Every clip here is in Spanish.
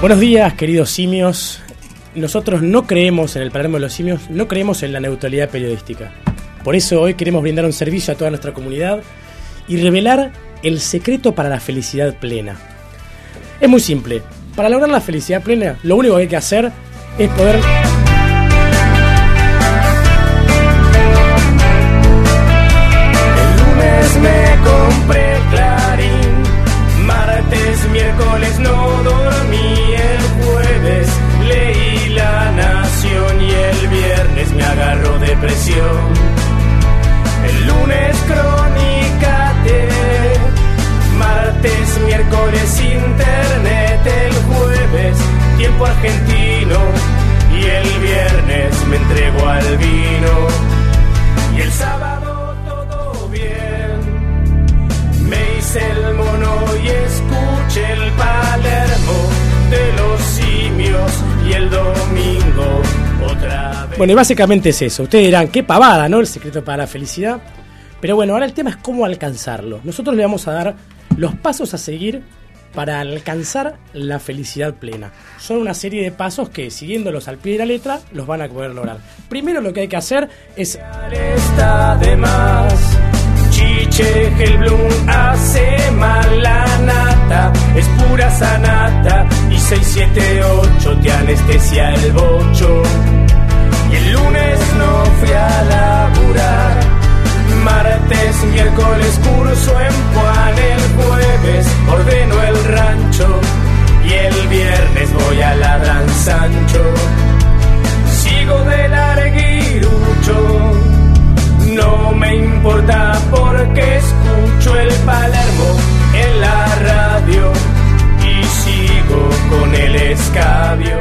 Buenos días, queridos simios. Nosotros no creemos en el Palermo de los simios, no creemos en la neutralidad periodística. Por eso hoy queremos brindar un servicio a toda nuestra comunidad y revelar el secreto para la felicidad plena. Es muy simple. Para lograr la felicidad plena, lo único que hay que hacer es poder miércoles no dormí, el jueves leí La Nación y el viernes me agarró depresión. El lunes crónica T, martes, miércoles internet, el jueves tiempo argentino y el viernes me entrego al vino. Y el sábado El mono y escuché el Palermo de los simios. Y el domingo otra vez. Bueno, y básicamente es eso. Ustedes dirán, qué pavada, ¿no? El secreto para la felicidad. Pero bueno, ahora el tema es cómo alcanzarlo. Nosotros le vamos a dar los pasos a seguir para alcanzar la felicidad plena. Son una serie de pasos que, siguiéndolos al pie de la letra, los van a poder lograr. Primero lo que hay que hacer es está de más. Chiche Hellblum hace mal nata, es pura sanata. Y 678 te anestesia el bocho. Y el lunes no fui a laburar. Martes, miércoles curso en Juan, el jueves ordeno el rancho. Y el viernes voy a Ladran Sancho. Sigo de larguirucho. No me importa porque escucho el Palermo en la radio y sigo con el escabio.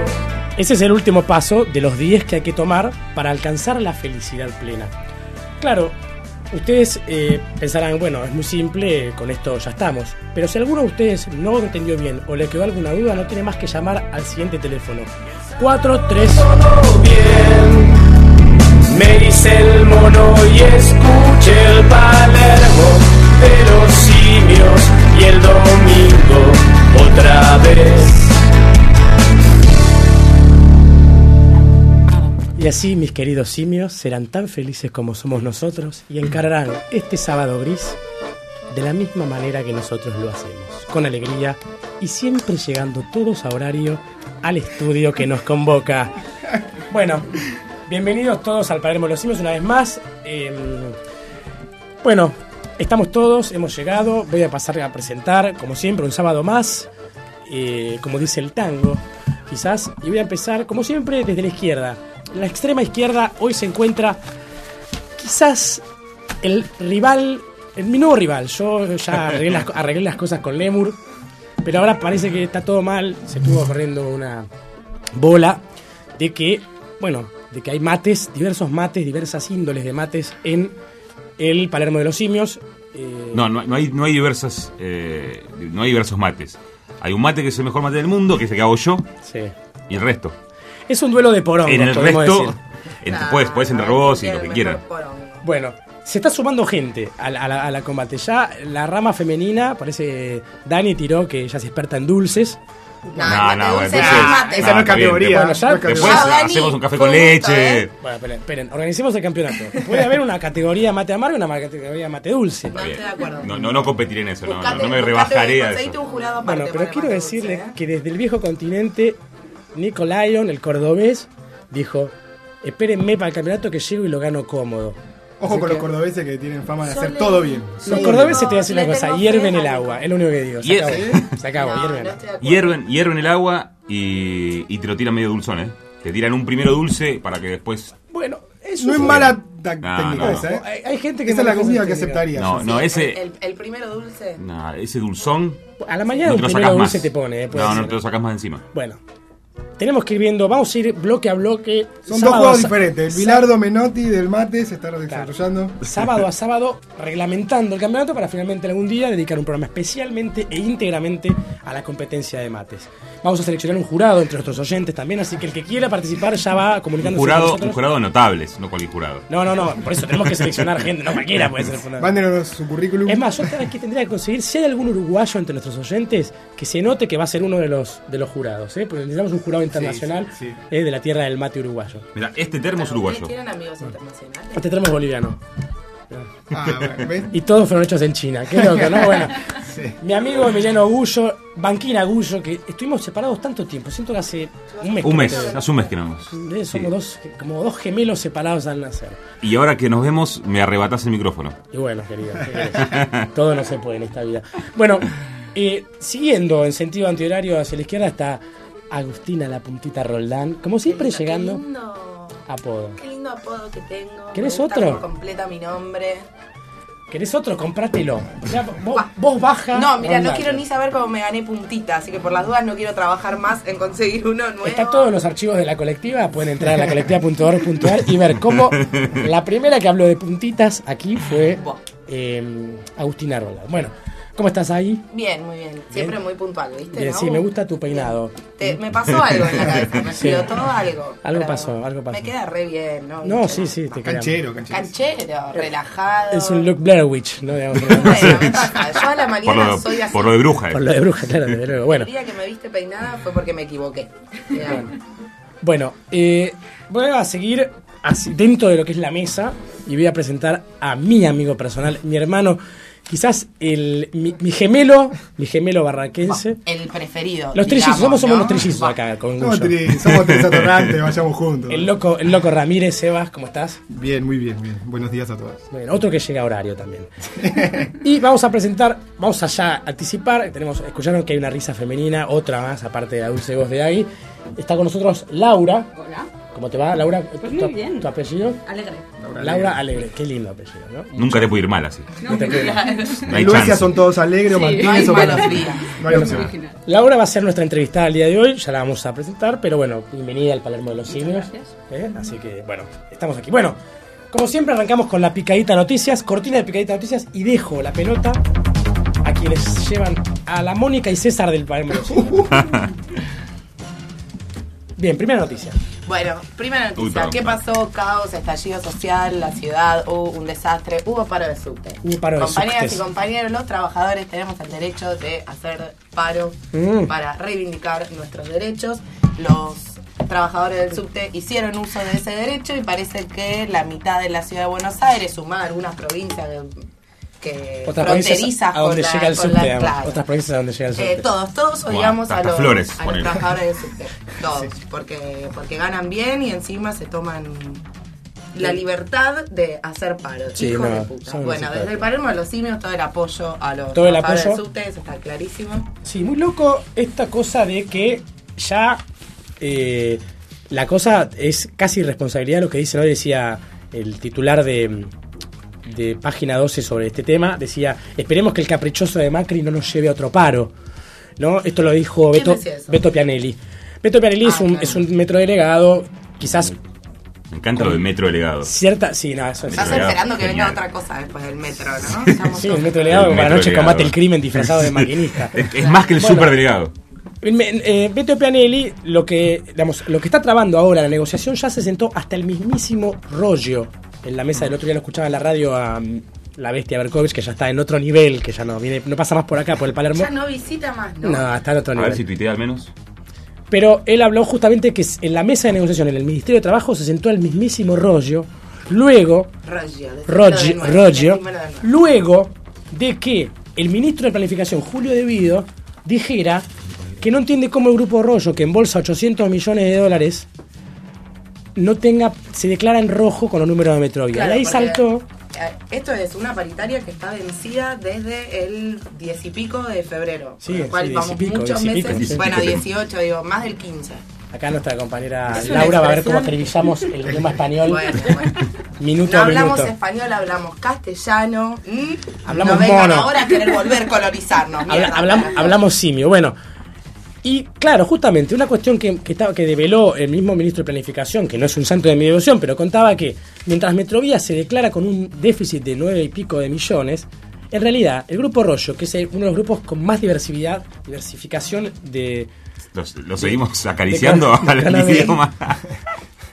Ese es el último paso de los 10 que hay que tomar para alcanzar la felicidad plena. Claro, ustedes eh, pensarán, bueno, es muy simple, con esto ya estamos. Pero si alguno de ustedes no lo entendió bien o le quedó alguna duda, no tiene más que llamar al siguiente teléfono. 43... Todo bien. Me hice el mono y escuché el Palermo de los simios y el domingo otra vez. Y así, mis queridos simios, serán tan felices como somos nosotros y encararán este sábado gris de la misma manera que nosotros lo hacemos, con alegría y siempre llegando todos a horario al estudio que nos convoca. Bueno, bienvenidos todos al de los una vez más. Eh, bueno, estamos todos, hemos llegado, voy a pasar a presentar, como siempre, un sábado más, eh, como dice el tango, quizás, y voy a empezar, como siempre, desde la izquierda. La extrema izquierda hoy se encuentra quizás el rival, mi nuevo rival. Yo ya arreglé las, arreglé las cosas con Lemur, pero ahora parece que está todo mal. Se estuvo corriendo una bola de que, bueno, de que hay mates, diversos mates, diversas índoles de mates en el Palermo de los Simios. Eh, No, no, no hay, no hay diversas, eh, no hay diversos mates. Hay un mate que es el mejor mate del mundo, que es el que hago yo, sí. y el resto. Es un duelo de porongos, en el resto, decir. en- puedes, puedes entrar vos y lo que quieran. Bueno, se está sumando gente a la, a la- a la combate. Ya la rama femenina, parece Dani tiró que ya se experta en dulces. No, no, bueno, dulce entonces- no es mate. Esa no es categoría. Bueno, ya- Después hacemos un café con leche. ¿eh? Bueno, esperen, esperen, organicemos el campeonato. Puede haber una categoría mate amargo y una categoría mate dulce. No estoy de acuerdo. No, no, no competiré en eso, no, no, Buscate- no me rebajaré a conseguite eso. un jurado aparte Bueno, pero quiero mate decirle dulce, ¿eh? que desde el viejo continente, Nico Lyon, el cordobés, dijo: Espérenme para el campeonato que llego y lo gano cómodo. Ojo Así con que- los cordobeses que tienen fama de hacer todo bien. Los cordobeses no, te voy a decir una cosa: hierven el agua, es lo único que digo. Se acabó. Se acabó, No, hierven. no. Hierven, hierven el agua y, y te lo tiran medio dulzón, ¿eh? Te tiran un primero dulce para que después... Bueno, eso No es mala técnica no. esa, ¿eh? Hay, hay gente que Esa es la comida que aceptaría. No, no, ese... el- el primero dulce. no, ese dulzón... A la mañana No un primero sacas más. dulce te pone. eh, No, no te lo sacas más de encima. Bueno, tenemos que ir viendo, vamos a ir bloque a bloque. Son sábado dos juegos diferentes. El Bilardo Menotti del mate se está desarrollando. sábado a sábado reglamentando el campeonato para finalmente algún día dedicar un programa especialmente e íntegramente a la competencia de mates. Vamos a seleccionar un jurado entre nuestros oyentes también, así que el que quiera participar ya va Un comunicándose con jurado, un jurado de notables, no cualquier jurado. No, no, no, por eso tenemos que seleccionar gente, no cualquiera puede ser. jurado. Mándenos su currículum. Es más, yo que tendría que conseguir si hay algún uruguayo entre nuestros oyentes que se note que va a ser uno de los de los jurados, ¿eh? porque necesitamos un jurado internacional sí, sí. ¿eh? de la tierra del mate uruguayo. Mira, este termo es ¿Ustedes uruguayo. tienen amigos internacionales? Este tenemos boliviano. Ah. Y todos fueron hechos en China. Qué loco, ¿no? Bueno, Sí. mi amigo Emiliano Gullo, Banquina Gullo, que estuvimos separados tanto tiempo. Siento que hace un mes. Un que mes, hace un mes que no nos. Eh, Somos Sí. dos, como dos gemelos separados al nacer. Y ahora que nos vemos, me arrebatás el micrófono. Y bueno, querido, todo no se puede en esta vida. Bueno, eh, siguiendo en sentido antihorario hacia la izquierda está Agustina la puntita Roldán, como siempre Qué llegando lindo, apodo. qué lindo apodo que tengo. ¿Querés Me gusta otro? completa mi nombre. ¿Querés otro? Comprátelo. Vos, vos baja. No, mira, no quiero ni saber cómo me gané puntita, así que por las dudas no quiero trabajar más en conseguir uno nuevo. Está todos los archivos de la colectiva, pueden entrar a la colectiva.org.ar y ver cómo la primera que habló de puntitas aquí fue eh, Agustina Roldán. Bueno, ¿cómo estás ahí? Bien, muy bien. Siempre muy puntual, ¿viste? Bien, no? sí, me gusta tu peinado. Te- me pasó algo en la cabeza, me Sí. explotó algo. Algo pero pasó, algo pasó. Me queda re bien, ¿no? No, sí, sí, te queda. Canchero, canchero. Canchero, relajado. Es un look Blair Witch, ¿no? Digamos, Bueno, me pasa. Yo a la Por mañana lo, soy así. por lo de bruja. eh. Por lo de bruja, claro, desde luego. Bueno, El día que me viste peinada fue porque me equivoqué. Bueno eh, voy a seguir así, dentro de lo que es la mesa y voy a presentar a mi amigo personal, mi hermano, quizás el, mi, mi gemelo, mi gemelo barraquense. El preferido. Los trillizos, digamos, somos, somos ¿no? los trillizos acá con Somos, tri- somos tres atorrantes, vayamos juntos. El loco, el loco Ramírez, Sebas, ¿cómo estás? Bien, muy bien, bien. Buenos días a todos. Bueno, otro que llega a horario también. y vamos a presentar, vamos allá a anticipar, tenemos, escucharon que hay una risa femenina, otra más, aparte de la dulce voz de Agui. Está con nosotros Laura. Hola. ¿Cómo te va, Laura? Pues ¿Tu, muy bien. tu apellido? Alegre. Laura Alegre. Qué lindo apellido, ¿no? Nunca te puede ir mal así. No, te. No hay En Luesia chance. son todos alegres, Sí, Martínez o malos. No. Laura va a ser nuestra entrevistada el día de hoy, ya la vamos a presentar, pero bueno, bienvenida al Palermo de los Simios. ¿eh? Así que, bueno, estamos aquí. Bueno, como siempre arrancamos con la picadita noticias, cortina de picadita noticias y dejo la pelota a quienes llevan a la Mónica y César del Palermo de los Simios. Bien, primera noticia. Bueno, primera noticia. ¿Qué pasó? Caos, estallido social, la ciudad, hubo un desastre, hubo paro de subte. Hubo paro de Compañeras subtes. y compañeros, los trabajadores tenemos el derecho de hacer paro Mm. para reivindicar nuestros derechos. Los trabajadores del subte hicieron uso de ese derecho y parece que la mitad de la ciudad de Buenos Aires, sumada a algunas provincias que, que Otras fronterizas a donde con la- llega el con subte, la- digamos. claro. Otras provincias a donde llega el subte. Eh, todos, todos odiamos Buah, a los, Flores, a los trabajadores del subte. Todos. Porque, porque ganan bien y encima se toman la libertad de hacer paro. Sí, Hijo no, de puta. Bueno, desde el. Palermo de los simios todo el apoyo a los Todo el trabajadores apoyo. del subte, eso está clarísimo. Sí, muy loco esta cosa de que ya eh, la cosa es casi responsabilidad lo que dicen hoy, decía el titular de, de página 12 sobre este tema, decía, esperemos que el caprichoso de Macri no nos lleve a otro paro. ¿No? Esto lo dijo ¿Quién Beto? Beto Pianelli. Beto Pianelli es, Ah, un, claro. es un metrodelegado, quizás Me encanta lo del metro delegado. cierta... Sí, no, eso es... Estás esperando que venga otra cosa después del metro, ¿no? Estamos Sí, todos- el metrodelegado El que para la noche combate el crimen disfrazado de maquinista. Es, es más que el Bueno. superdelegado. Eh, Beto Pianelli, lo que, digamos, lo que está trabando ahora la negociación ya se sentó hasta el mismísimo rollo. En la mesa del otro día lo escuchaba en la radio a mm, la bestia Berkovich, que ya está en otro nivel, que ya no viene, no pasa más por acá, por el Palermo. Ya no visita más, ¿no? No, está en otro A nivel. ver si tuitea al menos. Pero él habló justamente que en la mesa de negociación en el Ministerio de Trabajo se sentó el mismísimo rollo. Luego, Rollo. decímelo de Roggio, Roggio, luego de que el ministro de Planificación, Julio De Vido, dijera que no entiende cómo el grupo Rollo, que embolsa 800 millones de dólares, no tenga, se declara en rojo con los números de Metrovía. Claro, y ahí saltó, eh, Esto es una paritaria que está vencida desde el diez y pico de febrero. Sí, con lo cual sí, vamos pico, muchos pico, meses. sí. Bueno, 18, digo, más del 15. acá nuestra compañera Es Laura va a ver cómo expresión. acribillamos el idioma español Bueno, bueno. minuto No hablamos minuto. español, hablamos castellano. ¿m? Hablamos no vengan mono. ahora a querer volver a colonizarnos. Habla- mierda, hablam- carajo. hablamos simio. Bueno, Y claro, justamente una cuestión que, que, estaba, que develó el mismo ministro de Planificación, que no es un santo de mi devoción, pero contaba que mientras Metrovía se declara con un déficit de nueve y pico de millones, en realidad el Grupo Rollo, que es uno de los grupos con más diversidad, diversificación de... Los- Lo seguimos acariciando de al idioma.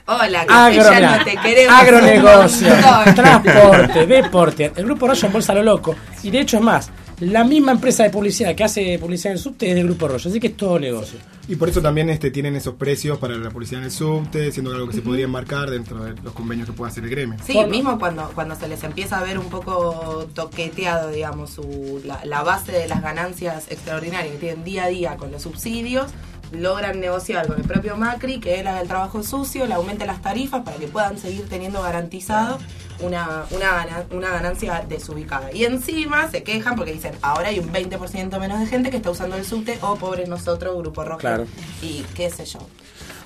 Hola, que Agro, ya mirá, no te queremos. agronegocio, transporte, deporte. El Grupo Rollo embolsa lo loco. Y de hecho es más, la misma empresa de publicidad que hace publicidad en el subte es del Grupo Rollo, así que es todo negocio. Y por eso también este, tienen esos precios para la publicidad en el subte, siendo algo que se podría enmarcar dentro de los convenios que pueda hacer el gremio. Sí, mismo cuando, cuando se les empieza a ver un poco toqueteado, digamos, su, la, la base de las ganancias extraordinarias que tienen día a día con los subsidios, logran negociar con el propio Macri que él haga el trabajo sucio, le aumente las tarifas para que puedan seguir teniendo garantizado una, una, gana- una ganancia desubicada. Y encima se quejan porque dicen, ahora hay un 20% menos de gente que está usando el subte, o pobres nosotros, Grupo Rojo, Claro. y qué sé yo.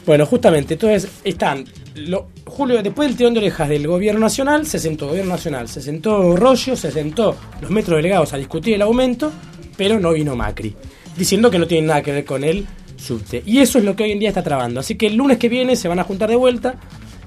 Bueno, justamente, entonces están. Lo, Julio, después del tirón de orejas del gobierno nacional, se sentó gobierno nacional, se sentó Rollo, se sentó los metros delegados a discutir el aumento, pero no vino Macri, diciendo que no tiene nada que ver con el subte. Y eso es lo que hoy en día está trabando. Así que el lunes que viene se van a juntar de vuelta.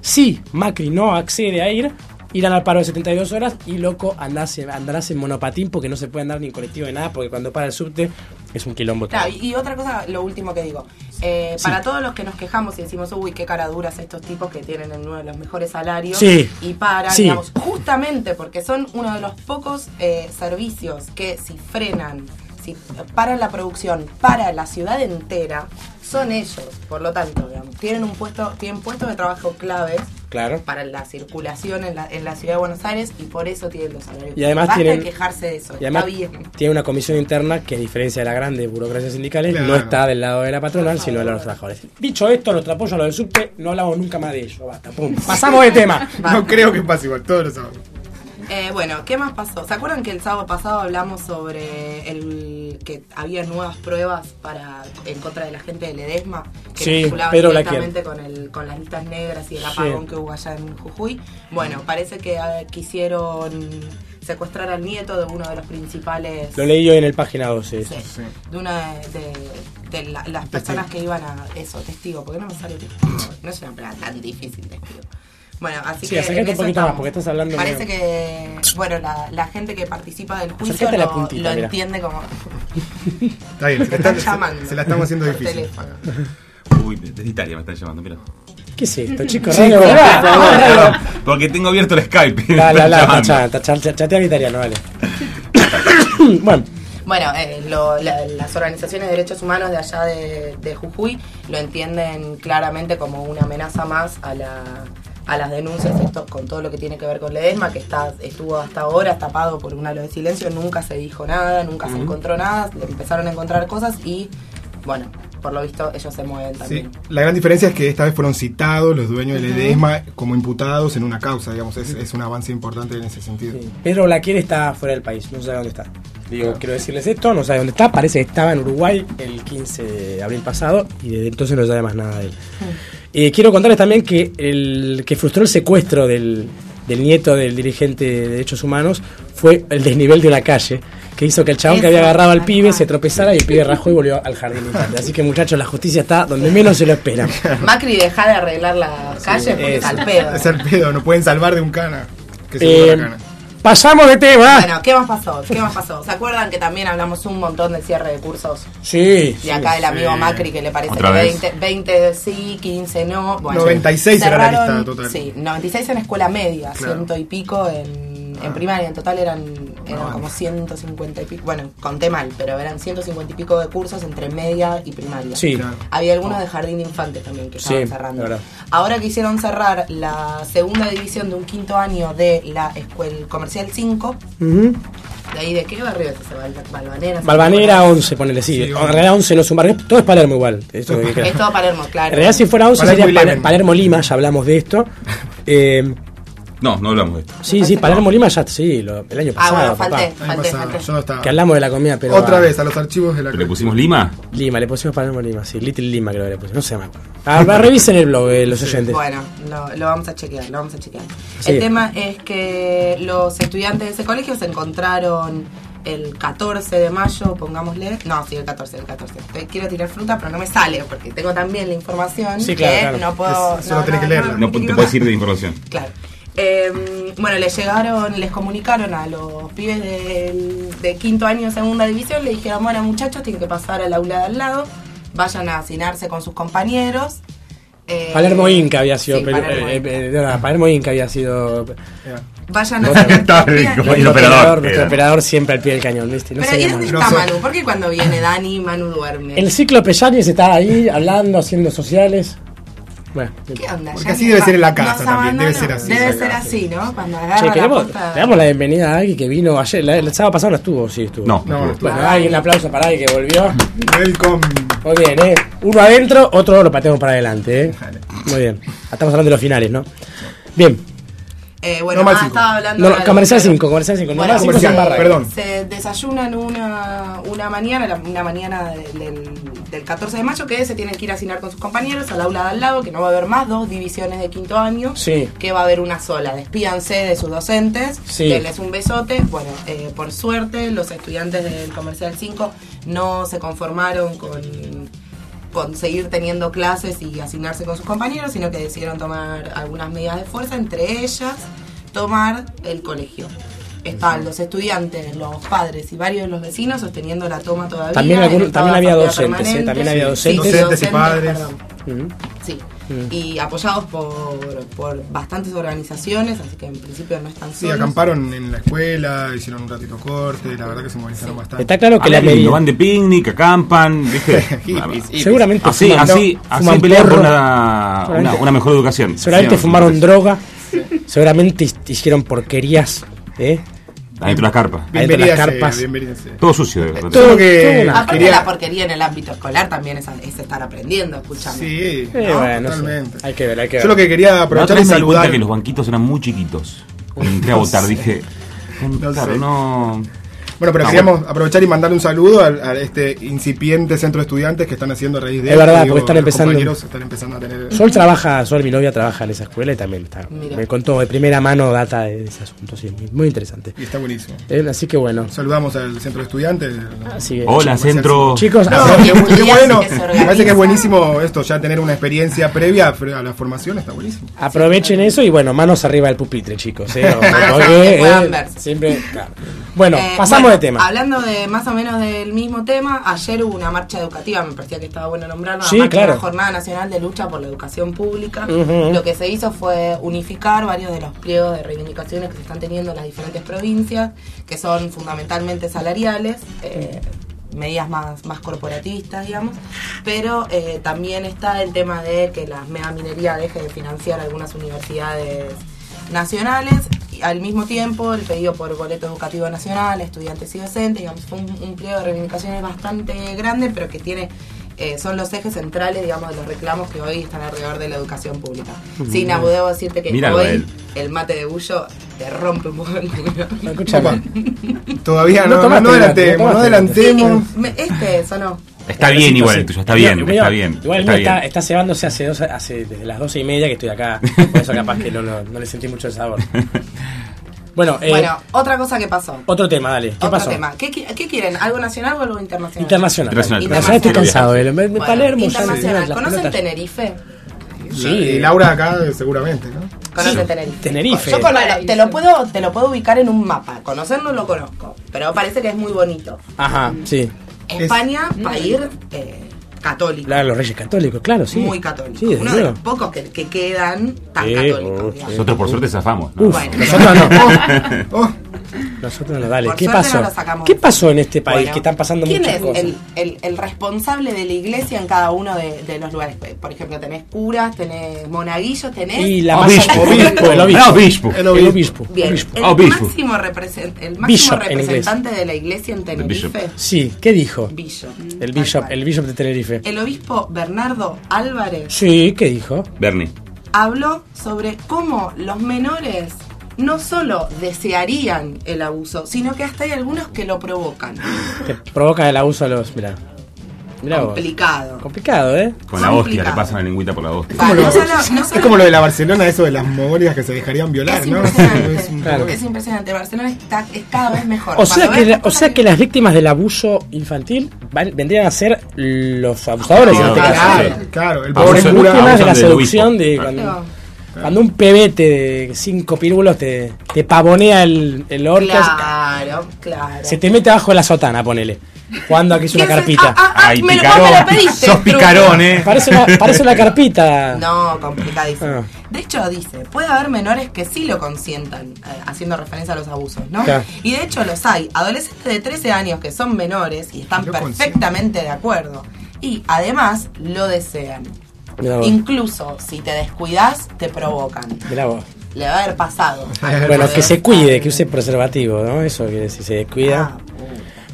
Si Macri no accede a ir, irán al paro de 72 horas y loco andás, andarás en monopatín porque no se puede andar ni en colectivo ni nada, porque cuando para el subte es un quilombo. Claro, y, y otra cosa, lo último que digo. Eh, Sí. Para todos los que nos quejamos y decimos, uy, qué cara duras estos tipos que tienen en uno de los mejores salarios Sí. y paran, Sí. digamos, justamente porque son uno de los pocos eh, servicios que si frenan, si paran la producción para la ciudad entera, son ellos. Por lo tanto, digamos, tienen un puesto, tienen puestos de trabajo claves Claro. para la circulación en la, en la ciudad de Buenos Aires y por eso tienen los salarios. Y además Basta tienen- de quejarse de eso, Y además está bien. tiene una comisión interna que, a diferencia de la grande burocracia sindicales, Claro. no está del lado de la patronal, sino de los trabajadores. Dicho esto, nuestro apoyo a lo del subte, no hablamos nunca más de ello. Basta, pum. Pasamos de tema. No creo que pase igual, todos lo sabemos. Eh, bueno, ¿qué más pasó? ¿Se acuerdan que el sábado pasado hablamos sobre el que había nuevas pruebas para en contra de la gente de Ledesma? Que Sí, vinculaban Pedro directamente con, el, con las listas negras y el Sí. apagón que hubo allá en Jujuy. Bueno, parece que eh, quisieron secuestrar al nieto de uno de los principales... Lo leí yo en el página 12. Sí, de una de, de la- las personas que iban a eso, testigo, porque no me sale testigo, no es una palabra tan difícil testigo. Bueno, así Sí, que acércate un poquito más, porque estás hablando Parece medio- que, bueno, la, la gente que participa del juicio lo, puntita, lo entiende como Está bien, se, están está- llamando. se- se la estamos haciendo difícil. teléfono. Uy, desde Italia me están llamando, mira. ¿Qué es esto, chicos? Perdón, porque tengo abierto el Skype. La, la, la, llamando. tacha, tacha, tacha, chatea en italiano, vale. bueno, Bueno, eh, lo- la- las organizaciones de derechos humanos de allá de, de Jujuy lo entienden claramente como una amenaza más a la a las denuncias esto, con todo lo que tiene que ver con Ledesma, que está estuvo hasta ahora tapado por un halo de silencio, nunca se dijo nada, nunca se encontró nada, le empezaron a encontrar cosas y, bueno, por lo visto ellos se mueven Sí, también. la gran diferencia es que esta vez fueron citados los dueños del EDESMA como imputados en una causa, digamos, es, es un avance importante en ese sentido. sí. Pedro Blaquier está fuera del país, no sabe dónde está. Digo, quiero decirles esto, no sabe dónde está, parece que estaba en Uruguay el 15 de abril pasado y desde entonces no sabe más nada de él. Eh, quiero contarles también que el que frustró el secuestro del, del nieto del dirigente de derechos humanos fue el desnivel de la calle, que hizo que el chabón que había agarrado al pibe se tropezara y el pibe rajó y volvió al jardín. Así que muchachos, la justicia está donde menos se lo esperan. Macri deja de arreglar la calle porque es al pedo. Es el pedo, no pueden salvar de un cana. Que se Eh, la cana. Pasamos de tema. Bueno, ¿qué más pasó? ¿Qué más pasó? ¿Se acuerdan que también hablamos un montón del cierre de cursos? Sí. Y acá el amigo sí. Macri que le parece Otra que vez. 20, 20 sí, 15 no. Bueno, 96 era la cerraron- lista total. Sí, 96 en escuela media, Claro. ciento y pico en, en primaria. En total eran, eran No, como 150 y pico. Bueno, conté mal, pero eran 150 y pico de cursos entre media y primaria. Sí. Claro. Había algunos de jardín de infantes también que estaban Sí, cerrando. Ahora quisieron cerrar la segunda división de un quinto año de la escuela comercial 5. Ujú. ¿De ahí de qué barrio es ese? Balvanera. Balvanera 11, ponele, sí. Sí, en realidad 11 no es un barrio, todo es Palermo igual. Que queda. Es todo Palermo, En claro. realidad si fuera 11 Palermo sería. Palermo Lima, ya hablamos de esto. Eh, No, no hablamos de esto. sí, sí, Palermo Lima ya, sí, lo- el año Ah, pasado, bueno, papá. falté, Año falté, yo no estaba. Que hablamos de la comida, pero... Otra vez, a los archivos de la ¿Le pusimos Lima? Lima, le pusimos Palermo Lima, sí, Little Lima creo que le pusimos, no sé, me acuerdo. Ah, va, revisen el blog, eh, los oyentes. Bueno, lo, lo vamos a chequear, lo vamos a chequear. Sí. El tema es que los estudiantes de ese colegio se encontraron el 14 de mayo, pongámosle. No, sí, el 14, el 14. Te- quiero tirar fruta, pero no me sale porque tengo también la información Sí, claro, que claro. no puedo. Es- solo tenés que leerla. No te puedes ir de información. Claro. Eh, bueno, les llegaron, les comunicaron a los pibes del- de quinto año, segunda división, le dijeron, bueno muchachos, tienen que pasar al aula de al lado, vayan a hacinarse con sus compañeros. Eh, Palermo Inca había sido. sí, Palermo eh, Inca. eh, no, Palermo Inca había sido. Vayan a hacer rico, Nuestro el operador, nuestro era. operador siempre al pie del cañón, ¿viste? No Pero ¿y dónde está No sé. Manu? ¿Por qué cuando viene Dani, Manu duerme? El ciclo Pellanis está ahí hablando, haciendo sociales. Bueno, ¿Qué onda? Porque Ya así debe ser en la nos casa también, debe ser así, Debe ser sí. así, ¿no? Cuando agarra che, la queremos, posta- le damos la bienvenida a alguien que vino ayer. la- el sábado pasado no estuvo, sí estuvo. No, No, no. Bueno, alguien, un aplauso para alguien que volvió. Welcome. Muy bien, ¿eh? Uno adentro, otro lo pateamos para adelante, ¿eh? Muy bien. Estamos hablando de los finales, ¿no? Bien. Eh, bueno, Normal ah, cinco. estaba hablando No, de- comercial 5, comercial 5. Bueno, comercial, barra. perdón. Se desayunan una, una mañana, la- una mañana de- del, del 14 de mayo, que se tienen que ir a cenar con sus compañeros al aula de al lado, que no va a haber más dos divisiones de quinto año, Sí. que va a haber una sola. Despídanse de sus docentes, Sí. denles un besote. Bueno, eh, por suerte, los estudiantes del Comercial 5 no se conformaron con con seguir teniendo clases y asignarse con sus compañeros, sino que decidieron tomar algunas medidas de fuerza, entre ellas tomar el colegio. Están los estudiantes, los padres y varios de los vecinos sosteniendo la toma todavía. También algún- estado también había docentes, ¿eh? También había Sí, docentes. Docentes y padres. perdón. Ujú. Sí, Mm. y apoyados por, por bastantes organizaciones, así que en principio no están Sí, solos. acamparon en la escuela, hicieron un ratito corte, la verdad que se movilizaron bastante. Está claro que la lindo, medida. van de picnic, acampan, ¿viste? Hippies, hippies. Seguramente Así, fuman- así, así fuman pelean por porro. una, una, mejor educación. Seguramente Sí, fumaron sí. droga. Seguramente hicieron porquerías. ¿eh? Adentro de las carpas. Ahí están las carpas. Todo sucio. de. Todo lo todo que Aparte la porquería en el ámbito escolar también es, es estar aprendiendo, escuchando. Sí, Eh, no, bueno, sí. totalmente. Hay que ver, hay que ver. Yo lo que quería aprovechar es me di cuenta saludar. que los banquitos eran muy chiquitos. Cuando entré a votar, dije. No claro, sé. no. Bueno, pero Ah, queríamos aprovechar y mandarle un saludo al- a, este incipiente centro de estudiantes que están haciendo a raíz de Es verdad, Digo, porque están empezando- compañeros están empezando a tener. Sol trabaja, Sol, mi novia trabaja en esa escuela y también está. Mira. Me contó de primera mano data de ese asunto, sí, muy- muy interesante. Y está buenísimo. Eh, así que bueno. Saludamos al centro de estudiantes. Así que- Hola, centro. Chicos, No, qué, bueno. Me parece que es buenísimo esto, ya tener una experiencia previa a la formación, está buenísimo. aprovechen eso y bueno, manos arriba del pupitre, chicos. eh, porque, eh, siempre, claro. Bueno, Eh, pasamos bueno, de tema. Hablando de más o menos del mismo tema, ayer hubo una marcha educativa, me parecía que estaba bueno nombrarlo, una Sí, marcha, claro. una jornada nacional de lucha por la educación pública. Lo que se hizo fue unificar varios de los pliegos de reivindicaciones que se están teniendo en las diferentes provincias, que son fundamentalmente salariales. eh, medidas más, más corporativistas, digamos, pero eh, también está el tema de que la megaminería deje de financiar algunas universidades nacionales al mismo tiempo el pedido por boleto educativo nacional, estudiantes y docentes, digamos, fue un, un pliego de reivindicaciones bastante grande, pero que tiene eh, son los ejes centrales, digamos, de los reclamos que hoy están alrededor de la educación pública. Sí, Nabu, debo decirte que Míralo hoy el mate de bullo te rompe un poco el culo. Escúchame. Todavía No no, no, adelantemos, no adelantemos. Me- Este, eso no. Está bien igual el tuyo, está bien, Mío- está bien. Igual el está mío está, cebándose hace, dos, hace desde las doce y media que estoy acá. Por eso capaz que no, lo- no le sentí mucho el sabor. Bueno, eh, bueno, otra cosa que pasó. otro tema, dale. ¿Qué Otro pasó? tema. ¿Qué, qui- qué quieren? ¿Algo nacional o algo internacional? Internacional. Internacional. Internacional estoy cansado. eh. Me, me Bueno, Palermo internacional. ¿Conocen. Tenerife? Sí. Y Laura acá seguramente, ¿no? ¿Conocen Sí. Tenerife? Tenerife. Yo cono- te, lo puedo, te lo puedo ubicar en un mapa. Conocer no lo conozco, pero parece que es muy bonito. Ajá, sí. España, país eh, católico. Claro, los reyes católicos, claro, sí. Muy católico. Sí, Uno de los pocos que, que quedan tan Sí, católicos. oh. Nosotros por suerte zafamos. ¿no? Uf, Bueno. nosotros no. Oh, Nosotros no, dale. Por ¿Qué pasó? no lo sacamos. ¿Qué pasó en este país? Bueno, que están pasando ¿Quién muchas es cosas. el, el- el responsable de la iglesia en cada uno de, de los lugares? Por ejemplo, tenés curas, tenés monaguillos, tenés... Y la Obispo. masa- obispo, el obispo. Ah, obispo. El obispo. Bien, obispo. el Obispo. máximo, represent- el máximo Bishop representante de la iglesia en. Tenerife, Sí, ¿qué dijo? Bishop. El bishop, el bishop de Tenerife. El obispo Bernardo Álvarez Sí, ¿qué dijo? Bernie. habló sobre cómo los menores no solo desearían el abuso, sino que hasta hay algunos que lo provocan. Que provoca el abuso a los. Mira. Mirá vos. complicado. Complicado, ¿eh? Con la hostia, le pasan la lengüita por la hostia. Va, como no lo- solo- no Es como lo de la Barcelona, eso de las mogorias que se dejarían violar, Es ¿no? impresionante. Es un Claro. Es impresionante. Barcelona está, es cada vez mejor. O sea, Cuando que, la- o sea que las víctimas del abuso infantil van- vendrían a ser los abusadores en este caso. Claro, claro, el Abuso- pobre cura. de la seducción de Claro. cuando, cuando un pebete de cinco pirulos te, te pavonea el, el orcas, Claro, claro. se te mete abajo de la sotana, ponele. Jugando aquí es una ¿Quién se- carpita. Ah, ah, ah, Ay, me, lo- picarón. me lo pediste. Sos Truco. picarón, eh. Parece una, parece una carpita. No, complicadísimo. Ah. De hecho, dice, puede haber menores que sí lo consientan, eh, haciendo referencia a los abusos, ¿no? Claro. Y de hecho los hay, adolescentes de 13 años que son menores y están Lo perfectamente de acuerdo. Y además lo desean. Mirá vos. Incluso si te descuidas, te provocan. Mirá vos. Le va a haber pasado. Bueno, que se cuide, que use preservativo, ¿no? Eso que si se descuida. Ah, puta.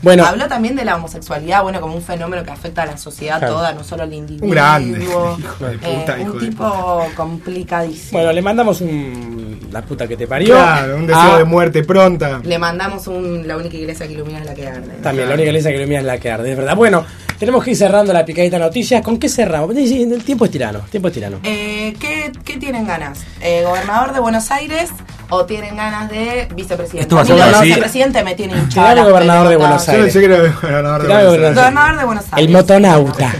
Bueno, Habló también de la homosexualidad, bueno, como un fenómeno que afecta a la sociedad Claro. toda, no solo al individuo. Un grande, hijo de puta, Eh, hijo un de tipo complicadísimo. bueno, le mandamos un la puta que te parió. Claro, un deseo a- de muerte pronta. Le mandamos un, la única iglesia que ilumina es la que arde. También, la única iglesia que ilumina es la que arde, es verdad. Bueno, tenemos que ir cerrando la picadita de noticias. ¿Con qué cerramos? El tiempo es tirano, el tiempo es tirano. Eh, ¿qué, qué tienen ganas? Eh, ¿Gobernador de Buenos Aires o tienen ganas de vicepresidente? Esto va a ser así. vicepresidente me tiene hinchada. Las gobernador de. Buenos Yo, Aires. yo quiero ganador de Claro, Buenos Aires. Gobernador de Buenos Aires. El motonauta.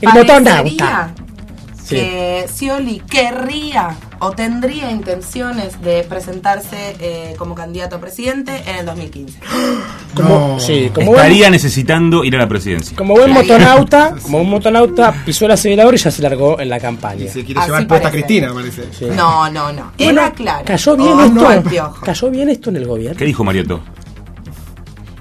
El motonauta. Sí. que Scioli querría o tendría intenciones de presentarse eh, como candidato a presidente en el 2015. Como, No. sí, como Estaría buen, necesitando ir a la presidencia. como buen motonauta, como un motonauta, pisó el acelerador y ya se largó en la Y campaña. se quiere Así llevar puesta. Cristina, parece. Sí. No, no, no. Bueno, Era claro. Cayó bien Oh, esto. no. Cayó bien esto en el gobierno. ¿Qué dijo Mariotto?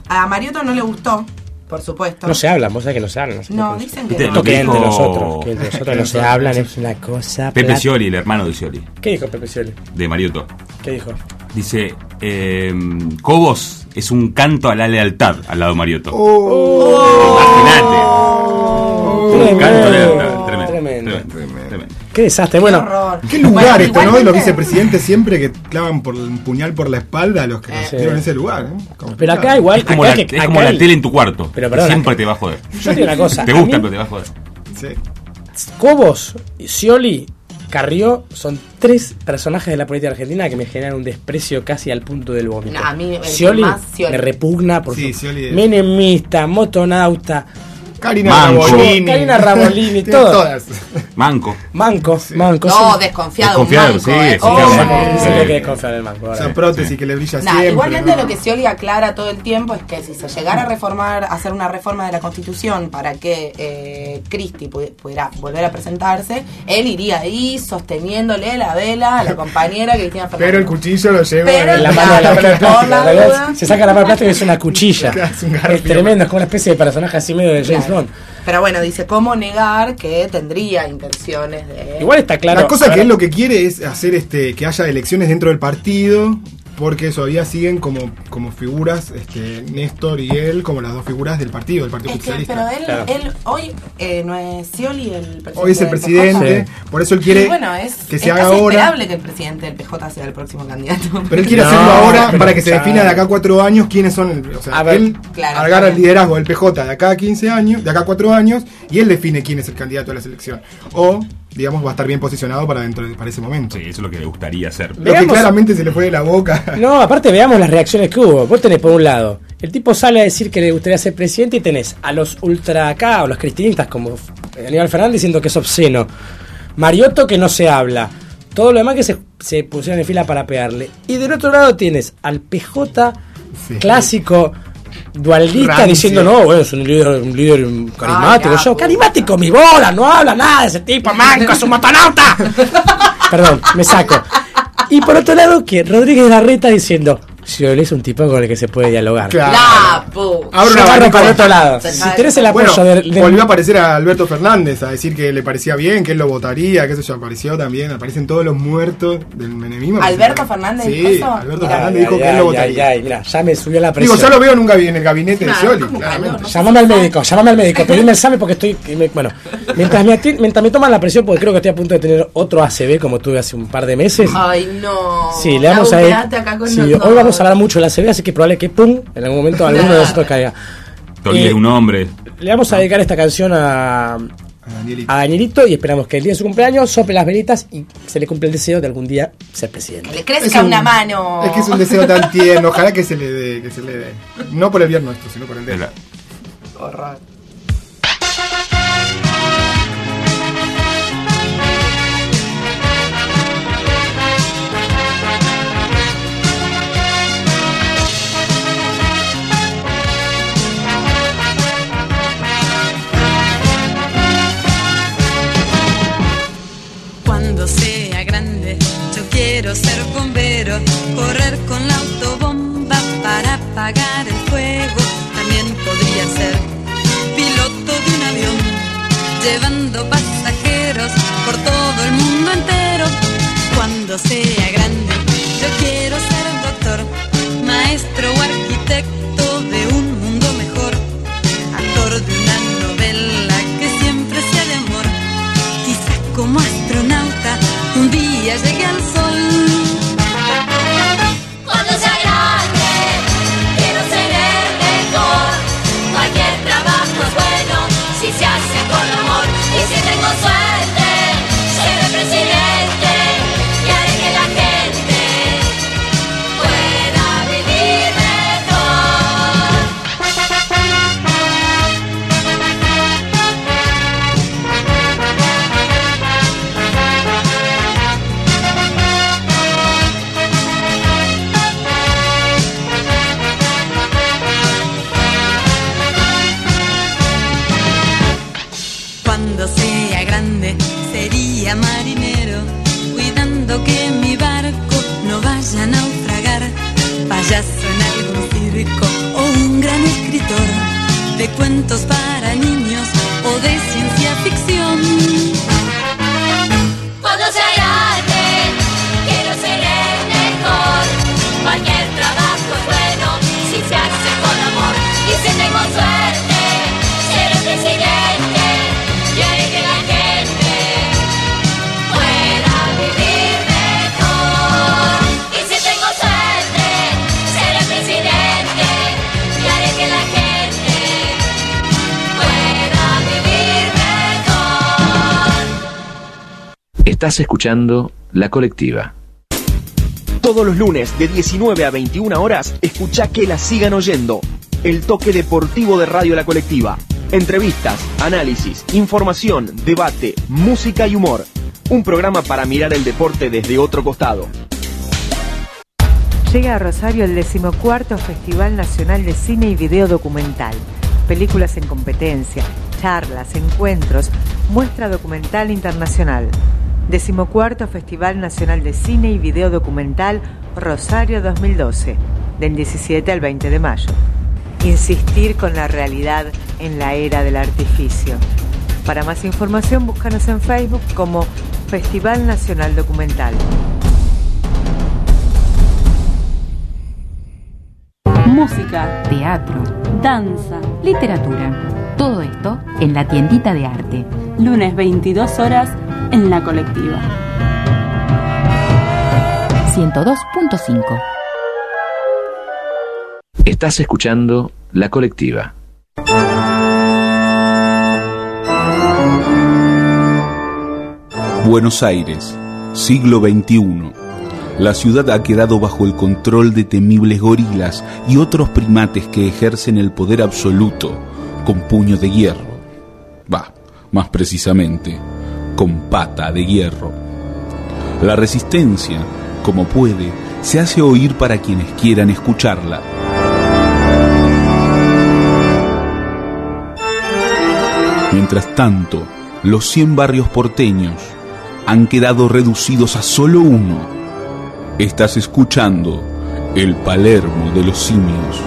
A Mariotto no le gustó, por supuesto. No se hablan, vos sabés que no se hablan. No, dicen que no. Que entre nosotros, que entre nosotros no se hablan, es una cosa. Pepe. Scioli, el hermano de Scioli, ¿Qué dijo Pepe Scioli? de Mariotto. ¿Qué dijo? Dice, eh, Cobos es un canto a la lealtad al lado de Mariotto. Oh, Imagínate. Un Tremendo. canto a la lealtad. Qué desastre. Qué Bueno, horror. Qué lugar Bueno, esto, ¿no? Los vicepresidentes siempre que clavan por un puñal por la espalda a los que Sí. dieron ese lugar. ¿eh? Pero acá igual. Es como, acá la, que- es acá como la el- tele en tu cuarto. Pero que perdona, siempre te va a joder. Yo te digo una cosa. Te gusta, mí, pero te va a joder. Sí. Cobos, Scioli, Carrió son tres personajes de la política argentina que me generan un desprecio casi al punto del vómito. No, a mí Scioli más, Scioli. me repugna por Sí, su Scioli es- menemista, motonauta, Karina Manco. Rabolini. Karina Rabolini, todas. todas. Manco. manco, manco. No, desconfiado. Desconfiado, un sí, manco, ¿eh? desconfiado, Oh, manco. Sí. que desconfiar del manco. ahora. Esa prótesis que le brilla Nah, siempre. igualmente ¿no? lo que Scioli aclara todo el tiempo es que si se llegara a reformar, a hacer una reforma de la Constitución para que eh, Cristi pu- pudiera volver a presentarse, él iría ahí sosteniéndole la vela a la compañera Cristina Fernández. Pero el cuchillo lo lleva Pero En la mano de la. Se saca la mano de plástico y es una cuchilla. Es un Es, garfio. tremendo, es como una especie de personaje así medio de James Pero bueno, dice, ¿cómo negar que tendría intenciones de... Igual está claro. la cosa que él lo que quiere es hacer este que haya elecciones dentro del partido, porque todavía siguen como, como figuras, este, Néstor y él, como las dos figuras del partido, del Partido Es que, Socialista. pero él, Claro. él hoy eh, no es Scioli el presidente. Hoy es el presidente, Sí. por eso él quiere bueno, es, que es se haga casi ahora. esperable que el presidente del PJ sea el próximo candidato. Pero él quiere No, hacerlo ahora para que se defina de acá a cuatro años quiénes son. el- o sea, A ver, él claro, agarra el liderazgo del PJ de acá a 15 años, de acá a cuatro años, y él define quién es el candidato a la selección. O, digamos, va a estar bien posicionado para dentro de- para ese momento. Sí, eso es lo que le gustaría hacer. Lo que Veamos- claramente se le fue de la boca. No, aparte veamos las reacciones que hubo. Vos tenés por un lado, el tipo sale a decir que le gustaría ser presidente y tenés a los ultra acá o los cristinistas como Aníbal Fernández diciendo que es obsceno. Mariotto que no se habla. Todo lo demás que se, se pusieron en fila para pegarle. Y del otro lado tienes al PJ Sí. clásico dualdista Rancio. diciendo no, bueno, es un líder, un líder carismático. Ah, Yo, puta. carismático, mi bola, no habla nada de ese tipo, manco, es un motonauta. Perdón, me saco. Y por otro lado, que Rodríguez Larreta diciendo, Scioli es un tipo con el que se puede dialogar. Claro. Yo una abanico. para otro lado. Si tenés el apoyo Bueno, del, del- volvió a aparecer a Alberto Fernández a decir que le parecía bien, que él lo votaría, que eso ya apareció también. Aparecen todos los muertos del menemismo. ¿Alberto Fernández sí, dijo eso? Alberto Mirá, Fernández dijo Ay, que él lo votaría. ay, ay, mira, ya me subió la presión. Digo, ya lo veo nunca en el gabinete de Scioli, ¿cómo claramente. No Llamame al médico, llamame al médico, pedime el examen porque estoy. bueno, mientras me, mientras me toman la presión, porque creo que estoy a punto de tener otro ACB como tuve hace un par de meses. Ay, no. Sí, le vamos a acá con sí, nosotros. hoy vamos a hablar mucho de la ACB, así que probable que pum, en algún momento alguno de nosotros caiga. Tolía Eh, es un hombre. Le vamos a dedicar esta canción a, A Danielito. a Danielito y esperamos que el día de su cumpleaños sople las velitas y se le cumpla el deseo de algún día ser Que presidente. le crezca un- una mano. Es que es un deseo tan tierno. Ojalá que se le dé. Que se le dé. No por el bien nuestro, sino por el de De él. Quiero ser bombero, correr con la autobomba para apagar el fuego. También podría ser piloto de un avión, llevando pasajeros por todo el mundo entero. Cuando sea grande, yo quiero ser doctor, maestro o arquitecto Estás escuchando La Colectiva. Todos los lunes de 19 a 21 horas, escucha que la sigan oyendo. El toque deportivo de Radio La Colectiva. Entrevistas, análisis, información, debate, música y humor. Un programa para mirar el deporte desde otro costado. Llega a Rosario el decimocuarto Festival Nacional de Cine y Video Documental. Películas en competencia, charlas, encuentros, muestra documental internacional. Decimocuarto Festival Nacional de Cine y Video Documental Rosario 2012, del 17 al 20 de mayo. Insistir con la realidad en la era del artificio. Para más información, búscanos en Facebook como Festival Nacional Documental. Música, teatro, danza, literatura. Todo esto en la tiendita de arte. Lunes 22 horas en la colectiva. 102.5. Estás escuchando La Colectiva. Buenos Aires, siglo XXI. La ciudad ha quedado bajo el control de temibles gorilas y otros primates que ejercen el poder absoluto con puño de hierro. Va, más precisamente, con pata de hierro. La resistencia, como puede, se hace oír para quienes quieran escucharla. Mientras tanto, los 100 barrios porteños han quedado reducidos a solo uno. Estás escuchando el Palermo de los simios.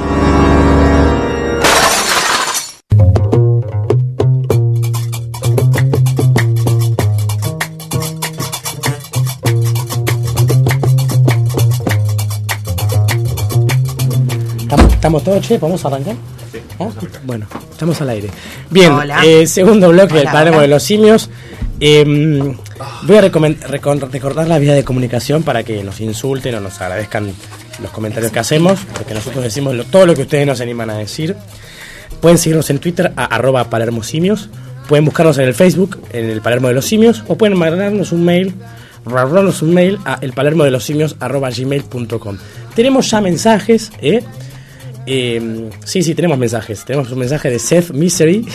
¿Estamos, todos, che? ¿Podemos arrancar? ¿Ah? Bueno, estamos al aire. Bien, eh, segundo bloque del Palermo de los Simios. Eh, voy a recordar la vía de comunicación para que nos insulten o nos agradezcan los comentarios que hacemos, porque nosotros decimos lo- todo lo que ustedes nos animan a decir. Pueden seguirnos en Twitter a arroba palermosimios. Pueden buscarnos en el Facebook, en el Palermo de los Simios, o pueden mandarnos un mail, mandarnos un mail a elpalermodelosimios.gmail.com. Tenemos ya mensajes, ¿eh? Eh, sí, sí, tenemos mensajes. Tenemos un mensaje de Seth Misery,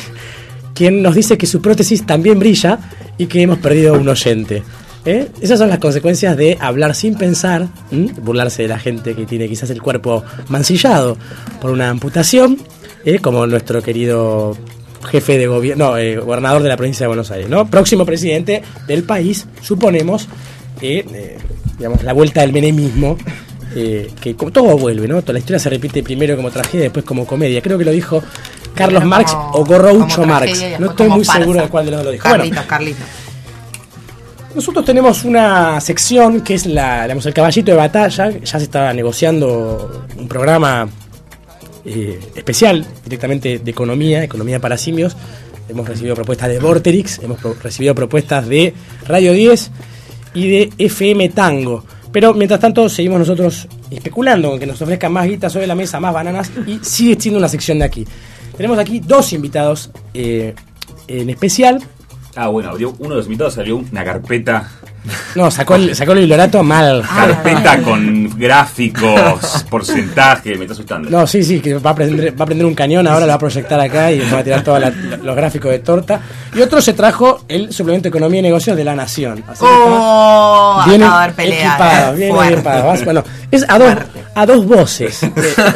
quien nos dice que su prótesis también brilla y que hemos perdido un oyente. ¿eh? Esas son las consecuencias de hablar sin pensar, burlarse de la gente que tiene quizás el cuerpo mancillado por una amputación, ¿eh? como nuestro querido jefe de gobierno, no, eh, gobernador de la provincia de Buenos Aires, ¿no? Próximo presidente del país, suponemos, digamos, la vuelta del menemismo, eh, que como todo vuelve, ¿no? Toda la historia se repite primero como tragedia, después como comedia. Creo que lo dijo Carlos Marx o Gorroucho Marx. No estoy muy farsa. seguro de cuál de los dos lo dijo. Bueno, Carlitos, Carlitos. nosotros tenemos una sección que es la, digamos, el caballito de batalla. Ya se está negociando un programa eh, especial directamente de economía, economía para simios. Hemos recibido propuestas de Vorterix, hemos pro- recibido propuestas de Radio 10 y de FM Tango. Pero mientras tanto seguimos nosotros especulando con que nos ofrezcan más guitas sobre la mesa, más bananas y sigue siendo una sección de aquí. Tenemos aquí dos invitados eh, en especial. Ah, bueno, uno de los invitados salió una carpeta, No, sacó el, sacó el bibliorato mal. carpeta con gráficos, porcentaje, me está asustando. No, sí, sí, que va a, prender, va a prender un cañón, ahora lo va a proyectar acá y va a tirar todos los gráficos de torta. Y otro se trajo el suplemento de Economía y Negocios de la Nación. Así Oh, pelea. equipado, eh, bien equipado. Bueno, es a dos, a dos voces eh,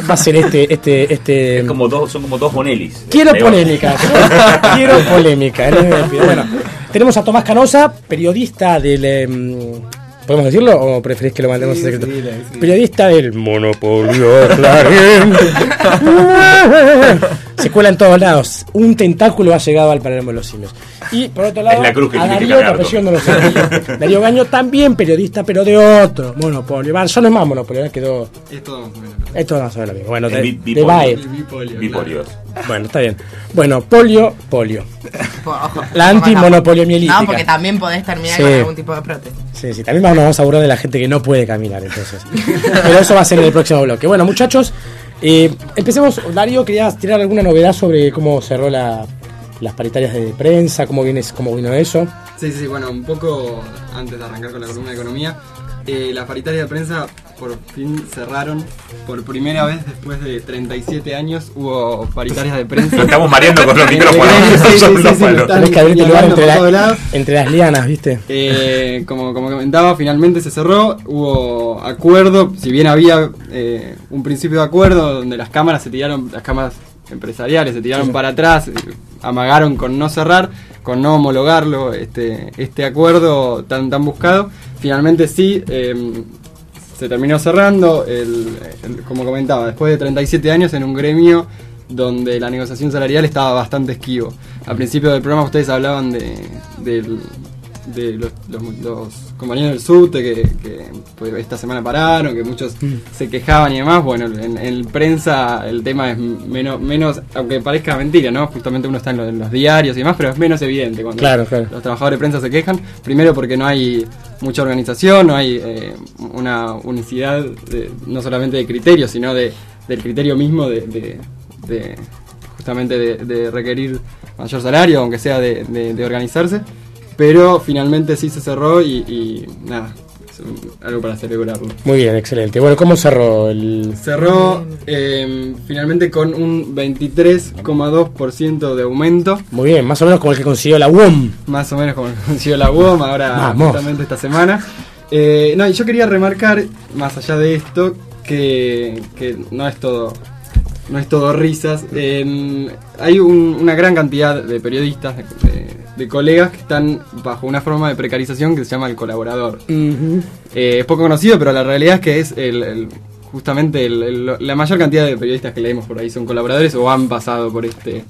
va a ser este... este, este Es como dos, son como dos Bonelis. Quiero polémica, quiero polémica. Bueno, tenemos a Tomás Canosa, periodista del... em, ¿Podemos decirlo o preferís que lo mandemos en secreto? Periodista del Monopolio Clarín. Se cuela en todos lados. Un tentáculo ha llegado al Palermo de los Simios. Y por otro lado, Es la cruz que a Darío, que no lo sé. Darío Gaño, también periodista, pero de otro monopolio. Va, ya no es más monopolio, quedó... Es todo más o menos. Lo mismo. Bueno, de, bi- de bipolio. Bae. Bipolio. Bueno, está bien. Bueno, polio, polio. Ojo, La ojo, antimonopolio mielítica. No, porque también podés terminar Sí. con algún tipo de prótesis. Sí, sí, también nos vamos a burlar de la gente que no puede caminar, entonces. Pero eso va a ser en el próximo bloque. Bueno, muchachos, eh, empecemos. Darío, ¿querías tirar alguna novedad sobre cómo cerró la, las paritarias de prensa? ¿Cómo, vienes, ¿Cómo vino eso? Sí, sí, bueno, un poco antes de arrancar con la columna de economía, eh, las paritarias de prensa por fin cerraron. Por primera vez después de 37 años hubo paritarias de prensa. Nos estamos mareando con los micrófonos. Sí, sí, sí, lo que abrirte lugar entre, la- las lianas, ¿viste? Eh, como, como comentaba, finalmente se cerró, hubo acuerdo, si bien había eh, un principio de acuerdo donde las cámaras se tiraron, las cámaras empresariales se tiraron para atrás, amagaron con no cerrar, con no homologarlo, este, este acuerdo tan, tan buscado, finalmente sí, eh, se terminó cerrando, el- como comentaba, después de 37 años en un gremio donde la negociación salarial estaba bastante esquivo. Al principio del programa ustedes hablaban de, del- de los, los- los compañeros del subte que, que, pues, esta semana pararon, que muchos se quejaban y demás. Bueno, en, en prensa el tema es menos, menos, aunque parezca mentira, ¿no? Justamente uno está en, lo- en los diarios y demás, pero es menos evidente cuando Claro, claro. los trabajadores de prensa se quejan. Primero porque no hay mucha organización, no hay eh, una unicidad de- no solamente de criterios, sino de, del criterio mismo de, de- de- justamente de, de requerir mayor salario, aunque sea de, de- de organizarse. Pero finalmente sí se cerró y, y nada, es un- algo para celebrarlo. Muy bien, excelente. Bueno, ¿cómo cerró el...? Cerró eh, finalmente con un 23,2% de aumento. Muy bien, más o menos como el que consiguió la UOM. Más o menos como consiguió la UOM ahora Vamos. justamente esta semana. Eh, no, y yo quería remarcar, más allá de esto, que, que no es todo. No es todo risas. En- hay un- una gran cantidad de periodistas, de, de- de colegas que están bajo una forma de precarización que se llama el colaborador. Eh, es poco conocido, pero la realidad es que es el, el- justamente el- el- la mayor cantidad de periodistas que leemos por ahí son colaboradores o han pasado por este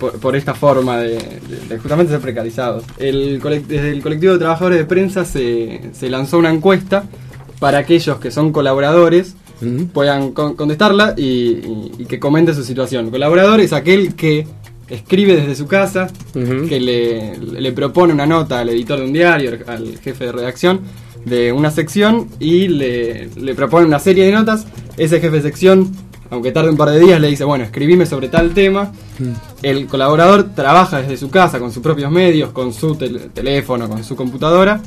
por, por esta forma de, de- de justamente ser precarizados. El desde el colectivo de trabajadores de prensa se, se lanzó una encuesta para aquellos que son colaboradores puedan con- contestarla y, y- y que comente su situación. Colaborador es aquel que escribe desde su casa, que le, le propone una nota al editor de un diario, al jefe de redacción de una sección y le, le propone una serie de notas. Ese jefe de sección aunque tarde un par de días, le dice, bueno, escribime sobre tal tema. El colaborador trabaja desde su casa con sus propios medios, con su tel- teléfono, con su computadora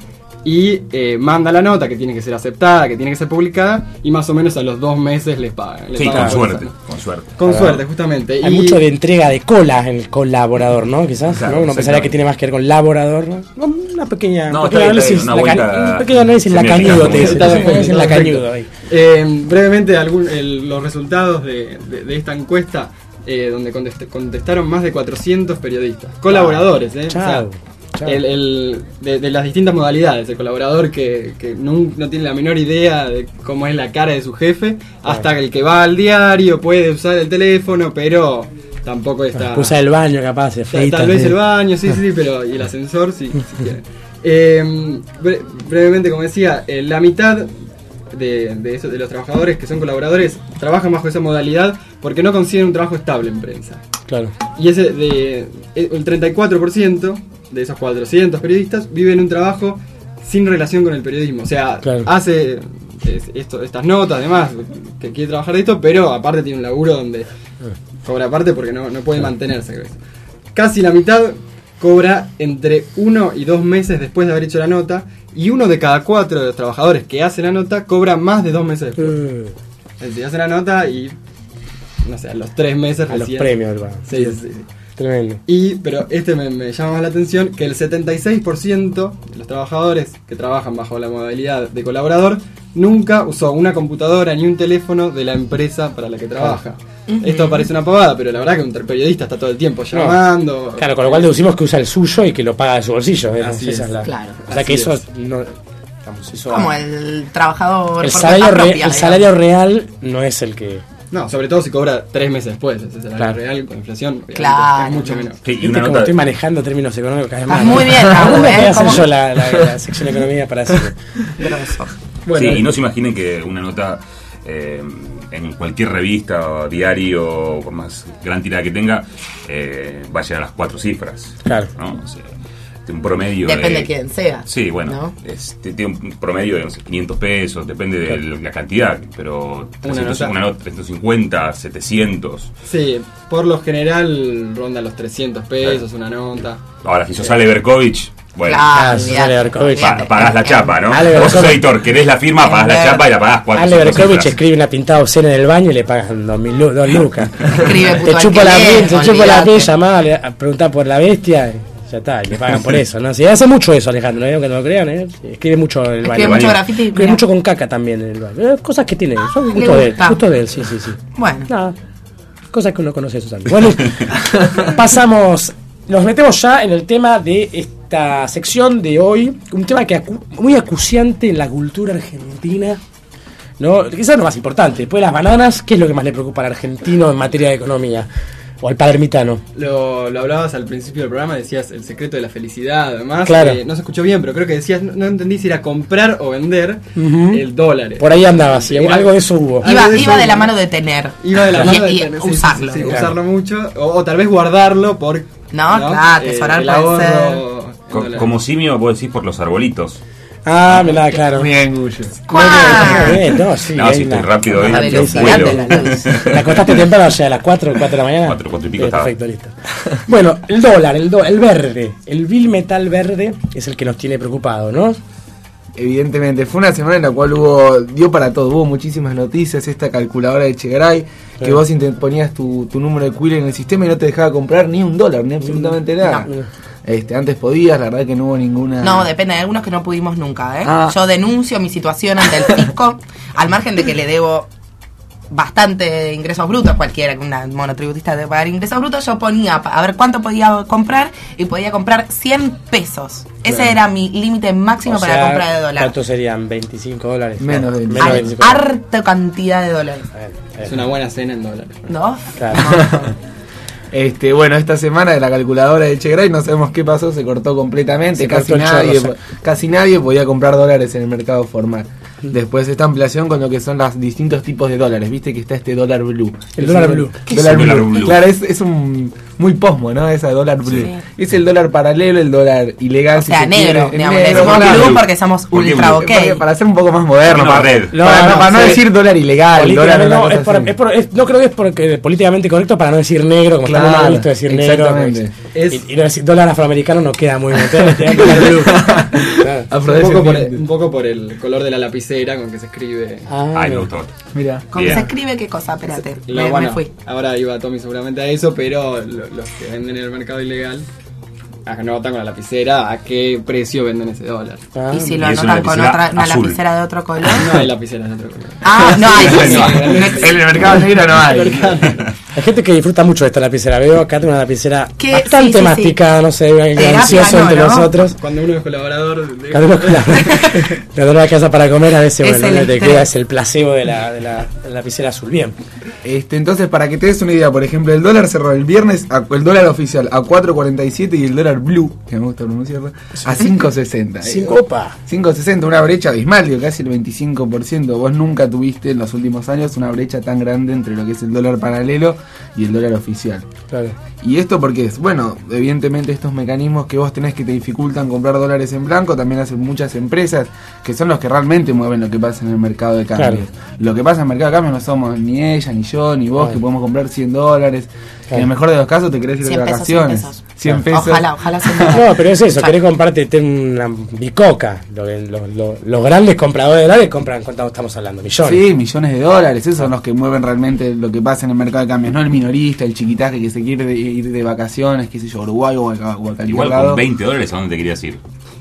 y eh, manda la nota que tiene que ser aceptada, que tiene que ser publicada y más o menos a los dos meses les pagan. les Sí, pagan con suerte, esa- con suerte. Con suerte, justamente. Hay Y- mucho de entrega de cola en el colaborador, ¿no? Quizás, Claro, ¿no? Uno pensaría que tiene más que ver con laborador, ¿no? Una pequeña, No, análisis, una la un pequeño análisis semiótica, lacañudo, te lacañudo. Eh, brevemente, algún- el- los resultados de, de- de esta encuesta, eh, donde contest- contestaron más de 400 periodistas, colaboradores, ¿eh? O sea, El- el- de, de las distintas modalidades, el colaborador que, que no, tiene la menor idea de cómo es la cara de su jefe, hasta el que va al diario, puede usar el teléfono, pero tampoco está... Usa el baño, capaz, se Ta- afeita. Tal vez sí. el baño, sí, sí, sí, pero y el ascensor, sí, si quieren. Eh, bre- brevemente, como decía, eh, la mitad de, de, eso- de los trabajadores que son colaboradores trabajan bajo esa modalidad porque no consiguen un trabajo estable en prensa. Claro. Y ese de, eh, el 34% de esos 400 periodistas vive en un trabajo sin relación con el periodismo. O sea, Claro. hace es- esto, estas notas, además, que quiere trabajar de esto, pero aparte tiene un laburo donde cobra aparte porque no, no puede mantenerse. creo. Casi la mitad cobra entre uno y dos meses después de haber hecho la nota, y uno de cada cuatro de los trabajadores que hace la nota cobra más de dos meses después. Eh, Es decir, hace la nota y, no sé, a los tres meses A los premios del banco. Sí, sí, sí. Tremendo. Y, pero este me, me llama más la atención, que el 76% de los trabajadores que trabajan bajo la modalidad de colaborador nunca usó una computadora ni un teléfono de la empresa para la que trabaja. Esto parece una pavada, pero la verdad que un periodista está todo el tiempo llamando. Claro, con lo cual deducimos que usa el suyo y que lo paga de su bolsillo. ¿eh? Así Esa es. la- Claro. O sea que eso es. no. Eso Como el trabajador el salario, cuenta re- propia, el digamos. salario real no es el que. No, sobre todo si cobra tres meses después. Ese salario Claro. real con inflación Claro. es mucho menor. Sí, y una nota. estoy manejando términos económicos cada vez muy bien, ¿no? Raúl, ¿Dónde ¿eh? voy a hacer ¿Cómo? yo la, la- la sección de economía para? Grosso. Bueno, sí, y no se imaginen que una nota eh, en cualquier revista o diario, por más gran tirada que tenga, eh, va a llegar a las cuatro cifras. Claro. ¿no? O sea, un promedio Depende de de quién sea. Sí, bueno, ¿no? es- t- tiene un promedio de no sé, 500 pesos, depende de la cantidad, pero 300, nota. una nota 350, 700. Sí, por lo general ronda los 300 pesos, una nota. Ahora, si sos Ale Berkovich, bueno, Claro, Ah, pa- pagás la chapa, ¿no? Ale Vos sos editor, querés la firma, pagás la chapa y la pagás cuatro Ale Berkovich escribe una pintada obscena en el baño y le pagan dos, mil, dos lucas. Escribe te chupo la piel, te chupo la piel, llamá, preguntar por la bestia ya está, y le pagan por eso, ¿no? Sí, hace mucho eso Alejandro, ¿eh? aunque no lo crean, ¿eh? Escribe mucho en el baño. Escribe mucho baño. graffiti. Escribe mira. mucho con caca también en el baño. Eh, cosas que tiene, son le gusto de él, gusta. gusto de él, sí, sí, sí. Bueno, Nada, cosas que uno conoce de sus amigos. Bueno, pasamos, nos metemos ya en el tema de esta sección de hoy, un tema que acu- muy acuciante en la cultura argentina. ¿no? Quizás lo más importante, después de las bananas, ¿qué es lo que más le preocupa al argentino en materia de economía? O al palermitano. Lo, lo hablabas al principio del programa, decías el secreto de la felicidad, además. Claro. eh, no se escuchó bien, pero creo que decías, no, no entendí si era comprar o vender el dólar. Por ahí andaba, sí, Era- algo de eso hubo. Iba, de iba eso, de la ¿no? mano de tener. Iba de la Y- mano de y tener- sí, usarlo. sí, sí, Claro. usarlo mucho, o, o tal vez guardarlo por... No, claro, atesorar el Co- como simio, vos decís por los arbolitos. Ah, mirá, claro. Muy bien, Gullo. ¡Cuá! Muy bien, no, sí, No, si estoy rápido hoy, La te velocidad vuelo. de la luz. ¿La acostaste temprano? O sea, a las 4, 4 de la mañana. Cuatro, cuatro y pico Eh, estaba. Perfecto, listo. Bueno, el dólar, el, do- el verde, el bill metal verde es el que nos tiene preocupado, ¿no? Evidentemente, fue una semana en la cual hubo, dio para todo, hubo muchísimas noticias, esta calculadora de Chegaray, que vos ponías tu, tu número de quill en el sistema y no te dejaba comprar ni un dólar, ni absolutamente nada. Este, antes podías, la verdad que no hubo ninguna... No, depende, hay algunos que no pudimos nunca, ¿eh? Ah. Yo denuncio mi situación ante el fisco, al margen de que le debo bastante ingresos brutos, cualquiera, una monotributista debe pagar ingresos brutos, yo ponía a ver cuánto podía comprar y podía comprar 100 pesos. Ese Claro. era mi límite máximo O para sea, la compra de dólar. ¿Cuántos serían? ¿25 dólares? Menos de Menos de Har- 25 dólares. harta cantidad de dólares. Es una buena cena en dólares. ¿No? claro. Este, bueno, esta semana de la calculadora de Chegaray no sabemos qué pasó, se cortó completamente, Se casi cortó nadie, chorro, casi nadie podía comprar dólares en el mercado formal. Después esta ampliación con lo que son los distintos tipos de dólares, viste que está este dólar blue. El Es dólar un- blue. ¿Qué Dólar es el blue. dólar blue? Claro, es, es un, muy posmo, ¿no? Esa dólar blue. Sí. Es el dólar paralelo, el dólar ilegal. O sea, si negro, digamos, negro, blue porque somos ¿Por qué ultra ok. Porque Para ser un poco más moderno, Una para, red. para- para- para no decir dólar ilegal, dólar no, es por- es por- es- no creo que es porque políticamente correcto para no decir negro, como está Claro, muy mal visto decir negro. y, y no decir dólar afroamericano no queda muy bien. Entonces, te dan dólar blue. Claro. Un poco, por el, un poco por el color de la lapicera con que se escribe. Ah, Ay, me gustó. Mira. ¿Cómo se escribe qué cosa? Espérate, Lo- me, bueno, me fui. Ahora iba Tommy seguramente a eso, pero lo- los que venden en el mercado ilegal anotan con la lapicera a qué precio venden ese dólar. Ah, y si lo y es anotan con lapicera otra, una azul. lapicera de otro color. No hay lapiceras de otro color. Ah, no hay. No, no, no no. En el mercado negro no hay. Hay gente que disfruta mucho de esta lapicera. Veo acá tengo una lapicera Que- bastante sí, sí, sí. masticada, no sé, ansioso no, entre ¿no? nosotros. Cuando uno es colaborador de... Cuando uno con la, cuando uno va a casa para comer, a veces, Es bueno, el no te queda es el placebo de la, de la, de la lapicera azul. Bien. Este, entonces, para que te des una idea, por ejemplo, el dólar cerró el viernes, a- el dólar oficial a 4.47 y el dólar blue, que me gusta pronunciarlo, a 5.60. Cinco- Eh, Opa. 5.60, una brecha abismal, digo, casi el 25%. Vos nunca tuviste en los últimos años una brecha tan grande entre lo que es el dólar paralelo y el dólar oficial. Claro. ¿Y esto porque es? Bueno, evidentemente estos mecanismos que vos tenés que te dificultan comprar dólares en blanco también hacen muchas empresas que son los que realmente mueven lo que pasa en el mercado de cambios. Claro. Lo que pasa en el mercado de cambios no somos ni ella, ni yo, ni vos Claro. que podemos comprar 100 dólares. Que En el mejor de los casos te querés ir de 100 pesos, 100 vacaciones. pesos. 100 pesos. Ojalá, ojalá se No, pero es eso, querés comprarte te- una bicoca. Los grandes compradores de dólares compran, ¿cuánto estamos hablando? Millones. Sí, millones de dólares, esos son los que mueven realmente lo que pasa en el mercado de cambios, no el minorista, el chiquitaje que se quiere de- ir de vacaciones, qué sé yo, a Uruguay o a, o a cualquier Igual con 20 dólares, ¿a dónde te querías ir?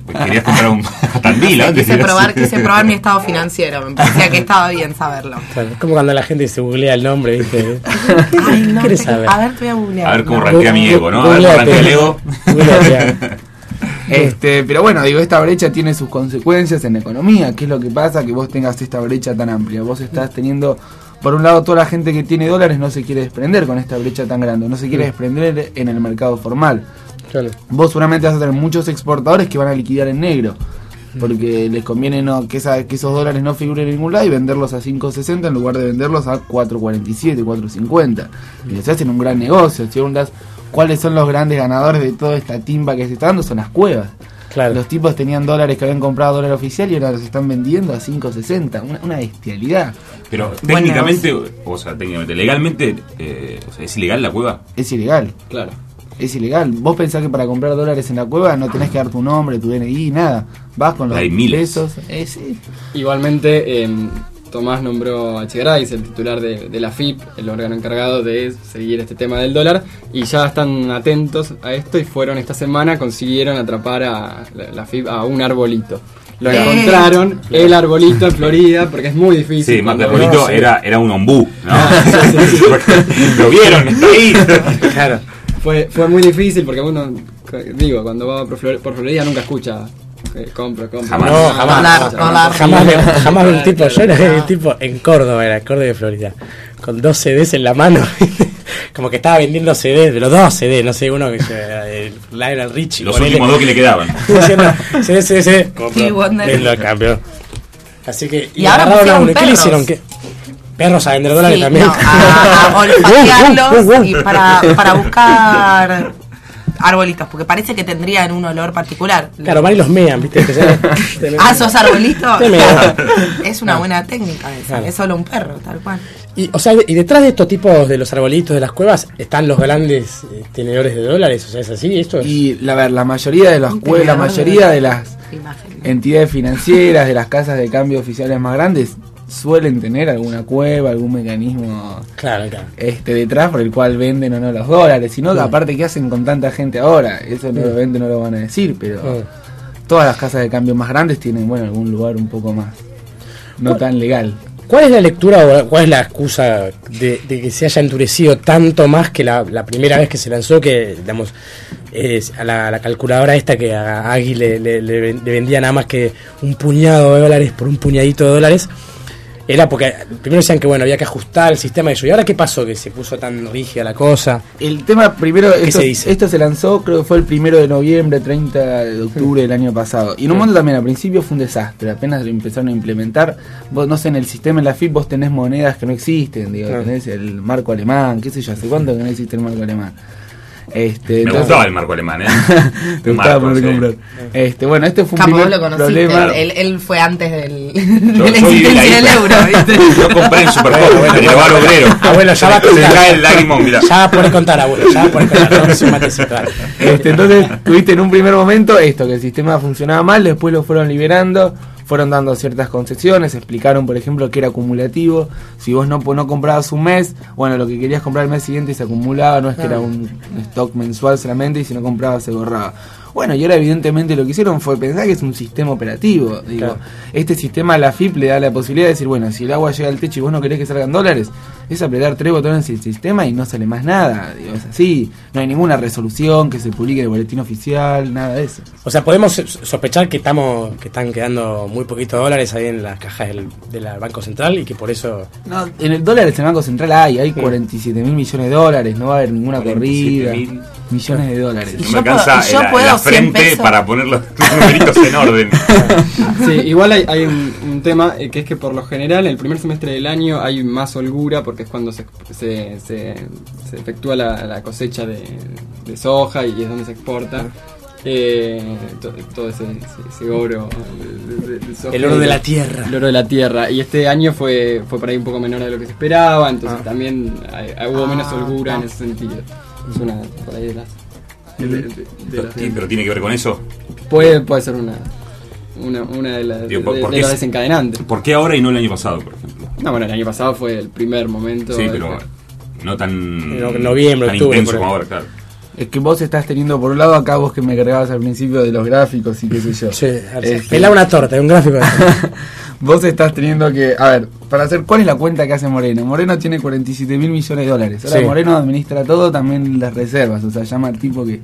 Pues Querías comprar un a Tandil, ¿a dónde Quise probar, quise probar mi estado financiero. Me parecía que estaba bien saberlo. Claro, es como cuando la gente se googlea el nombre, ¿viste? Ay, no, ¿Quieres te- saber? A ver, te voy a googlear. A ver cómo ranquea mi ego, ¿no? A ver cómo el ego. Googleate. Este, pero bueno, digo, esta brecha tiene sus consecuencias en la economía. ¿Qué es lo que pasa? Que vos tengas esta brecha tan amplia. Vos estás teniendo, por un lado, toda la gente que tiene dólares no se quiere desprender con esta brecha tan grande, no se quiere desprender en el mercado formal. Claro. Vos seguramente vas a tener muchos exportadores que van a liquidar en negro. Porque les conviene no, que, esa- que esos dólares no figuren en ningún lado y venderlos a 5.60 en lugar de venderlos a 4.47, 4.50. Y les hacen un gran negocio. Si preguntas cuáles son los grandes ganadores de toda esta timba que se está dando, son las cuevas. Claro. Los tipos tenían dólares que habían comprado dólar oficial y ahora los están vendiendo a 5.60. Una, una bestialidad. Pero técnicamente, o sea, técnicamente, legalmente, eh, o sea, ¿es ilegal la cueva? Es ilegal. Claro. Es ilegal. Vos pensás que para comprar dólares en la cueva no tenés que dar tu nombre, tu DNI, nada. Vas con los Hay miles. pesos. Eh, sí. Igualmente, eh, Tomás nombró a Echegaray, el titular de, de la FIP, el órgano encargado de seguir este tema del dólar, y ya están atentos a esto y fueron esta semana, consiguieron atrapar a la, la FIP a un arbolito. Lo Eh. encontraron, el arbolito en Florida, porque es muy difícil. Sí, más que arbolito era, era un ombú, ¿no? Lo vieron, está ahí. Claro. Fue, fue muy difícil porque uno, digo, cuando va por, Flor- por Florida nunca escucha eh, compro, compro. Jamás. No, jamás. Jamás, un tipo, yo era el tipo en Córdoba, era Córdoba de Florida, con dos CDs en la mano, como que estaba vendiendo CDs, de los dos CDs, no sé, uno que se- el Lionel Richie. Los últimos dos que le quedaban. CD, CD, CD, vendo al cambio. Así que, Y ahora agarraron a pusieron uno, ¿y ¿qué le hicieron? ¿Qué? Perros a vender dólares Sí, también. no, a, a olfatearlos y para, para buscar arbolitos, porque parece que tendrían un olor particular. Claro, van y los mean, ¿viste? Que se- te mean. Ah, esos arbolitos. Te mean. Es una buena técnica esa. Claro. Es solo un perro, tal cual. Y, o sea, y detrás de estos tipos de los arbolitos de las cuevas están los grandes eh, tenedores de dólares, o sea, es así, esto es... Y la, ver, la mayoría de los Un cue- la de mayoría de las Imagen. entidades financieras, de las casas de cambio oficiales más grandes, suelen tener alguna cueva, algún mecanismo Claro, claro. este detrás por el cual venden o no los dólares. Sino que aparte, ¿qué hacen con tanta gente ahora? Eso no lo venden, no lo van a decir, pero Mm. todas las casas de cambio más grandes tienen, bueno, algún lugar un poco más no tan legal. ¿Cuál es la lectura o cuál es la excusa de, de que se haya endurecido tanto más que la, la primera vez que se lanzó? Que, digamos, es a la, calculadora esta que a Agui le vendía nada más que un puñado de dólares por un puñadito de dólares. Era porque primero decían que bueno había que ajustar el sistema y eso. ¿Y ahora qué pasó? Que se puso tan rígida la cosa. El tema primero, ¿Qué esto se dice? esto se lanzó, creo que fue el primero de noviembre, 30 de octubre del año pasado. Y en un momento también, al principio fue un desastre, apenas lo empezaron a implementar. Vos, no sé, en el sistema, en la FIP, vos tenés monedas que no existen, digo, tenés el marco alemán, qué sé yo, hace cuánto que no existe el marco alemán. Este, Me entonces- gustaba el marco alemán, ¿eh? Te gustaba Marco, poder sí. comprar. Este, bueno, este fue un primer lo conociste. problema. Él, él fue antes del, Yo- de la existencia ahí. del euro, ¿viste? Yo compré en Superpop, en el bar obrero. Abuelo, ya va a Se me cae contar. el lagrimón, mirá. Ya va a poder contar, abuelo. Ya va a poder contar. Matecito. Este, entonces tuviste en un primer momento esto, que el sistema funcionaba mal, después lo fueron liberando, fueron dando ciertas concesiones, explicaron por ejemplo que era acumulativo, si vos no, no comprabas un mes, bueno, lo que querías comprar el mes siguiente se acumulaba, no es que era un stock mensual solamente y si no comprabas se borraba. Bueno, y ahora evidentemente lo que hicieron fue pensar que es un sistema operativo. Digo, Claro. este sistema a la FIP le da la posibilidad de decir, bueno, si el agua llega al techo y vos no querés que salgan dólares, es apretar tres botones en el sistema y no sale más nada. Digo, es así. No hay ninguna resolución que se publique en el boletín oficial, nada de eso. O sea, podemos sos- sospechar que estamos que están quedando muy poquitos dólares ahí en las cajas del, del Banco Central y que por eso No, en el dólar en el Banco Central hay, hay 47 mil millones de dólares, no va a haber ninguna corrida. 47.000. Millones de dólares. No me alcanza puedo- yo la, puedo la 100 frente para poner los numeritos en orden. Sí, igual hay, hay un, un tema eh, que es que por lo general el primer semestre del año hay más holgura porque es cuando se, se, se- se efectúa la, la cosecha de, de soja y es donde se exporta. eh, to- todo ese, ese- ese oro de- de- de soja El oro de la tierra. el oro de la tierra y este año fue fue por ahí un poco menor de lo que se esperaba entonces también hay- hay- hubo menos Ah, holgura en ah. ese sentido es una por ahí de las de- de- de las- Sí, pero tiene que ver con eso. puede puede ser una una, una de, las Digo, por- de- ¿por de qué los es- desencadenantes ¿Por qué ahora y no el año pasado, por ejemplo? No, bueno, el año pasado fue el primer momento. Sí, pero no tan, No- noviembre, tan octubre, intenso como ahora, claro. Es que vos estás teniendo por un lado acá vos que me cargabas al principio de los gráficos y qué sé yo. Sí, Este, pelá una torta, un gráfico de Vos estás teniendo que, a ver, para hacer, ¿cuál es la cuenta que hace Moreno? Moreno tiene 47 mil millones de dólares. Ahora Sí. Moreno administra todo, también las reservas. O sea, llama al tipo que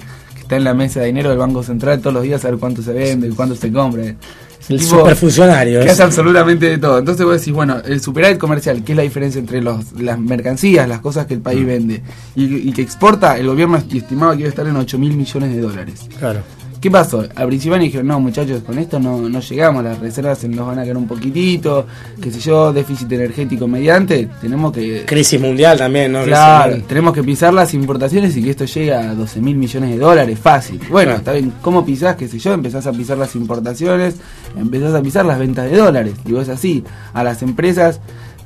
está en la mesa de dinero del Banco Central todos los días a ver cuánto se vende, cuánto se compra. Es El superfuncionario. que es- hace absolutamente de todo. Entonces vos decís, bueno, el superávit comercial, ¿qué es la diferencia entre los, las mercancías, las cosas que el país vende y, y que exporta? El gobierno esti- estimaba que iba a estar en 8 mil millones de dólares. Claro. ¿Qué pasó? Al principio dijeron, no muchachos, con esto no, no llegamos, las reservas se nos van a caer un poquitito, qué sé yo, déficit energético mediante, tenemos que... Crisis mundial también, ¿no? Claro, tenemos que pisar las importaciones y que esto llegue a 12 mil millones de dólares, fácil. Bueno, está bien, ¿cómo pisás? qué sé yo? Empezás a pisar las importaciones, empezás a pisar las ventas de dólares. Digo, es así, a las empresas...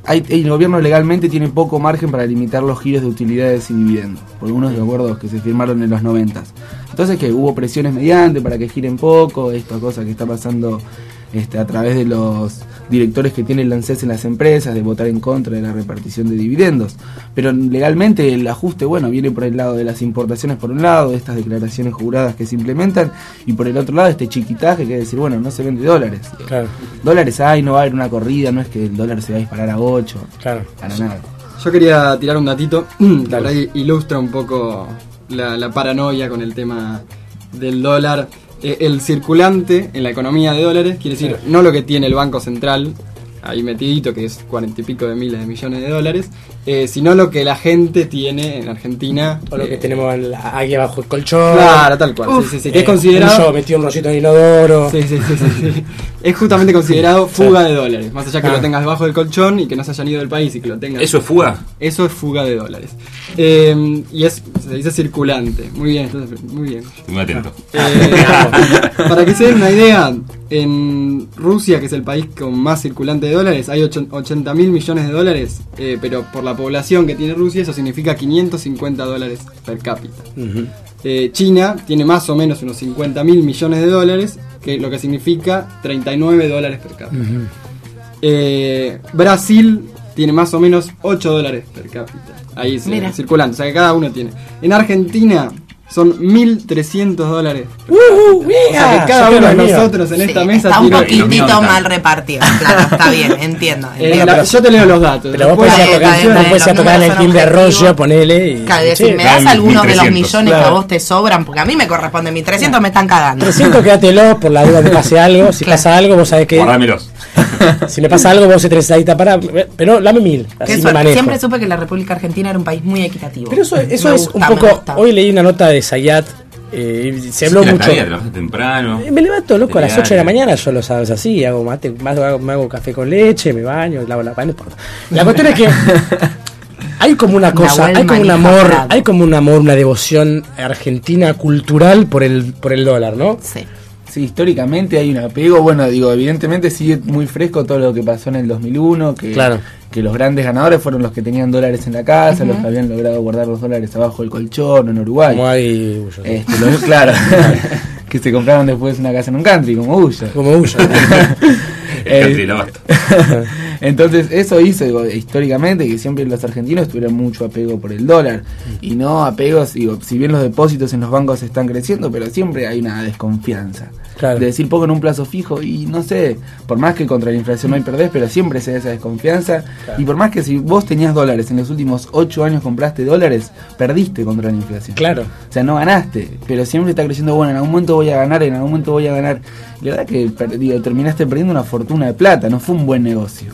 Hay, el gobierno legalmente tiene poco margen para limitar los giros de utilidades y dividendos, por unos de acuerdos que se firmaron en los 90. Entonces que hubo presiones mediante para que giren poco, esta cosa que está pasando este, a través de los directores que tienen la ANSES en las empresas, de votar en contra de la repartición de dividendos. Pero legalmente el ajuste, bueno, viene por el lado de las importaciones por un lado, de estas declaraciones juradas que se implementan, y por el otro lado este chiquitaje que es decir, bueno, no se vende dólares. Claro, Dólares hay, no va a haber una corrida, no es que el dólar se va a disparar a 8, claro. para nada. Yo quería tirar un datito que ilustra un poco la, la paranoia con el tema del dólar. Eh, el circulante en la economía de dólares quiere decir no lo que tiene el Banco Central ahí metidito, que es cuarenta y pico de miles de millones de dólares, eh, sino lo que la gente tiene en Argentina. O lo que eh, tenemos en la- aquí abajo el colchón. Claro, tal cual. Uf, sí, sí, sí, que eh, es considerado. yo metido un rollito en inodoro. Sí, sí, sí, sí, sí. Es justamente considerado fuga de dólares. Más allá que Ah. lo tengas debajo del colchón y que no se hayan ido del país y que lo tengas. ¿Eso es fuga? Eso es fuga de dólares. Eh, y es, se dice circulante. Muy bien, entonces, muy bien. Muy atento. Eh, para que se den una idea, en Rusia, que es el país con más circulante de dólares, hay ocho- 80 mil millones de dólares, eh, pero por la población que tiene Rusia, eso significa 550 dólares per cápita. Eh, China tiene más o menos unos 50 mil millones de dólares, que lo que significa 39 dólares per cápita. Eh, Brasil tiene más o menos 8 dólares per cápita. Ahí se- circulando, o sea que cada uno tiene. En Argentina son 1.300 dólares. Uh, o sea mira, que cada uno de nosotros en Sí, esta mesa está un tiene. Poquitito no mal repartido. Claro, está bien, entiendo. Eh, la- yo te leo los datos. Pero vos podés tocar, bien, vos tocar en el Arroyo, objetivos. ponele. Y, che, me das algunos de los 1300, millones que a vos te sobran, porque a mí me corresponde 1300 me están cagando. 300 quédatelo por la duda que pase algo. Si Claro. pasa algo, vos sabés que. Guardámelos. Si me pasa algo, vos se ahí para. Pero dame mil. Así me suerte. manejo. Siempre supe que la República Argentina era un país muy equitativo. Pero eso, eso es un poco. Hoy leí una nota de Sayat. eh, se habló Sí, mucho. tarea, temprano. Eh, Me levanto, loco, a las 8 de la mañana, yo lo sabes así, hago mate, más- hago- me hago café con leche, me baño, lavo la no importa. La cuestión es que Hay como una cosa, hay como un amor, hay como un amor, una devoción argentina cultural por el por el dólar, ¿no? Sí. Sí, históricamente hay un apego. Bueno, digo, evidentemente sigue muy fresco todo lo que pasó en el 2001, que, Claro. que los grandes ganadores fueron los que tenían dólares en la casa, los que habían logrado guardar los dólares abajo del colchón en Uruguay. Como hay Este, los- claro, que se compraron después una casa en un country, como Ulla. Como Ulla. El country del abasto. Entonces, eso hizo digo, históricamente que siempre los argentinos tuvieron mucho apego por el dólar. Y no apegos, digo, si bien los depósitos en los bancos están creciendo, pero siempre hay una desconfianza. Claro. De decir, pongo en un plazo fijo y no sé, por más que contra la inflación no hay perdés, pero siempre se da esa desconfianza. Claro. Y por más que si vos tenías dólares en los últimos 8 años compraste dólares, perdiste contra la inflación. Claro. O sea, no ganaste, pero siempre está creyendo, bueno, en algún momento voy a ganar, en algún momento voy a ganar. La verdad que terminaste perdiendo una fortuna de plata, no fue un buen negocio.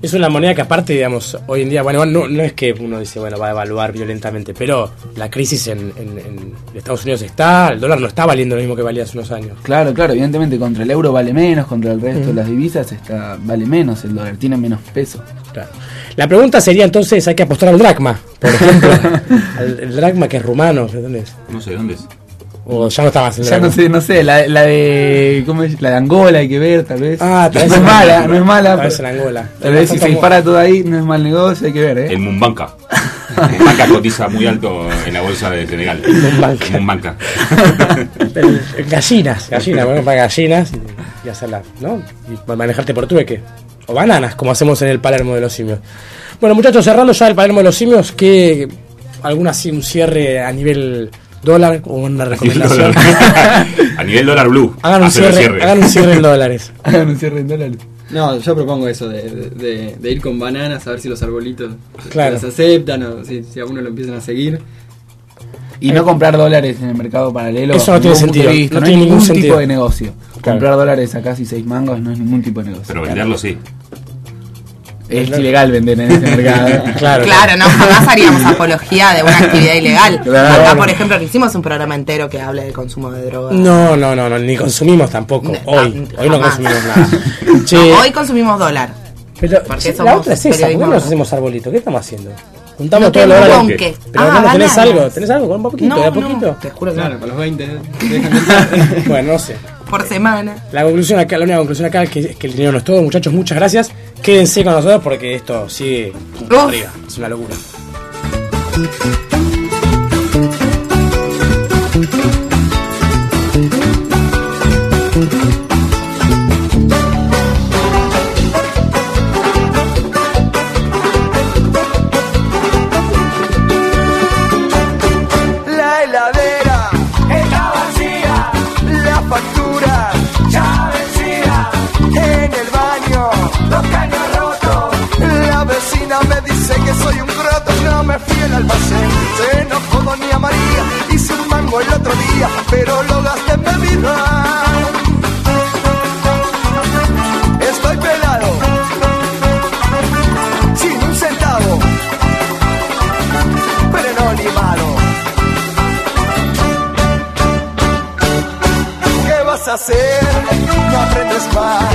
Es una moneda que aparte, digamos, hoy en día, bueno, no, no es que uno dice, bueno, va a evaluar violentamente, pero la crisis en, en- en Estados Unidos está, el dólar no está valiendo lo mismo que valía hace unos años. Claro, claro, evidentemente contra el euro vale menos, contra el resto Mm. de las divisas está vale menos el dólar, tiene menos peso. Claro. La pregunta sería entonces, hay que apostar al dracma, por ejemplo. al, el dracma que es rumano, ¿de ¿dónde es? No sé, ¿dónde es? O ya no está más el Ya no sé, no sé, la, la de ¿cómo es? la de Angola hay que ver, tal vez. Ah, tal vez no es mala, no es mala. Tal vez pero- en Angola. Tal vez si se dispara todo ahí, no es mal negocio, hay que ver, ¿eh? El Mumbanca. Mumbanca cotiza muy alto en la bolsa de Senegal. Mumbanca. Mumbanca. Gallinas, gallinas, bueno, para gallinas y, y hacerlas, ¿no? Y manejarte por trueque. O bananas, como hacemos en el Palermo de los Simios. Bueno, muchachos, cerrando ya el Palermo de los Simios, que alguna así un cierre a nivel dólar o una recomendación. A nivel dólar blue. hagan, un cierre, cierre. hagan un cierre en dólares. Hagan un cierre en dólares. No, yo propongo eso de, de- ir con bananas a ver si los arbolitos Claro. las aceptan o si, si a uno lo empiezan a seguir. Y no comprar dólares en el mercado paralelo. Eso no tiene sentido, vista, no No, tiene hay ningún ningún sentido. tipo de negocio. Claro. Comprar dólares a casi 6 mangos no es ningún tipo de negocio. Pero venderlo sí. Es ilegal vender en ese mercado. Claro. Claro, no, jamás haríamos apología de una actividad ilegal. Claro. Acá, por ejemplo, que hicimos un programa entero que hable de consumo de drogas. No, no, no, no, ni consumimos tampoco. Hoy, hoy no jamás. consumimos nada. No, Che, hoy consumimos dólar. pero porque sí, la otra es esa, ¿por qué no nos hacemos arbolito? ¿Qué estamos haciendo? Juntamos No todo con qué. Pero Ah, hermano, ¿tenés bananas. algo? ¿Tenés algo? ¿Con un poquito? No, ¿De a no, poquito? te juro que Claro, no. con los 20. Bueno, no sé. Por semana. La conclusión acá, la única conclusión acá es que, es que el dinero no es todo, muchachos, muchas gracias. Quédense con nosotros porque esto sigue Uf. arriba. Es una locura. Pero lo gasté en bebida. Estoy pelado, sin un centavo, pero no limado. ¿Qué vas a hacer? No aprendes más.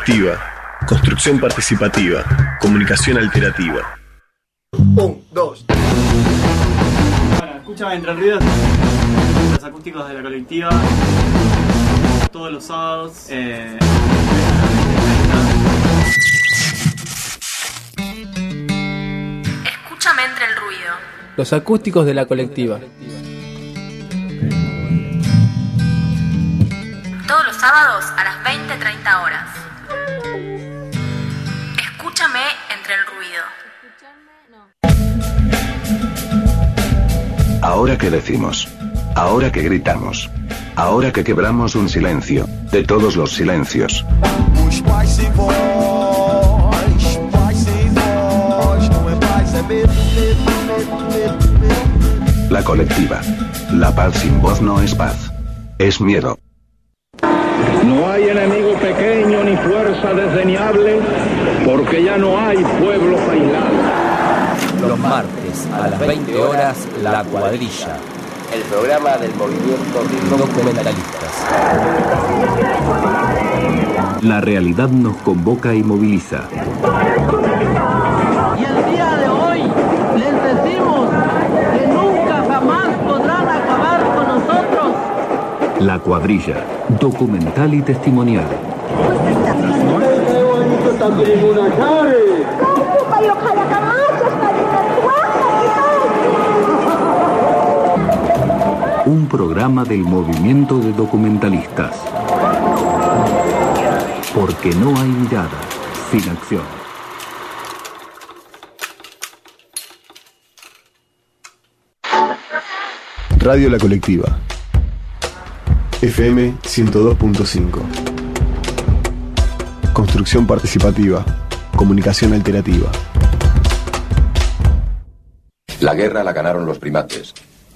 Colectiva. Construcción participativa. Comunicación alterativa. Un, dos. Bueno, escúchame entre ruidos. Los acústicos de la colectiva. Todos los sábados. Eh, Escúchame entre el ruido. Los acústicos de la colectiva. Que decimos. Ahora que gritamos. Ahora que quebramos un silencio. De todos los silencios. La colectiva. La paz sin voz no es paz. Es miedo. No hay enemigo pequeño ni fuerza desdeñable, porque ya no hay pueblos aislados. Los martes a las 20 horas, La Cuadrilla. El programa del movimiento de documentalistas. La realidad nos convoca y moviliza. Y el día de hoy les decimos que nunca jamás podrán acabar con nosotros. La Cuadrilla. Documental y testimonial. Un programa del movimiento de documentalistas. Porque no hay mirada sin acción. Radio La Colectiva. FM 102.5. Construcción participativa. Comunicación alterativa. La guerra la ganaron los primates.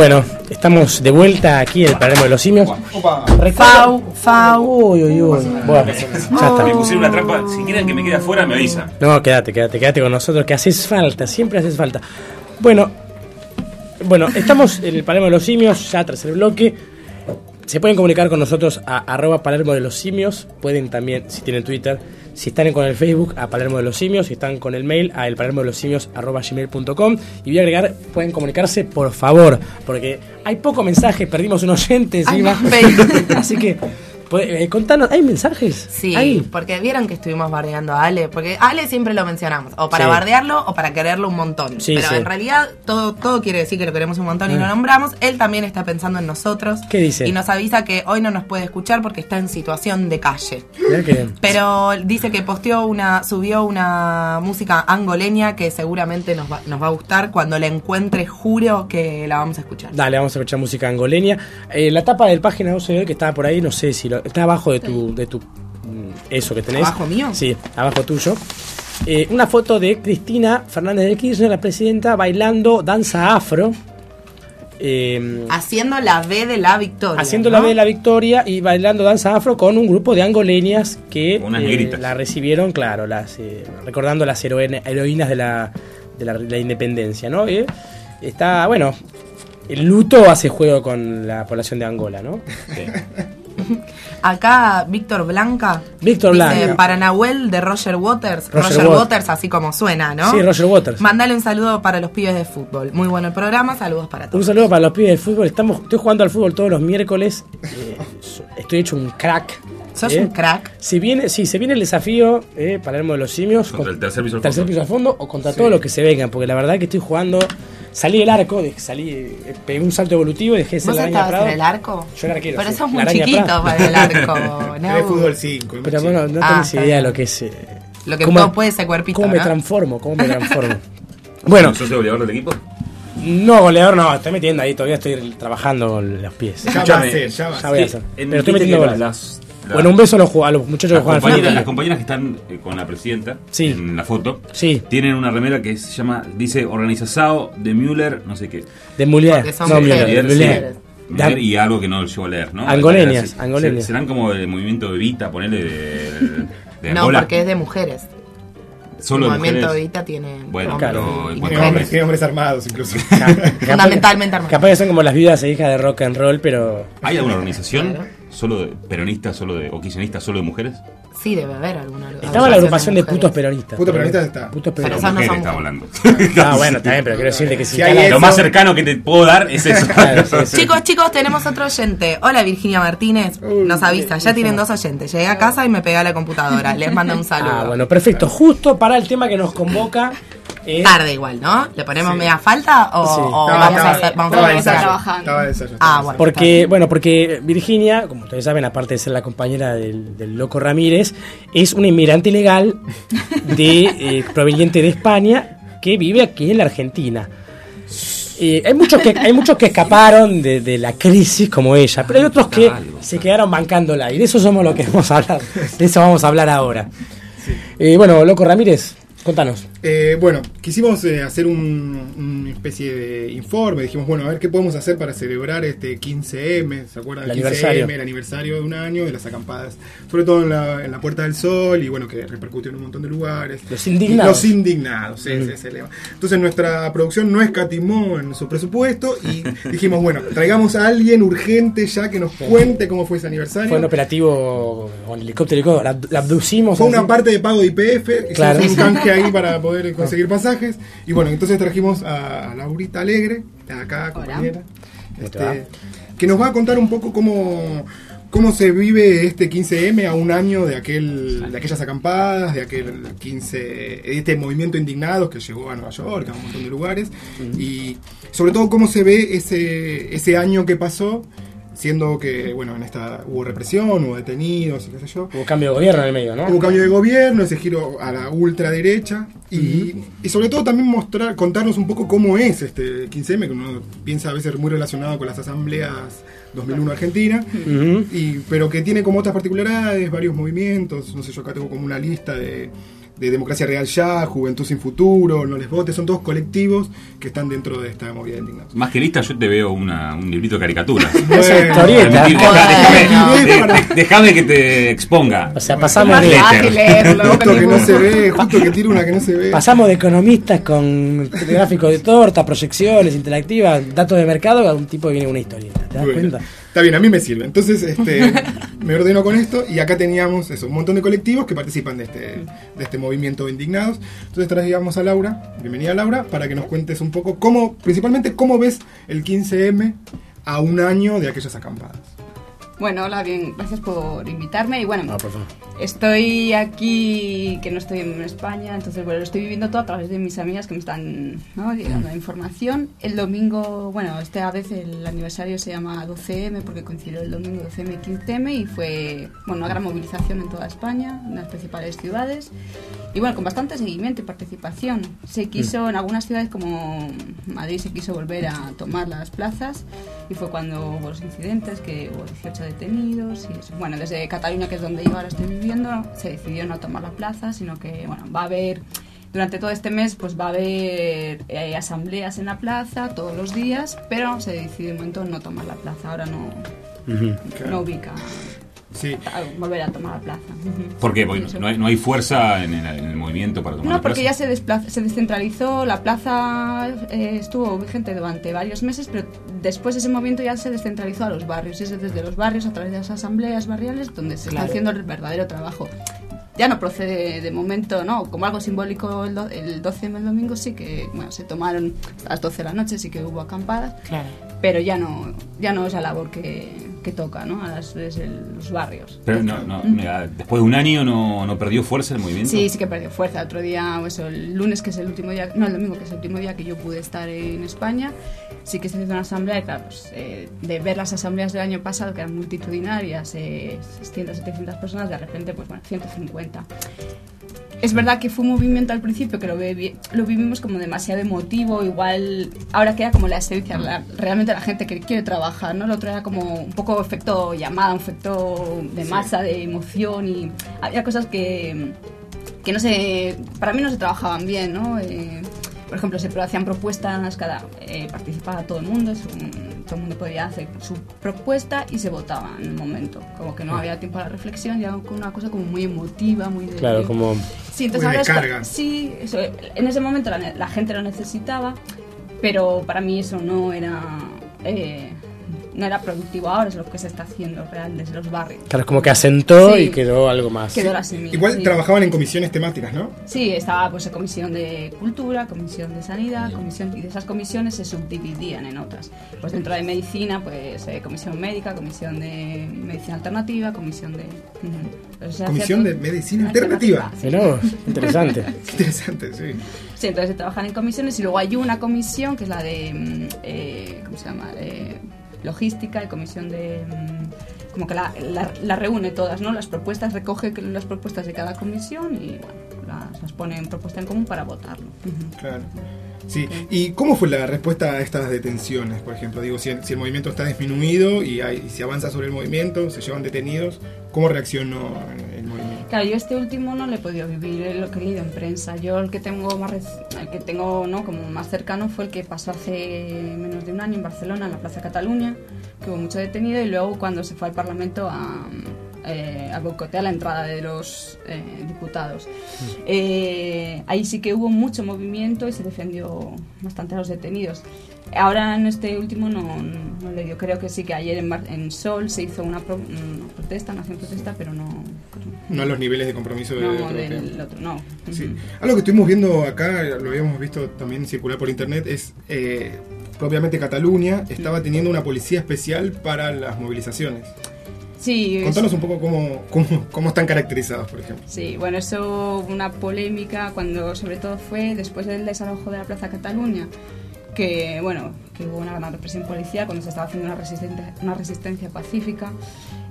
Bueno, estamos de vuelta aquí en el Palermo de los Simios. Fau, Fau. Uy, uy, uy. Bueno, ya está. Me pusieron una trampa. Si quieren que me quede afuera, me avisan. No, quédate, quédate, quédate con nosotros, que haces falta, siempre haces falta. Bueno, bueno, estamos en el Palermo de los Simios, ya tras el bloque. Se pueden comunicar con nosotros a arroba Palermo de los Simios. Pueden también, si tienen Twitter, si están con el Facebook, a Palermo de los Simios. Si están con el mail, a el Palermo de los Simios arroba gmail.com. Y voy a agregar, pueden comunicarse por favor, porque hay poco mensaje, perdimos un oyente encima. Así que, puede- eh, contanos, ¿hay mensajes? Sí, porque vieron que estuvimos bardeando a Ale, porque Ale siempre lo mencionamos, o para Sí. bardearlo o para quererlo un montón. Sí, Pero sí. en realidad todo, todo quiere decir que lo queremos un montón y Ah. lo nombramos. Él también está pensando en nosotros. ¿Qué dice? Y nos avisa que hoy no nos puede escuchar porque está en situación de calle. Que- Pero dice que posteó una, subió una música angoleña que seguramente nos va, nos va a gustar. Cuando la encuentre, juro que la vamos a escuchar. Dale, vamos a escuchar música angoleña. Eh, la tapa del página 12 de hoy que estaba por ahí, no sé si lo, está abajo de tu, de tu mm, eso que tenés. ¿Abajo mío? Sí, abajo tuyo. Eh, una foto de Cristina Fernández de Kirchner, la presidenta, bailando danza afro. Eh, Haciendo la B de la victoria. haciendo ¿no? la B de la victoria y bailando danza afro con un grupo de angoleñas que eh, la recibieron, claro, las eh, recordando las heroína- heroínas de la, de la, de la independencia, ¿no? Eh, está, bueno, el luto hace juego con la población de Angola, ¿no? Acá Víctor Blanca. Víctor Blanca. Para Nahuel de Roger Waters. Roger Roger, Wat- Waters, así como suena, ¿no? Sí, Roger Waters. Mandale un saludo para los pibes de fútbol. Muy bueno el programa, saludos para todos. Un saludo para los pibes de fútbol. Estamos, estoy jugando al fútbol todos los miércoles. Eh, estoy hecho un crack. ¿Sos ¿eh? un crack? Si viene, sí, se viene el desafío, eh, Palermo de los Simios. Contra con- el tercer piso al tercer fondo. piso al fondo o contra Sí. todo lo que se venga. Porque la verdad que estoy jugando. Salí del arco, salí, eh, pegué un salto evolutivo y dejé de ser ¿Vos la araña estabas Prado. en el arco? Yo era arquero. Pero sí, sos muy chiquito Prado. para el arco. no. Es fútbol 5. Pero bueno, no Ah, tenés idea de lo que es. eh, Lo que cómo- todo puede ese cuerpito, ¿Cómo me transformo? ¿Cómo me transformo? bueno, ¿Sos el goleador del equipo? No, goleador no, estoy metiendo ahí, todavía estoy trabajando con los pies. Ya va a ser, ya va a voy a Sí, hacer. en- Pero estoy metiendo goles. las- Bueno, un beso a los, ju- a los muchachos que Las juegan al compañeras, fútbol. las compañeras que están eh, con la presidenta en la foto tienen una remera que se llama, dice Organizazao de Müller, no sé qué. De son no. Müller, Müller, Müller. sí. Müller y algo que no llevo a leer, ¿no? Angolenias, Se- angolenias. Serán como el movimiento de Vita, ponele de, de No, Angola. porque es de mujeres. Solo el de movimiento mujeres. Evita tiene. Bueno, y Tiene hombres, tiene hombres armados incluso. Fundamentalmente armados. Capaz que son como las viudas e hijas de rock and roll, pero. ¿Hay alguna organización solo de peronistas, solo de, o kirchneristas, solo de mujeres? Sí, debe haber alguna. Estaba la agrupación de putos peronistas. Putos peronistas está. Putos Pero peronistas. son estamos hablando. Ah, bueno, bien, pero quiero decirte que si, Si hay eso- Lo más cercano que te puedo dar es eso. Claro, sí, sí. Chicos, chicos, tenemos otro oyente. Hola Virginia Martínez. Nos avisa, ya tienen dos oyentes. Llegué a casa y me pegué a la computadora. Les mando un saludo. Ah, bueno, perfecto. Justo para el tema que nos convoca. Eh, Tarde igual, ¿no? ¿Le ponemos Sí. media falta o, Sí. o Estaba- vamos a hacer, vamos estaba a ensayo, trabajando? estaba de ensayo, estaba Ah, bueno. Porque, bueno, porque Virginia, como ustedes saben, aparte de ser la compañera del, del Loco Ramírez, es una inmigrante ilegal de, eh, proveniente de España que vive aquí en la Argentina. Eh, hay, muchos que, hay muchos que escaparon de, de la crisis como ella, pero hay otros que se quedaron bancándola y de eso somos lo que vamos a hablar. De eso vamos a hablar ahora. Eh, bueno, Loco Ramírez, contanos. Eh, bueno, quisimos eh, hacer un- una especie de informe. Dijimos, bueno, a ver qué podemos hacer para celebrar este 15M. ¿Se acuerdan El del 15M? aniversario. El aniversario de un año de las acampadas. Sobre todo en la, en la Puerta del Sol y bueno, que repercutió en un montón de lugares. Los indignados. Los indignados, ese es el lema. Entonces nuestra producción no escatimó en su presupuesto y dijimos, bueno, traigamos a alguien urgente ya que nos cuente cómo fue ese aniversario. Fue un operativo con helicóptero, helicóptero, la, la abducimos. Fue así. una parte de pago de IPF, Claro. un canje ahí para poder conseguir pasajes. Y bueno, entonces trajimos a Laurita Alegre, de acá, compañera, este, que nos va a contar un poco cómo, cómo se vive este 15M a un año de aquel de aquellas acampadas, de aquel 15, de este movimiento indignados que llegó a Nueva York, a un montón de lugares. Y sobre todo cómo se ve ese, ese año que pasó. Siendo que, bueno, en esta hubo represión, hubo detenidos y qué sé yo. Hubo cambio de gobierno en el medio, ¿no? Hubo cambio de gobierno, ese giro a la ultraderecha y, y sobre todo también mostrar, contarnos un poco cómo es este 15M, que uno piensa a veces muy relacionado con las asambleas 2001 Argentina, y, pero que tiene como otras particularidades, varios movimientos, no sé, yo acá tengo como una lista de, de Democracia Real Ya, Juventud Sin Futuro, No Les Votes, son todos colectivos que están dentro de esta movida de indignados. Más que lista, yo te veo una, un librito de caricaturas. Déjame déjame- de- déjame que te exponga. O sea, pasamos de. Justo que no se ve, justo que tira una que no se ve. pasamos de economistas con gráficos de torta, proyecciones interactivas, datos de mercado a un tipo que viene con una historieta. ¿Te das Bueno, cuenta? Está bien, a mí me sirve. Entonces, este, me ordeno con esto y acá teníamos eso, un montón de colectivos que participan de este, de este movimiento de indignados. Entonces traíamos a Laura, bienvenida Laura, para que nos cuentes un poco cómo, principalmente cómo ves el 15M a un año de aquellas acampadas. Bueno, hola, bien, gracias por invitarme y bueno, Ah, estoy aquí, que no estoy en España, entonces bueno, lo estoy viviendo todo a través de mis amigas que me están ¿no? llegando la información. El domingo, bueno, esta vez el aniversario se llama 12M porque coincidió el domingo 12M y 15M y fue bueno, una gran movilización en toda España, en las principales ciudades y bueno, con bastante seguimiento y participación. Se quiso en algunas ciudades como Madrid se quiso volver a tomar las plazas y fue cuando hubo los incidentes, que hubo 18 detenidos y eso. bueno, desde Cataluña que es donde yo ahora estoy viviendo, se decidió no tomar la plaza, sino que bueno, va a haber durante todo este mes pues va a haber eh, asambleas en la plaza todos los días, pero se decidió un momento no tomar la plaza, ahora no, no ubica Sí. a volver a tomar la plaza. ¿Por qué? Porque No no hay, no hay fuerza en el, en el movimiento para tomar No, la porque plaza. ya se, desplaza- se descentralizó, la plaza eh, estuvo vigente durante varios meses, pero después ese movimiento ya se descentralizó a los barrios, y es desde los barrios a través de las asambleas barriales donde se Claro. está haciendo el verdadero trabajo. Ya no procede de momento, ¿no? Como algo simbólico el, do- el 12 del domingo sí que, bueno, se tomaron a las 12 de la noche, sí que hubo acampadas, Claro. Pero ya no, ya no es la labor que, que toca, ¿no? A las, desde los barrios. Pero no, no, mira, después de un año no, no perdió fuerza el movimiento. Sí, sí que perdió fuerza. Otro día, eso, el lunes, que es el último día, no, el domingo, que es el último día que yo pude estar en España, sí que se hizo una asamblea, y claro, pues, eh, de ver las asambleas del año pasado, que eran multitudinarias, eh, 600, 700 personas, de repente, pues bueno, 150. Es verdad que fue un movimiento al principio que lo, vi- lo vivimos como demasiado emotivo, igual ahora queda como la esencia, la- realmente la gente que quiere trabajar, ¿no? El otro era como un poco efecto llamada, un efecto de Sí. masa, de emoción y había cosas que, que no se, para mí no se trabajaban bien, ¿no? Eh, por ejemplo, se hacían propuestas, cada eh, participaba todo el mundo, todo el mundo podía hacer su propuesta y se votaba en el momento. Como que no había tiempo a la reflexión, ya con una cosa como muy emotiva, muy de... Claro, como... Sí, entonces ahora de es sí, eso, en ese momento la, la gente lo necesitaba, pero para mí eso no era eh, no era productivo. Ahora es lo que se está haciendo real desde los barrios. Claro, es como que asentó Sí. y quedó algo más. Quedó la semilla. Igual sí. trabajaban en comisiones temáticas, ¿no? Sí, estaba pues en comisión de cultura, comisión de sanidad, comisión y de esas comisiones se subdividían en otras. Pues dentro de medicina, pues eh, comisión médica, comisión de medicina alternativa, comisión de hacía Comisión de medicina alternativa. Mirá vos, interesante. interesante, sí. Sí, entonces se trabajan en comisiones y luego hay una comisión que es la de, mm, eh, ¿cómo se llama? Eh, logística y comisión de... mm, como que la, la- la reúne todas, ¿no? Las propuestas, recoge las propuestas de cada comisión y bueno, las, las pone en propuesta en común para votarlo. Claro. Sí. ¿Y cómo fue la respuesta a estas detenciones, por ejemplo? Digo, si el, si el movimiento está disminuido y, hay, y se avanza sobre el movimiento, se llevan detenidos, ¿cómo reaccionó el movimiento? Claro, yo este último no lo he podido vivir, es lo que he leído en prensa. Yo el que tengo más el que tengo no como más cercano fue el que pasó hace menos de un año en Barcelona, en la Plaza Cataluña, que hubo mucho detenido y luego cuando se fue al Parlamento a, eh, a boicotear la entrada de los eh, diputados. Eh, ahí sí que hubo mucho movimiento y se defendió bastante a los detenidos. Ahora en este último no, no le dio. Creo que sí que ayer en, en Sol se hizo una, pro- una protesta, una acción protesta, pero no. No a los niveles de compromiso de No, otro del otro, no. Sí. Algo que estuvimos viendo acá, lo habíamos visto también circular por internet, es eh, propiamente Cataluña estaba teniendo una policía especial para las movilizaciones. Sí, Contanos un poco cómo, cómo, cómo están caracterizados, por ejemplo. Sí, bueno, eso hubo una polémica cuando sobre todo fue después del desalojo de la Plaza Cataluña, que bueno, que hubo una gran represión policial cuando se estaba haciendo una resistencia, una resistencia pacífica.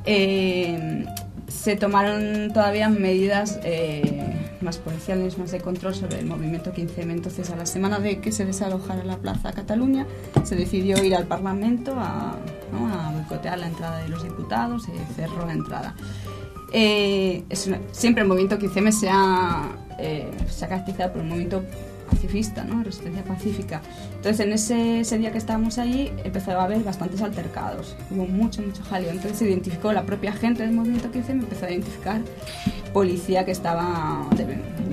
Eh, se tomaron todavía medidas eh, más policiales, más de control sobre el movimiento 15M. Entonces, a la semana de que se desalojara la Plaza Cataluña, se decidió ir al Parlamento a, ¿no? boicotear la entrada de los diputados, se cerró la entrada. Eh, es siempre el movimiento 15M se ha, eh, por un movimiento pacifista, ¿no? resistencia pacífica. Entonces, en ese, ese día que estábamos allí, empezaba a haber bastantes altercados. Hubo mucho, mucho jaleo. Entonces, se identificó la propia gente del movimiento 15M, empezó a identificar policía que estaba de,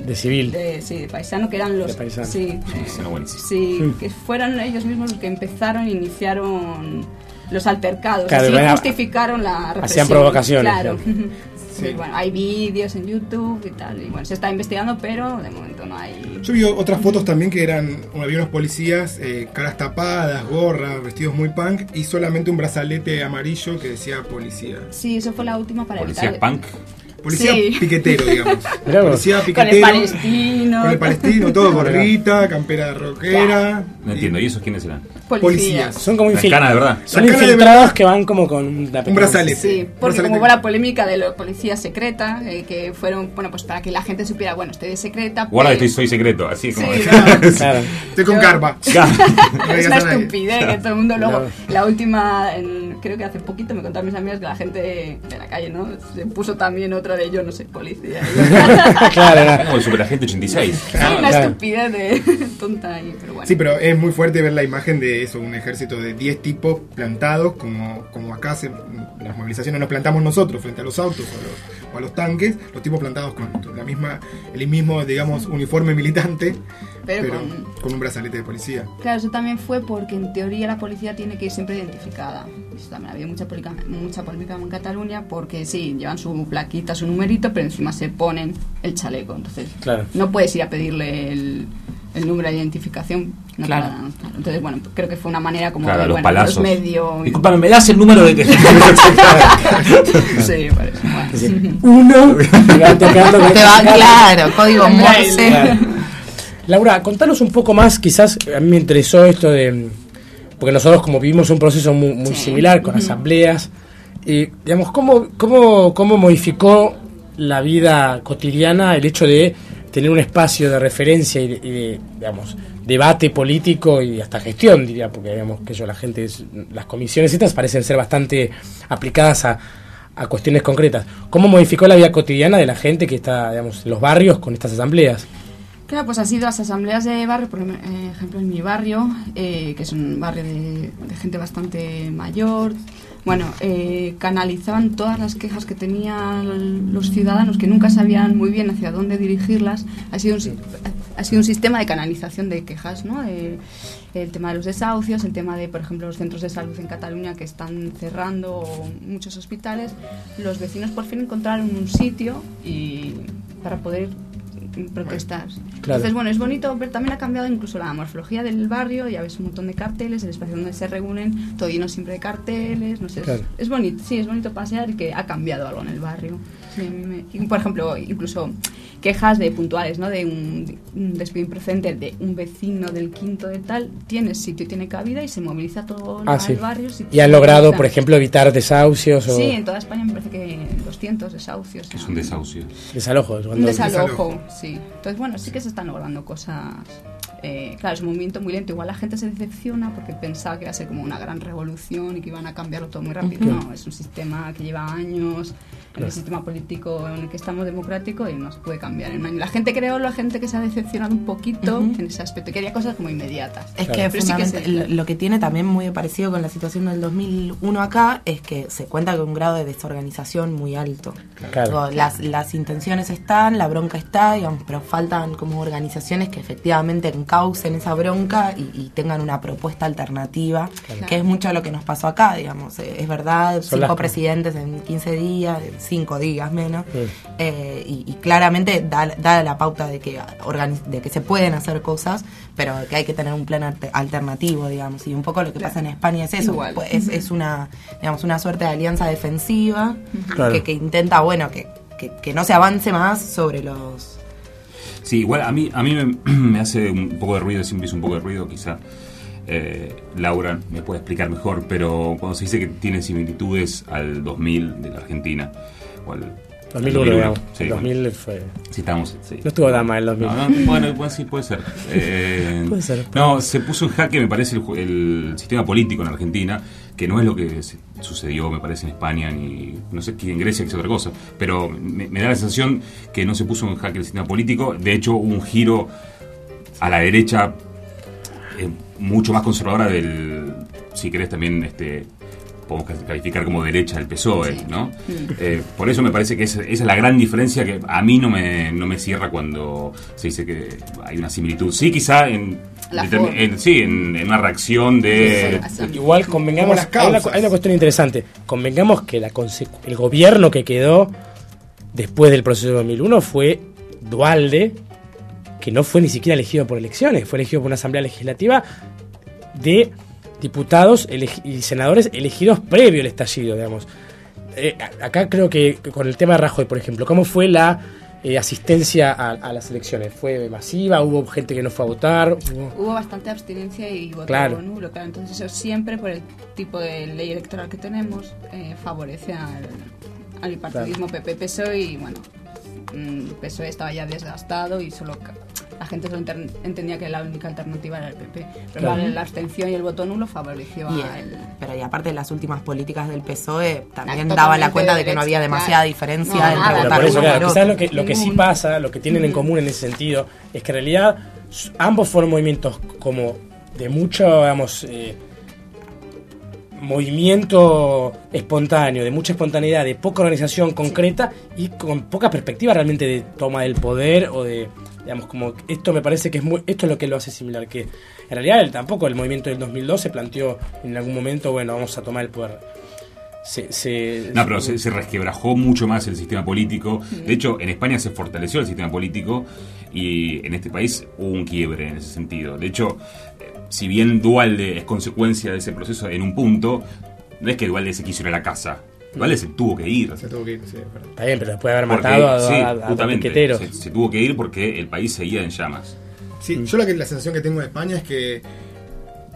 De civil. de- sí, de paisano, que eran los. De paisano. Sí, eh, sí, Mm. que fueron ellos mismos los que empezaron, iniciaron los altercados. Claro, así justificaron la represión. provocaciones, Claro. claro. Sí, bueno, hay vídeos en YouTube y tal. Y bueno, se está investigando, pero de momento no hay. Yo vi otras fotos también que eran, había unos policías, eh, caras tapadas, gorras, vestidos muy punk y solamente un brazalete amarillo que decía policía. Sí, eso fue la última para ¿Policía evitar. punk? Policía Sí. piquetero, digamos. Mirá vos. Policía Con el piquetero. palestino. Con el palestino, todo gorrita, campera rockera. No entiendo, ¿y esos quiénes eran? Policías. Son como La infil- cana de verdad. Son infiltrados que van como con una pequeña- brazalete. Sí, porque Brazalete. como hubo la polémica de la policía secreta, eh, que fueron, bueno, pues para que la gente supiera, bueno, estoy de secreta. Guarda pero- estoy, soy secreto, así como. Sí, no. Claro. Estoy con Yo- carpa. es una estupidez que todo el mundo luego No. la última en- creo que hace poquito me contaron mis amigas que la gente de la calle no se puso también otra de yo no sé policía Claro, Como el superagente 86. Sí, una claro. estupidez de tonta ahí pero bueno Sí, pero es muy fuerte ver la imagen de eso, un ejército de 10 tipos plantados, como, como acá se, las movilizaciones nos plantamos nosotros frente a los autos o los, a los tanques, los tipos plantados con la misma, el mismo, digamos, uniforme militante, Pero pero, con- con... un brazalete de policía. Claro, eso también fue porque en teoría la policía tiene que ir siempre identificada. Eso también había mucha polémica, mucha polémica en Cataluña porque sí, llevan su plaquita, su numerito, pero encima se ponen el chaleco. Entonces, Claro. no puedes ir a pedirle el, el número de identificación. no Claro. para- claro. Entonces, bueno, creo que fue una manera como Claro, de, los bueno, palazos. los medio... Disculpame, ¿me das el número de sí, parece. Bueno. Sí. Uno. te va Te va, claro, código Morse. Claro. Laura, contanos un poco más, quizás a mí me interesó esto de, porque nosotros como vivimos un proceso muy, muy similar con asambleas, y digamos, ¿cómo, cómo, ¿cómo modificó la vida cotidiana el hecho de tener un espacio de referencia y de, digamos, debate político y hasta gestión, diría, porque digamos que yo, la gente, las comisiones estas parecen ser bastante aplicadas a, a cuestiones concretas. ¿Cómo modificó la vida cotidiana de la gente que está, digamos, en los barrios con estas asambleas? Claro, pues ha sido las asambleas de barrio, por eh, ejemplo en mi barrio, eh, que es un barrio de gente bastante mayor. Bueno, eh, canalizaban todas las quejas que tenían los ciudadanos que nunca sabían muy bien hacia dónde dirigirlas. Ha sido un, ha sido un sistema de canalización de quejas, ¿no? Eh, el tema de los desahucios, el tema de, por ejemplo, los centros de salud en Cataluña que están cerrando muchos hospitales. Los vecinos por fin encontraron un sitio y para poder protestar. Claro. Entonces, bueno, es bonito ver, también ha cambiado incluso la morfología del barrio, ya ves un montón de carteles, el espacio donde se reúnen, todo lleno siempre de carteles, no sé, es- Claro. es, bonito, sí, es bonito pasear y que ha cambiado algo en el barrio. Sí, me- por ejemplo, incluso quejas de puntuales, ¿no? De un, un despido improcedente de un vecino del quinto de tal, tiene sitio, tiene cabida y se moviliza todo Ah, el sí. barrio. si- ¿Y han logrado, por ejemplo, evitar desahucios o Sí, en toda España me parece que 200 desahucios. Es un desahucio. desalojos? Un cuando- desalojo, sí. Entonces, bueno, sí que se están logrando cosas. eh, claro, es un movimiento muy lento. Igual la gente se decepciona porque pensaba que iba a ser como una gran revolución y que iban a cambiarlo todo muy rápido. No, es un sistema que lleva años. El sistema político en el que estamos democrático y no se puede cambiar en un año. La gente creo, la gente que se ha decepcionado un poquito en ese aspecto. Quería cosas como inmediatas. Es que, Pero sí que fundamental- se- lo- que tiene también muy parecido con la situación del 2001 acá es que se cuenta con un grado de desorganización muy alto. Claro. Digo, Las, las intenciones están, la bronca está, digamos, pero faltan como organizaciones que efectivamente encaucen esa bronca y, y tengan una propuesta alternativa, Claro. que es mucho lo que nos pasó acá, digamos. Es verdad, Son cinco las- presidentes en 15 días, cinco días menos, Sí. eh, y, y claramente da, da la pauta de que, organi- de que se pueden hacer cosas, pero que hay que tener un plan alternativo, digamos. Y un poco lo que pasa en España es eso, Igual. pues, es, es una, digamos, una suerte de alianza defensiva Claro. que, que intenta, bueno, que, que, que no se avance más sobre los... Sí, igual a mí, a mí me, me hace un poco de ruido, siempre hizo un poco de ruido, quizá eh, Laura me puede explicar mejor, pero cuando se dice que tiene similitudes al 2000 de la Argentina, o al 2001, digamos. sí, El bueno. 2000 fue... Sí, estamos, sí. No estuvo tan mal el 2000. No, no, bueno, bueno, sí, puede ser. Eh, Puede ser. No, se puso en jaque, me parece, el, el sistema político en Argentina, que no es lo que sucedió, me parece, en España, ni no sé, en Grecia, que es otra cosa. Pero me, me da la sensación que no se puso en jaque el sistema político. De hecho, hubo un giro a la derecha eh, mucho más conservadora del, si querés, también este podemos calificar como derecha el PSOE, ¿no? Eh, por eso me parece que esa, esa es la gran diferencia que a mí no me, no me cierra cuando se dice que hay una similitud. Sí, quizá en, sí, en, en una reacción de... Igual convengamos, las hay una, causas. hay una cuestión interesante. Convengamos que la el gobierno que quedó después del proceso de 2001 fue Dualde, que no fue ni siquiera elegido por elecciones, fue elegido por una asamblea legislativa de diputados y senadores elegidos previo al estallido, digamos. Eh, acá creo que con el tema de Rajoy, por ejemplo, ¿cómo fue la eh, asistencia a, a las elecciones? ¿Fue masiva? ¿Hubo gente que no fue a votar? ¿Hubo- Hubo bastante abstinencia y voto Claro. nulo, claro. Entonces eso siempre, por el tipo de ley electoral que tenemos, eh, favorece al, al bipartidismo PP-PSOE y bueno, mm, PSOE estaba ya desgastado y solo ca- la gente solo entendía que la única alternativa era el PP. Pero Claro. la abstención y el voto nulo favoreció Y, a el- él. pero y aparte las últimas políticas del PSOE también daban la cuenta de de que no había demasiada claro. diferencia No, entre votar por eso, claro, quizás lo que, lo que sí pasa, lo que tienen en común en ese sentido, es que en realidad ambos fueron movimientos como de mucho, digamos, eh, movimiento espontáneo, de mucha espontaneidad, de poca organización concreta y con poca perspectiva realmente de toma del poder o de, digamos, como esto me parece que es muy, esto es lo que lo hace similar, que en realidad el- tampoco el movimiento del 2002 se planteó en algún momento, bueno, vamos a tomar el poder. Se, se- No, pero se, se resquebrajó mucho más el sistema político. De hecho, en España se fortaleció el sistema político y en este país hubo un quiebre en ese sentido. De hecho, si bien Dualde es consecuencia de ese proceso en un punto, no es que Dualde se quiso ir a la casa. Dualde se tuvo que ir. Se tuvo que ir, sí, verdad. Está bien, pero después de haber Porque, matado a, sí, a- justamente, se, se tuvo que ir porque el país seguía en llamas. Sí, yo la, que- la sensación que tengo de España es que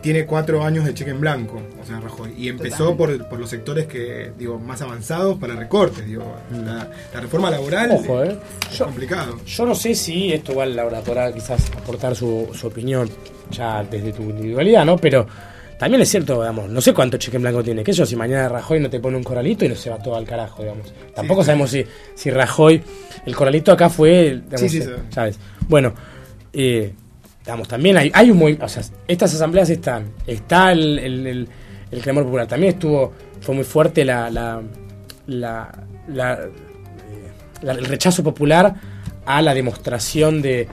tiene cuatro años de cheque en blanco, o sea, Rajoy. Y empezó por, por los sectores que, digo, más avanzados para recortes, digo. La, la reforma laboral Ojo, ¿eh? es complicado. Yo no sé si esto igual Laura podrá quizás aportar su, su opinión ya desde tu individualidad, ¿no? Pero también es cierto, digamos, no sé cuánto cheque en blanco tiene. Que yo si mañana Rajoy no te pone un corralito y no se va todo al carajo, digamos. Tampoco sabemos si, si Rajoy. El corralito acá fue. digamos, Sí, sí, sí. ¿Sabes? Bueno, eh, digamos, también hay, hay un movimiento. O sea, estas asambleas están. Está el, el, el- el clamor popular. También estuvo. Fue muy fuerte la. la, la, la- eh, la- el rechazo popular a la demostración de,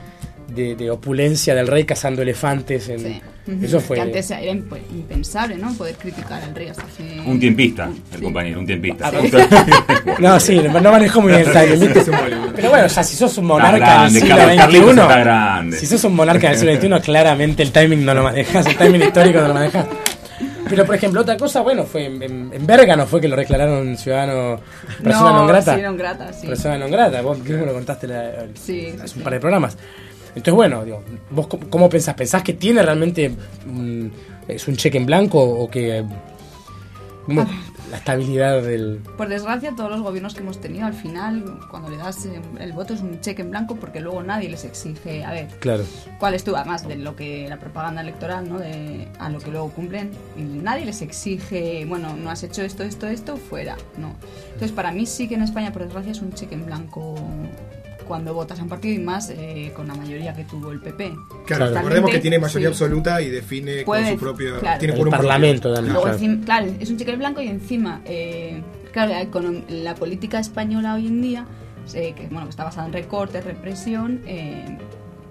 de, de opulencia del rey cazando elefantes. En, Sí. Eso fue. Que antes era imp- impensable, ¿no? Poder criticar al rey hasta hace... Un tiempista, el compañero, un tiempista. No, sí, no manejo muy bien el timing, ¿viste? Pero bueno, o sea, si sos un monarca del siglo XXI, si sos un monarca del siglo XXI, claramente el timing no lo manejas, el timing histórico no lo manejas. Pero, por ejemplo, otra cosa, bueno, fue en, en, en fue que lo declararon ciudadano, persona No, non grata. sí, non grata, sí. Persona non grata, vos mismo lo contaste la- Sí, hace sí, un par de programas. Entonces, bueno, digo, ¿vos cómo, pensás? ¿Pensás que tiene realmente mm, es un cheque en blanco o que cómo- la estabilidad del... Por desgracia, todos los gobiernos que hemos tenido, al final, cuando le das eh, el voto es un cheque en blanco porque luego nadie les exige, a ver, Claro. cuál es tú, además de lo que la propaganda electoral, ¿no? De, a lo que luego cumplen, y nadie les exige, bueno, no has hecho esto, esto, esto, fuera, no. Entonces, para mí sí que en España, por desgracia, es un cheque en blanco cuando votas a un partido y más eh, con la mayoría que tuvo el PP. Claro, Totalmente, recordemos que tiene mayoría sí. absoluta y define Puede- con su propio. claro. Tiene El quórum propio. Parlamento también, Luego, claro. encima- claro, es un cheque blanco y encima, eh, claro, la, la política española hoy en día, eh, que bueno, que está basada en recortes, represión eh,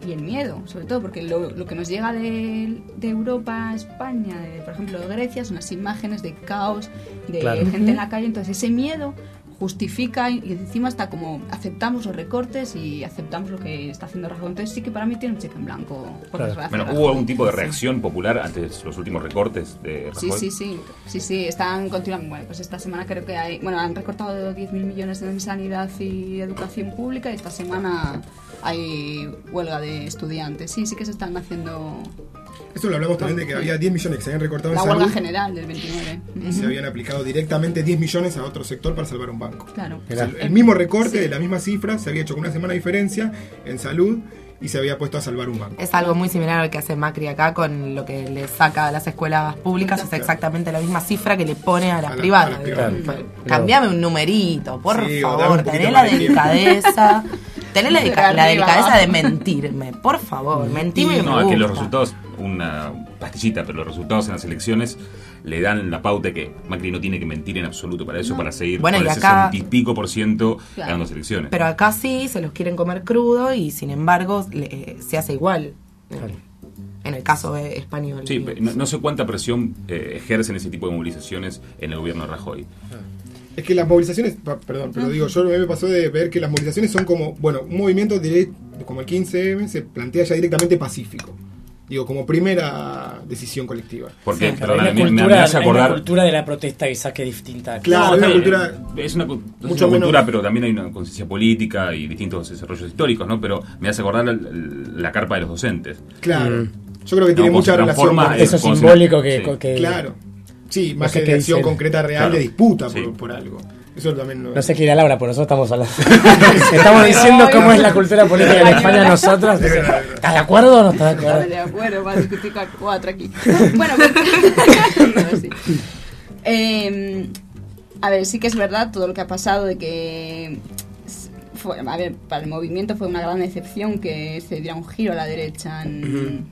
y el miedo, sobre todo, porque lo, lo que nos llega de, de Europa a España, de, por ejemplo, de Grecia, son las imágenes de caos, de Claro. gente en la calle, entonces ese miedo justifica y encima está como aceptamos los recortes y aceptamos lo que está haciendo Rajoy. Entonces sí que para mí tiene un cheque en blanco, por desgracia. Bueno. ¿hubo algún tipo de Sí. reacción popular ante los últimos recortes de Sí, Rajoy? sí, sí, sí, sí, están continuando. Bueno, pues esta semana creo que hay, bueno, han recortado 10.000 millones en sanidad y educación pública y esta semana hay huelga de estudiantes. Sí, sí que se están haciendo Eso lo hablamos también de que había 10 millones que se habían recortado la en huelga salud general del 29. y se habían aplicado directamente 10 millones a otro sector para salvar un banco. Claro. O sea, el, mismo recorte de la misma cifra se había hecho con una semana de diferencia en salud y se había puesto a salvar un banco. Es algo muy similar al que hace Macri acá con lo que le saca a las escuelas públicas. Es exactamente la misma cifra que le pone a las A la- privadas. a las privadas. Digo, Claro. Cambiame un numerito, por Sí, favor. Tené la delicadeza. Tené la, la delicadeza de mentirme, por favor. Mentime y No, me es que los resultados, una pastillita, pero los resultados en las elecciones le dan la pauta que Macri no tiene que mentir en absoluto para eso, No. para seguir Bueno, con y el acá- 60 y pico por ciento Claro. ganando las elecciones. Pero acá sí se los quieren comer crudo y sin embargo le- eh, se hace igual. En el caso español. Sí, no, no sé cuánta presión eh, ejercen ese tipo de movilizaciones en el gobierno de Rajoy. Es que las movilizaciones, perdón, pero digo, yo me pasó de ver que las movilizaciones son como, bueno, un movimiento direct, como el 15M se plantea ya directamente pacífico. Digo, como primera decisión colectiva. Porque, hay perdona, me, me- me cultura, hace hay una acordar... cultura de la protesta quizás que es distinta. Claro, No, hay una cultura es una, mucho una cultura, pero también hay una conciencia política y distintos desarrollos históricos, ¿no? Pero me hace acordar la, la carpa de los docentes. Claro. Mm. Yo creo que tiene No, como mucha relación con Eso simbólico que, sí. que- Claro. Sí, más que qué de acción concreta real Claro. de disputa Sí. por, por algo. Eso también no, No sé qué dirá Laura, por nosotros estamos hablando. estamos diciendo cómo es la cultura política en España nosotros. ¿Estás de acuerdo o no estás de Estamos acuerdo? de acuerdo, va a discutir con cuatro aquí. bueno, pues- No, sí. Eh, a ver, sí que es verdad todo lo que ha pasado de que fue, a ver, para el movimiento fue una gran decepción que se diera un giro a la derecha. en-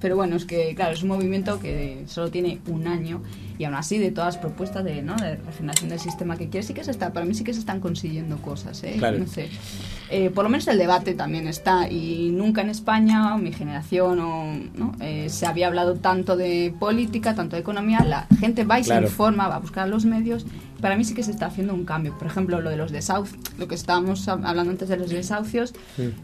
Pero bueno, es que, claro, es un movimiento que solo tiene un año y aún así de todas las propuestas de, ¿no? de regeneración del sistema que quiere, sí que se está, para mí sí que se están consiguiendo cosas, ¿eh? Claro. No sé. Eh, por lo menos el debate también está y nunca en España, mi generación, o, ¿no? Eh, se había hablado tanto de política, tanto de economía, la gente va y Claro. se informa, va a buscar los medios. Para mí sí que se está haciendo un cambio. Por ejemplo, lo de los desahucios, lo que estábamos hab- hablando antes de los desahucios,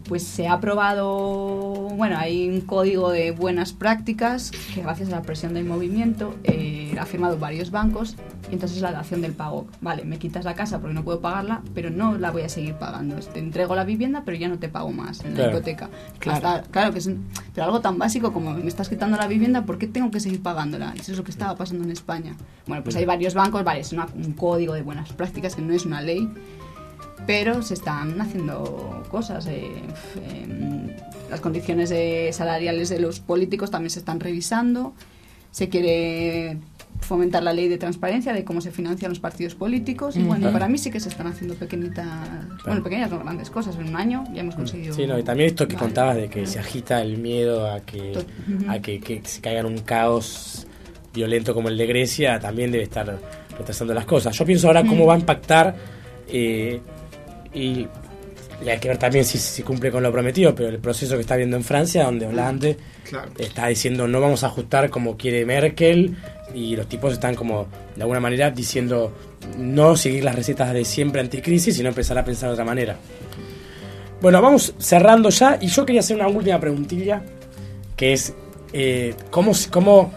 pues se ha aprobado, bueno, hay un código de buenas prácticas que gracias a la presión del movimiento eh, ha firmado varios bancos y entonces es la dación del pago. Vale, me quitas la casa porque no puedo pagarla, pero no la voy a seguir pagando. Te entrego la vivienda, pero ya no te pago más en Claro. la hipoteca. Claro. Hasta- claro que es un- pero algo tan básico como me estás quitando la vivienda, ¿por qué tengo que seguir pagándola? Eso es lo que estaba pasando en España. Bueno, pues hay varios bancos, vale, es una- un código de buenas prácticas que no es una ley, pero se están haciendo cosas. eh, em, las condiciones eh, salariales de los políticos también se están revisando. Se quiere fomentar la ley de transparencia de cómo se financian los partidos políticos. Y Mm. bueno, Claro. para mí sí que se están haciendo pequeñitas, bueno, pequeñas no grandes cosas. En un año ya hemos conseguido. Sí, no, y también esto que contabas de que se agita el miedo a que, a que, que se caiga en un caos violento como el de Grecia, también debe estar retrasando las cosas. Yo pienso ahora cómo Mm. va a impactar eh, y, y hay que ver también si, si cumple con lo prometido, pero el proceso que está viendo en Francia, donde Hollande está diciendo no vamos a ajustar como quiere Merkel y los tipos están como de alguna manera diciendo no seguir las recetas de siempre anticrisis, sino empezar a pensar de otra manera. Bueno, vamos cerrando ya y yo quería hacer una última preguntilla que es eh, ¿cómo, cómo,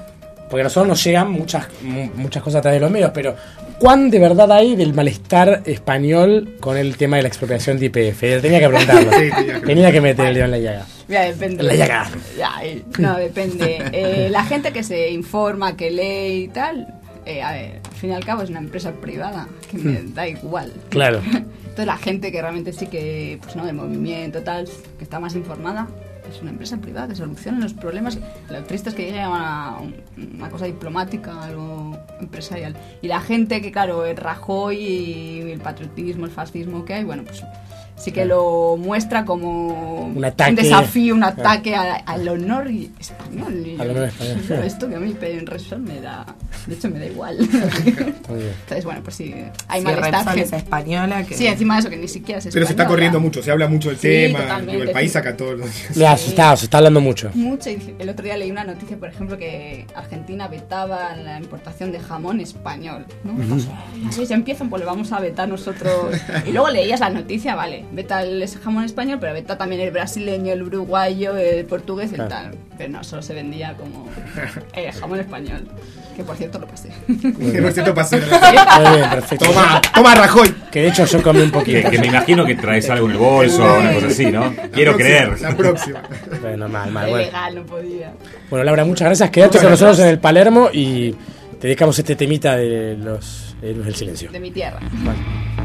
porque a nosotros nos llegan muchas, mu- muchas cosas a través de los medios, pero ¿cuán de verdad hay del malestar español con el tema de la expropiación de IPF? Tenía que preguntarlo. Sí, tenía que- tenía que meter el dedo en la llaga. Ya depende. La llaga. Ya, eh, no, depende. Eh, la gente que se informa, que lee y tal, eh, a ver, al fin y al cabo es una empresa privada, que me Hmm. da igual. Claro. Entonces la gente que realmente sí que, pues no, de movimiento tal, que está más informada, es una empresa privada que soluciona los problemas. Lo triste es que llegue a una cosa diplomática, algo empresarial. Y la gente que, claro, el Rajoy y el patriotismo, el fascismo que hay, bueno, pues sí que lo muestra como Un ataque. desafío, un ataque a- al honor y- español. Y Al honor español. Esto que a mí en Repsol me da, de hecho me da igual. Entonces, bueno, pues sí, hay Sí, malestar. Es española. Que... Sí, encima de eso que ni siquiera es Pero se está corriendo mucho, se habla mucho del Sí, tema, digo, el país saca todos los días. Ya, se está, se está hablando mucho. Mucho. y El otro día leí una noticia, por ejemplo, que Argentina vetaba la importación de jamón español. ¿no? Ujú. Así ya empiezan, pues le vamos a vetar nosotros. Y luego leías la noticia, vale, veta el ese jamón español, pero veta también el brasileño, el uruguayo, el portugués, el Claro. tal. Pero no, solo se vendía como eh, jamón español. Que por cierto lo pasé. Que por cierto pasé. Muy bien, perfecto. Toma, toma Rajoy. Que de hecho yo comí un poquito. Que, que me imagino que traes algo en el bolso o una cosa así, ¿no? Quiero creer. La próxima. Bueno, mal, mal. Bueno. ilegal, no podía. Bueno, Laura, muchas gracias. Quédate con nosotros en el Palermo y te dedicamos este temita de los héroes del silencio. De mi tierra. Thank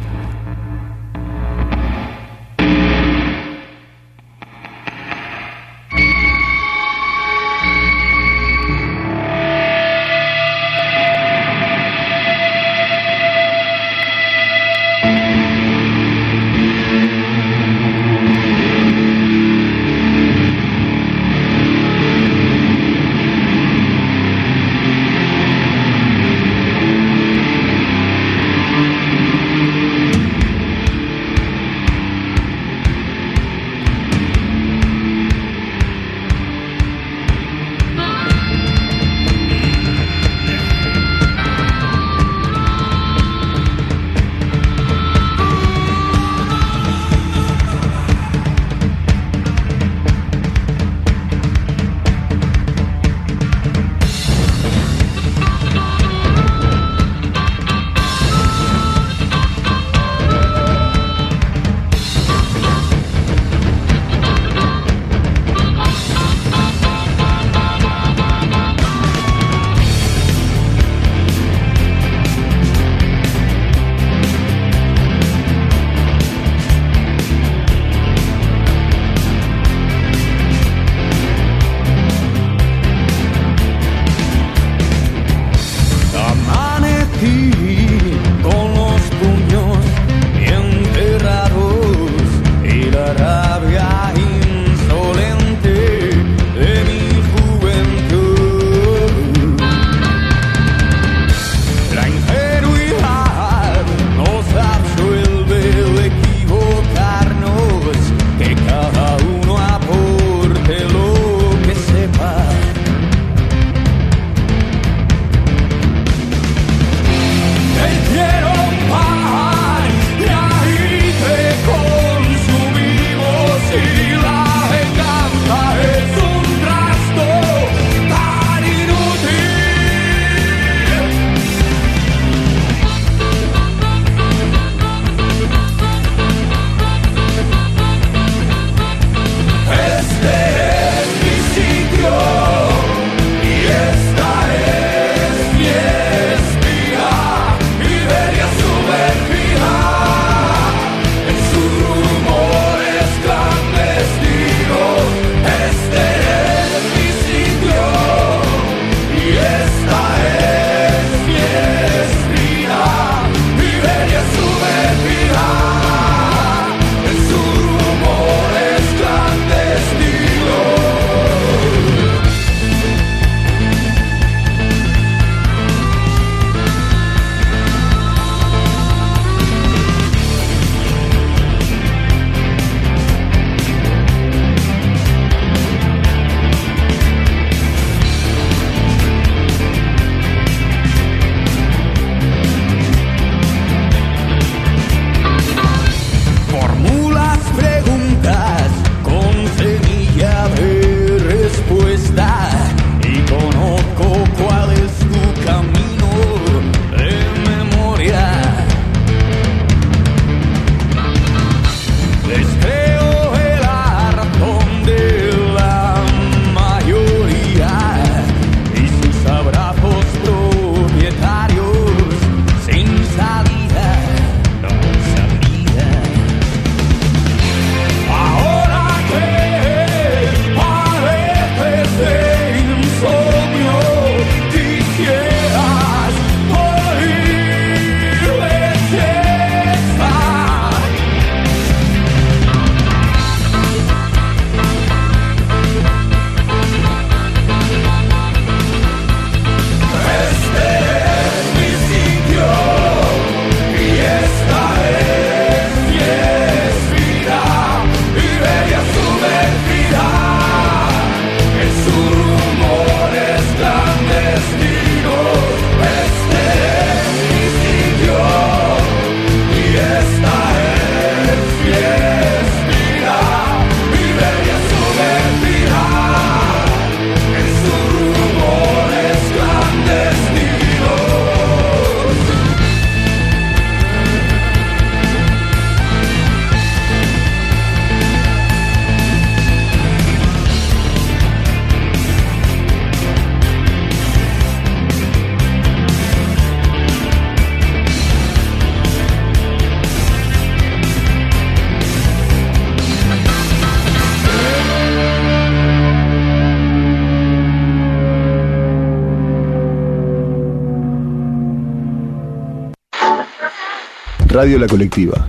Radio La Colectiva.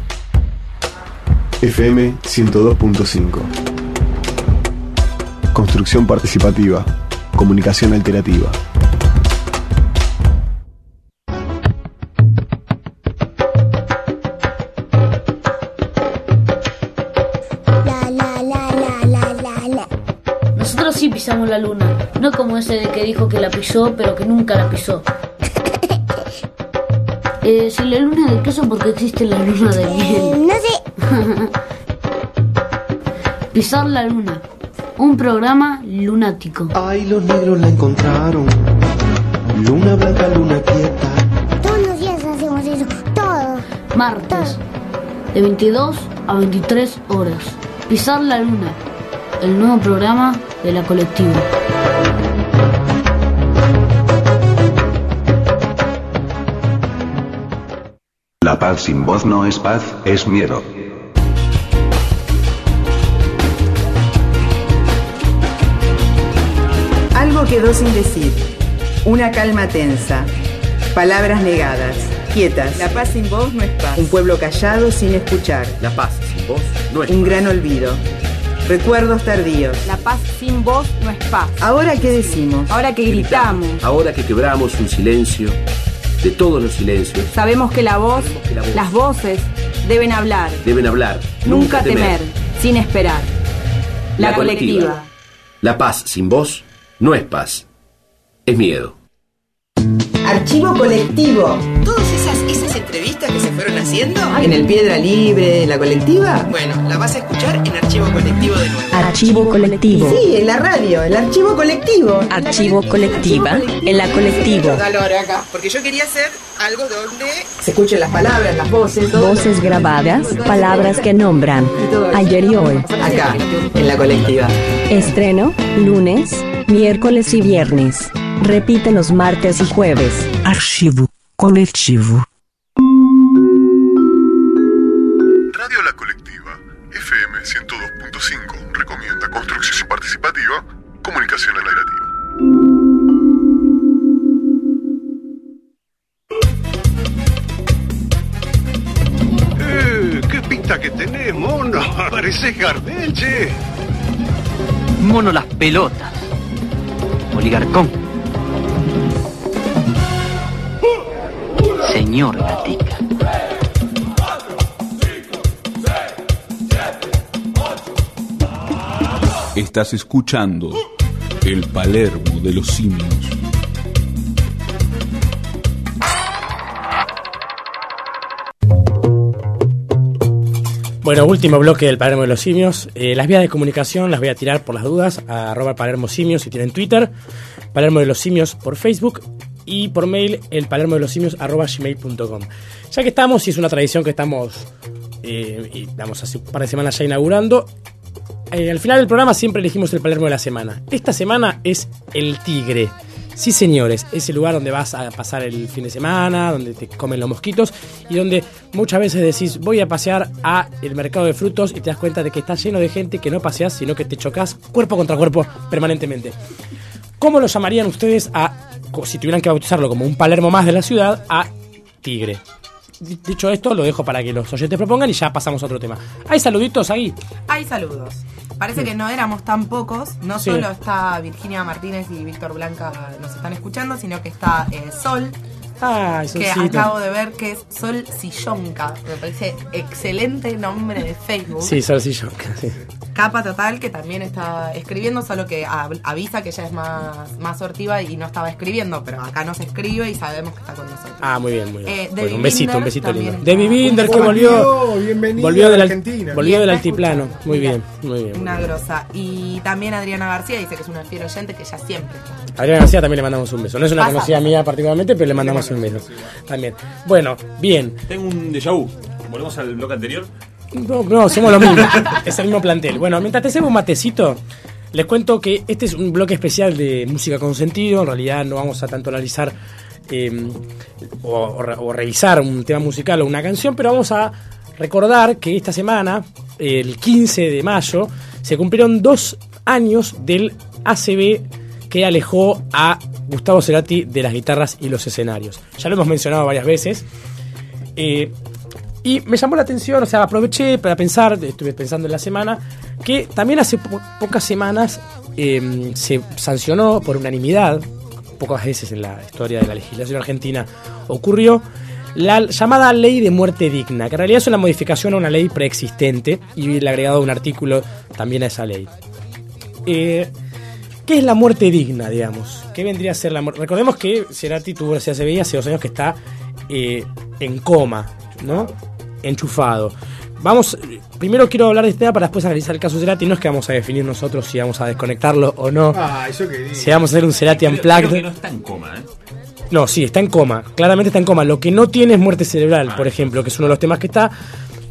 FM 102.5. Construcción participativa. Comunicación alternativa. Nosotros sí pisamos la luna, no como ese de que dijo que la pisó, pero que nunca la pisó. Eh, si la luna de queso, porque existe la luna de miel? No sé. Pisar la luna, un programa lunático. Ay, los negros la encontraron. Luna blanca, luna quieta. Todos los días hacemos eso. Todos. Martes, de 22 a 23 horas. Pisar la luna, el nuevo programa de la colectiva. Sin voz no es paz, es miedo. Algo quedó sin decir. Una calma tensa. Palabras negadas. Quietas. La paz sin voz no es paz. Un pueblo callado sin escuchar. La paz sin voz no es Un gran olvido. Recuerdos tardíos. La paz sin voz no es paz. Ahora qué decimos. Ahora que gritamos. Ahora que quebramos un silencio, de todos los silencios, Sabemos que la voz, las voces, deben hablar. deben hablar. Nunca temer, sin esperar. La, colectiva. La paz sin voz no es paz, es miedo. Archivo colectivo. Esas entrevistas que se fueron haciendo en el Piedra Libre, en la colectiva. Bueno, la vas a escuchar en Archivo Colectivo de nuevo. Archivo colectivo. Sí, en la radio, el archivo colectivo. Archivo colectiva en la colectivo. Acá, porque yo quería hacer algo donde se escuchen las palabras, las voces, todo. Voces grabadas, palabras que nombran. Ayer y hoy. Acá, en la colectiva. Estreno, lunes, miércoles y viernes. Repite los martes y jueves. Archivo colectivo. Que tenés, mono? Pareces Gardel, che. Mono las pelotas. Oligarcón. Señor Gatica. Estás escuchando el Palermo de los simios. Bueno, último bloque del Palermo de los Simios. Eh, las vías de comunicación las voy a tirar por las dudas a arroba Palermo Simios si tienen Twitter, Palermo de los Simios por Facebook y por mail el palermo de los simios arroba gmail.com. Ya que estamos, y es una tradición que estamos, eh, y vamos hace un par de semanas ya inaugurando, eh, al final del programa siempre elegimos el Palermo de la semana. Esta semana es el Tigre. Sí, señores, es el lugar donde vas a pasar el fin de semana, donde te comen los mosquitos y donde muchas veces decís voy a pasear a el mercado de frutos y te das cuenta de que está lleno de gente que no paseas, sino que te chocas cuerpo contra cuerpo permanentemente. ¿Cómo lo llamarían ustedes a, si tuvieran que bautizarlo como un Palermo más de la ciudad, a Tigre? Di- Dicho esto, lo dejo para que los oyentes propongan y ya pasamos a otro tema. ¿Hay saluditos ahí? Hay saludos. Parece que no éramos tan pocos. No Sí. solo está Virginia Martínez y Víctor Blanca nos están escuchando, sino que está eh, Sol. Ay, que acabo de ver que es Sol Sillonca. Me parece excelente nombre de Facebook. Sí, Solcillo. Sí. Capa total que también está escribiendo, solo que av- avisa que ella es más, más sortiva y no estaba escribiendo, pero acá nos escribe y sabemos que está con nosotros. Ah, muy bien, muy bien. Eh, Bueno, un besito, Binder un besito lindo. Debbie Binder que volvió. Volvió, bienvenida Volvió a del, la Argentina. volvió del altiplano. escuchando. Muy bien, muy bien. Una grosa. Y también Adriana García dice que es una fiel oyente que ya siempre. Adriana García también le mandamos un beso. No es una Pasa. conocida mía particularmente, pero le mandamos un beso. También. Bueno, bien. Tengo un déjà vu. Volvemos al bloque anterior. No, no, somos lo mismo. es el mismo plantel. Bueno, mientras te hacemos un matecito, les cuento que este es un bloque especial de música con sentido. En realidad no vamos a tanto analizar eh, o, o re- o revisar un tema musical o una canción, pero vamos a recordar que esta semana, el 15 de mayo, se cumplieron dos años del ACB que alejó a Gustavo Cerati de las guitarras y los escenarios. Ya lo hemos mencionado varias veces. Eh, Y me llamó la atención, o sea, aproveché para pensar, estuve pensando en la semana, que también hace po- pocas semanas eh, se sancionó por unanimidad, pocas veces en la historia de la legislación argentina ocurrió, la llamada ley de muerte digna, que en realidad es una modificación a una ley preexistente y el agregado un artículo también a esa ley. Eh, ¿Qué es la muerte digna, digamos? ¿Qué vendría a ser la muerte? Recordemos que Cerati tuvo, o sea, se veía hace dos años que está eh, en coma, ¿no? Enchufado. Vamos, primero quiero hablar de este tema para después analizar el caso de Cerati. No es que vamos a definir nosotros si vamos a desconectarlo o no. Ah, eso quería. Si vamos a hacer un Cerati creo que no está en coma, ¿eh? No, sí, está en coma. Claramente está en coma. Lo que no tiene es muerte cerebral, por ejemplo, que es uno de los temas que está.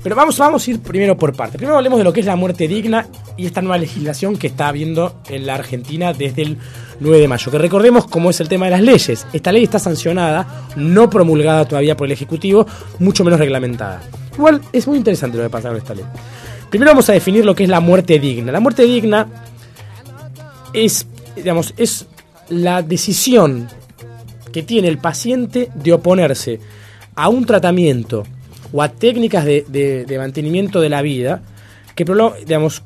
Pero vamos, vamos a ir primero por partes. Primero hablemos de lo que es la muerte digna y esta nueva legislación que está habiendo en la Argentina desde el 9 de mayo. Que recordemos cómo es el tema de las leyes. Esta ley está sancionada, no promulgada todavía por el Ejecutivo, mucho menos reglamentada. Igual es muy interesante lo que pasa con esta ley. Primero vamos a definir lo que es la muerte digna. La muerte digna es, digamos, es la decisión que tiene el paciente de oponerse a un tratamiento o a técnicas de, de- mantenimiento de la vida que, digamos,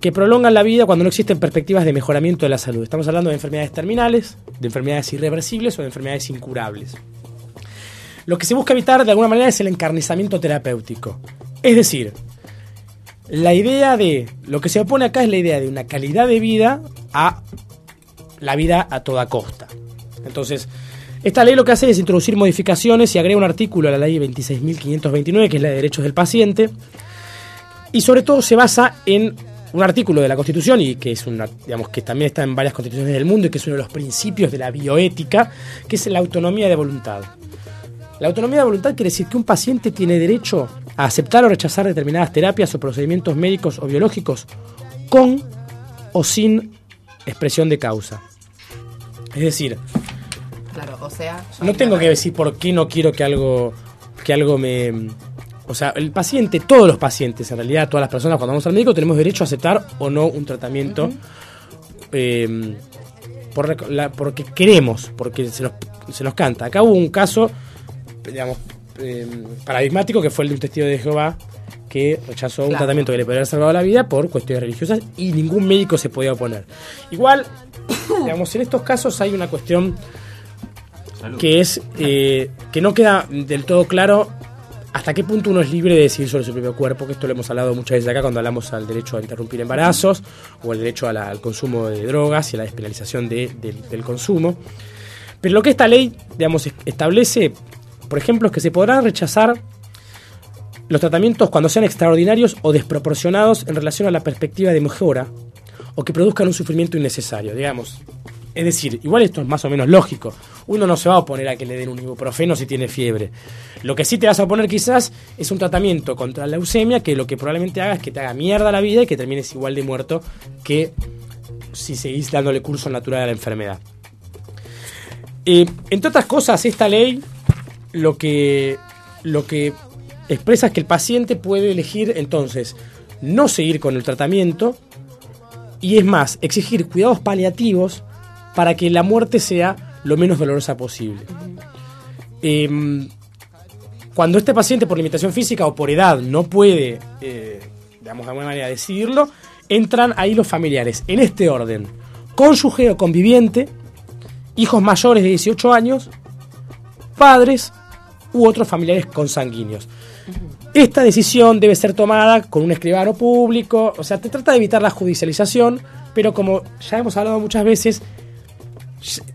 que prolongan la vida cuando no existen perspectivas de mejoramiento de la salud. Estamos hablando de enfermedades terminales, de enfermedades irreversibles o de enfermedades incurables. Lo que se busca evitar de alguna manera es el encarnizamiento terapéutico. Es decir, la idea de, lo que se opone acá es la idea de una calidad de vida a la vida a toda costa. Entonces, esta ley lo que hace es introducir modificaciones y agrega un artículo a la ley 26.529, que es la de derechos del paciente, y sobre todo se basa en un artículo de la Constitución y que es digamos que también está en varias constituciones del mundo y que es uno de los principios de la bioética, que es la autonomía de voluntad. La autonomía de voluntad quiere decir que un paciente tiene derecho a aceptar o rechazar determinadas terapias o procedimientos médicos o biológicos con o sin expresión de causa. Es decir, Claro, o sea. no tengo que decir por qué no quiero que algo que algo me o sea, el paciente, todos los pacientes, en realidad, todas las personas cuando vamos al médico tenemos derecho a aceptar o no un tratamiento eh, por la- porque queremos, porque se nos, se nos canta. Acá hubo un caso, digamos, eh, paradigmático que fue el de un testigo de Jehová que rechazó un tratamiento que le podría haber salvado la vida por cuestiones religiosas y ningún médico se podía oponer. Igual, digamos, en estos casos hay una cuestión que es eh, que no queda del todo claro hasta qué punto uno es libre de decidir sobre su propio cuerpo, que esto lo hemos hablado muchas veces acá cuando hablamos al derecho a interrumpir embarazos o el derecho al consumo de drogas y a la despenalización de- del- consumo. Pero lo que esta ley, digamos, es- establece, por ejemplo, es que se podrán rechazar los tratamientos cuando sean extraordinarios o desproporcionados en relación a la perspectiva de mejora o que produzcan un sufrimiento innecesario, digamos. Es decir, igual esto es más o menos lógico. Uno no se va a oponer a que le den un ibuprofeno si tiene fiebre. Lo que sí te vas a oponer quizás es un tratamiento contra la leucemia que lo que probablemente haga es que te haga mierda la vida y que termines igual de muerto que si seguís dándole curso natural a la enfermedad. Eh, entre otras cosas, esta ley lo que, lo que expresa es que el paciente puede elegir entonces no seguir con el tratamiento y es más, exigir cuidados paliativos para que la muerte sea lo menos dolorosa posible. Em, cuando este paciente por limitación física o por edad no puede, eh, digamos de alguna manera, decidirlo, entran ahí los familiares, en este orden. Cónyuge o conviviente, hijos mayores de 18 años, padres u otros familiares consanguíneos. Esta decisión debe ser tomada con un escribano público, o sea, te trata de evitar la judicialización, pero como ya hemos hablado muchas veces,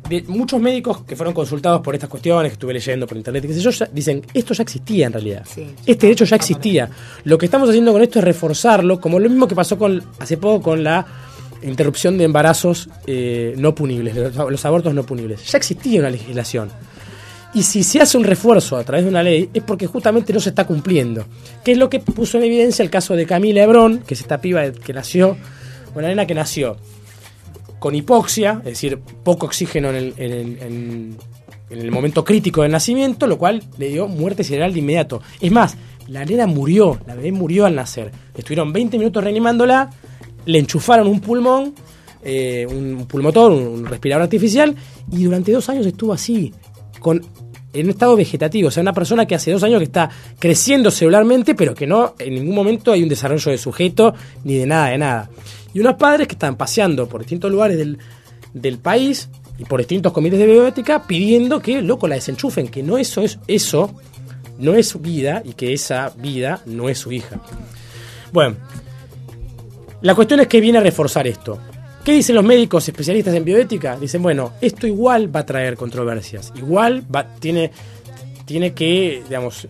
de muchos médicos que fueron consultados por estas cuestiones que estuve leyendo por internet, sé yo, dicen, esto ya existía en realidad. este derecho ya existía. Lo que estamos haciendo con esto es reforzarlo, como lo mismo que pasó con hace poco con la interrupción de embarazos eh, no punibles, los, los abortos no punibles. Ya existía una legislación. Y si se hace un refuerzo a través de una ley es porque justamente no se está cumpliendo. Que es lo que puso en evidencia el caso de Camila Hebrón, que es esta piba que nació, una nena que nació con hipoxia, es decir, poco oxígeno en el, en el- en- en el momento crítico del nacimiento, lo cual le dio muerte cerebral de inmediato. Es más, la nena murió, la bebé murió al nacer. Estuvieron 20 minutos reanimándola, le enchufaron un pulmón, eh, un pulmotor, un respirador artificial, y durante dos años estuvo así, con en un estado vegetativo, o sea, una persona que hace dos años que está creciendo celularmente, pero que no en ningún momento hay un desarrollo de sujeto ni de nada, de nada. Y unos padres que están paseando por distintos lugares del, del país y por distintos comités de bioética pidiendo que, loco, la desenchufen, que no eso es eso, no es su vida y que esa vida no es su hija. Bueno, la cuestión es que viene a reforzar esto. ¿Qué dicen los médicos especialistas en bioética? Dicen, bueno, esto igual va a traer controversias, igual va, tiene, tiene que, digamos,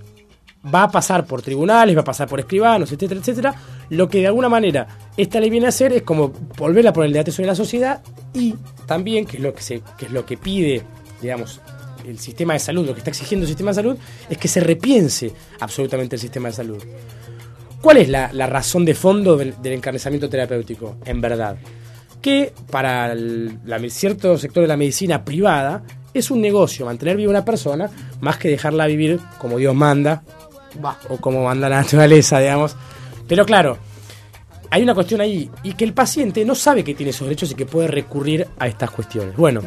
va a pasar por tribunales, va a pasar por escribanos, etcétera, etcétera. Lo que de alguna manera esta ley viene a hacer es como volver a poner el debate sobre la sociedad y también, que es lo que, es lo que pide, digamos, el sistema de salud, lo que está exigiendo el sistema de salud, es que se repiense absolutamente el sistema de salud. ¿Cuál es la, la razón de fondo del, del encarnizamiento terapéutico, en verdad? Que para el- cierto sector de la medicina privada es un negocio mantener viva una persona más que dejarla vivir como Dios manda o como manda la naturaleza, digamos. Pero claro, hay una cuestión ahí y que el paciente no sabe que tiene esos derechos y que puede recurrir a estas cuestiones. Bueno,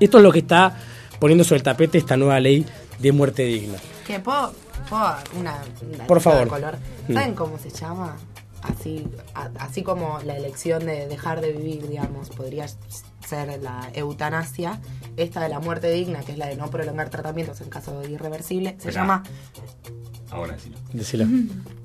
esto es lo que está poniendo sobre el tapete esta nueva ley de muerte digna. Que puedo, puedo dar una, una Por nota de favor. color. Mm. ¿Saben cómo se llama? Así, a- así como la elección de dejar de vivir, digamos, podría ser la eutanasia. Esta de la muerte digna, que es la de no prolongar tratamientos en caso de irreversible, se llama Ahora sí. Decilo.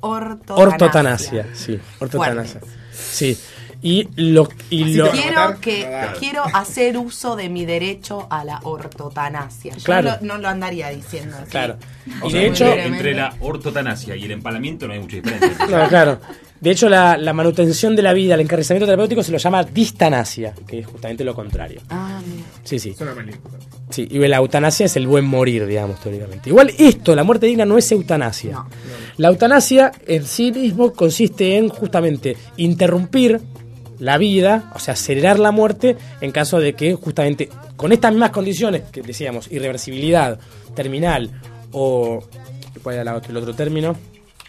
ortotanasia. Ortotanasia, sí, ortotanasia. Sí. Y lo y lo quiero que quiero hacer uso de mi derecho a la ortotanasia. Yo Claro. lo- no lo andaría diciendo así. Claro. O Y sea, de hecho entre la ortotanasia y el empalamiento no hay mucha diferencia. No, claro. De hecho, la, la manutención de la vida, el encarnizamiento terapéutico se lo llama distanasia, que es justamente lo contrario. Ah, mira. Sí, sí. Lindo. Sí, y la eutanasia es el buen morir, digamos, teóricamente. Igual esto, la muerte digna, no es eutanasia. La eutanasia en sí mismo consiste en justamente interrumpir la vida, o sea, acelerar la muerte en caso de que justamente con estas mismas condiciones que decíamos, irreversibilidad, terminal o... ¿Cuál era el otro término?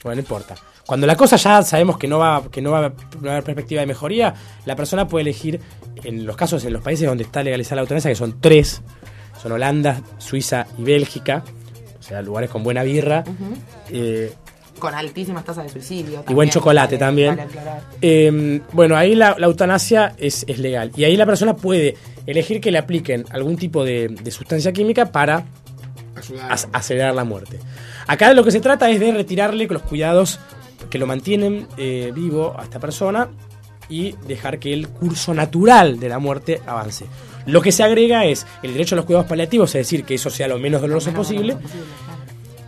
Bueno, no importa. Cuando la cosa ya sabemos que no va, que no va a haber perspectiva de mejoría, la persona puede elegir, en los casos, en los países donde está legalizada la eutanasia, que son tres, son Holanda, Suiza y Bélgica, o sea, lugares con buena birra, eh, Con altísimas tasas de suicidio. y buen chocolate vale- también. vale aclarar. Eh, bueno, ahí la, la eutanasia es, es legal. Y ahí la persona puede elegir que le apliquen algún tipo de, de sustancia química para ac- acelerar la muerte. Acá de lo que se trata es de retirarle los cuidados que lo mantienen eh, vivo a esta persona y dejar que el curso natural de la muerte avance. Lo que se agrega es el derecho a los cuidados paliativos, es decir, que eso sea lo menos doloroso posible.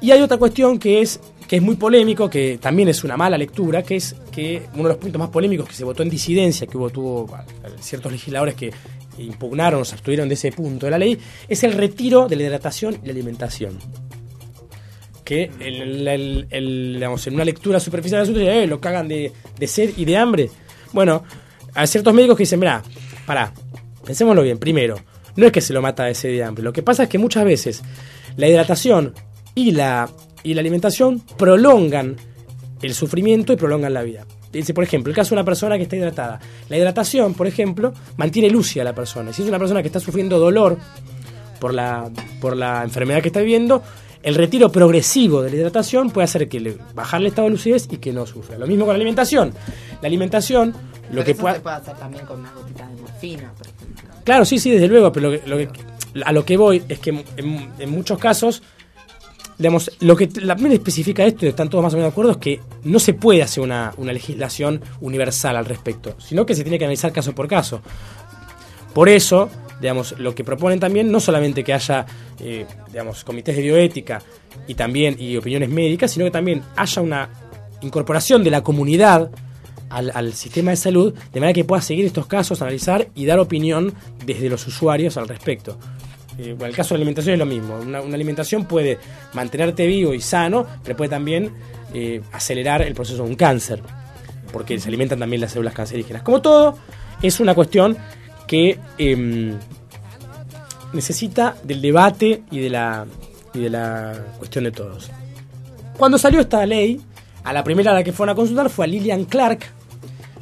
Y hay otra cuestión que es que es muy polémico, que también es una mala lectura, que es que uno de los puntos más polémicos que se votó en disidencia, que hubo tuvo ciertos legisladores que impugnaron o se abstuvieron de ese punto de la ley, es el retiro de la hidratación y la alimentación. Que en una lectura superficial del asunto, eh, lo cagan de, de sed y de hambre. Bueno, hay ciertos médicos que dicen, mira, pará, pensémoslo bien, primero, no es que se lo mata de sed y de hambre, lo que pasa es que muchas veces la hidratación y la, y la alimentación prolongan el sufrimiento y prolongan la vida. Dice, por ejemplo, el caso de una persona que está hidratada. La hidratación, por ejemplo, mantiene lúcida a la persona. Si es una persona que está sufriendo dolor por la, por la enfermedad que está viviendo, el retiro progresivo de la hidratación puede hacer que le bajar el estado de lucidez y que no sufra. Lo mismo con la alimentación. La alimentación, lo que eso pueda... se puede hacer también con unas gotitas de morfina, por ejemplo. Claro, sí, sí, desde luego, pero lo que- lo que- a lo que voy es que en, en muchos casos, digamos, lo que la ley especifica esto, y están todos más o menos de acuerdo, es que no se puede hacer una, una legislación universal al respecto, sino que se tiene que analizar caso por caso. Por eso, digamos, lo que proponen también, no solamente que haya, eh, digamos, comités de bioética y también y opiniones médicas, sino que también haya una incorporación de la comunidad al, al sistema de salud, de manera que pueda seguir estos casos, analizar y dar opinión desde los usuarios al respecto. Eh, bueno, el caso de la alimentación es lo mismo. Una, una alimentación puede mantenerte vivo y sano, pero puede también eh, acelerar el proceso de un cáncer, porque se alimentan también las células cancerígenas. Como todo, es una cuestión que em, necesita del debate y de la, y de la cuestión de todos. Cuando salió esta ley, a la primera a la que fueron a consultar fue a Lillian Clark,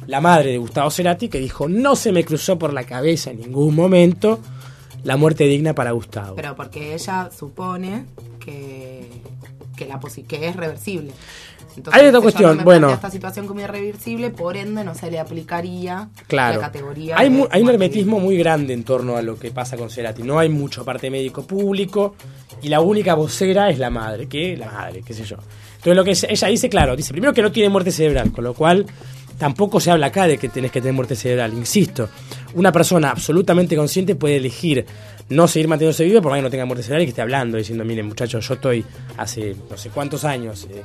la madre de Gustavo Cerati, que dijo, no se me cruzó por la cabeza en ningún momento la muerte digna para Gustavo. Pero porque ella supone que, que, es reversible. Entonces, Hay otra cuestión, no me bueno. esta situación como irreversible, por ende no se le aplicaría Claro. la categoría. Hay, mu- hay un hermetismo muy grande en torno a lo que pasa con Cerati. No hay mucho parte médico público y la única vocera es la madre, que la madre, qué sé yo. Entonces lo que ella- ella dice, claro, dice primero que no tiene muerte cerebral, con lo cual tampoco se habla acá de que tenés que tener muerte cerebral. Insisto, una persona absolutamente consciente puede elegir no seguir manteniéndose viva por más que no tenga muerte cerebral y que esté hablando, diciendo, miren muchachos, yo estoy hace no sé cuántos años. eh,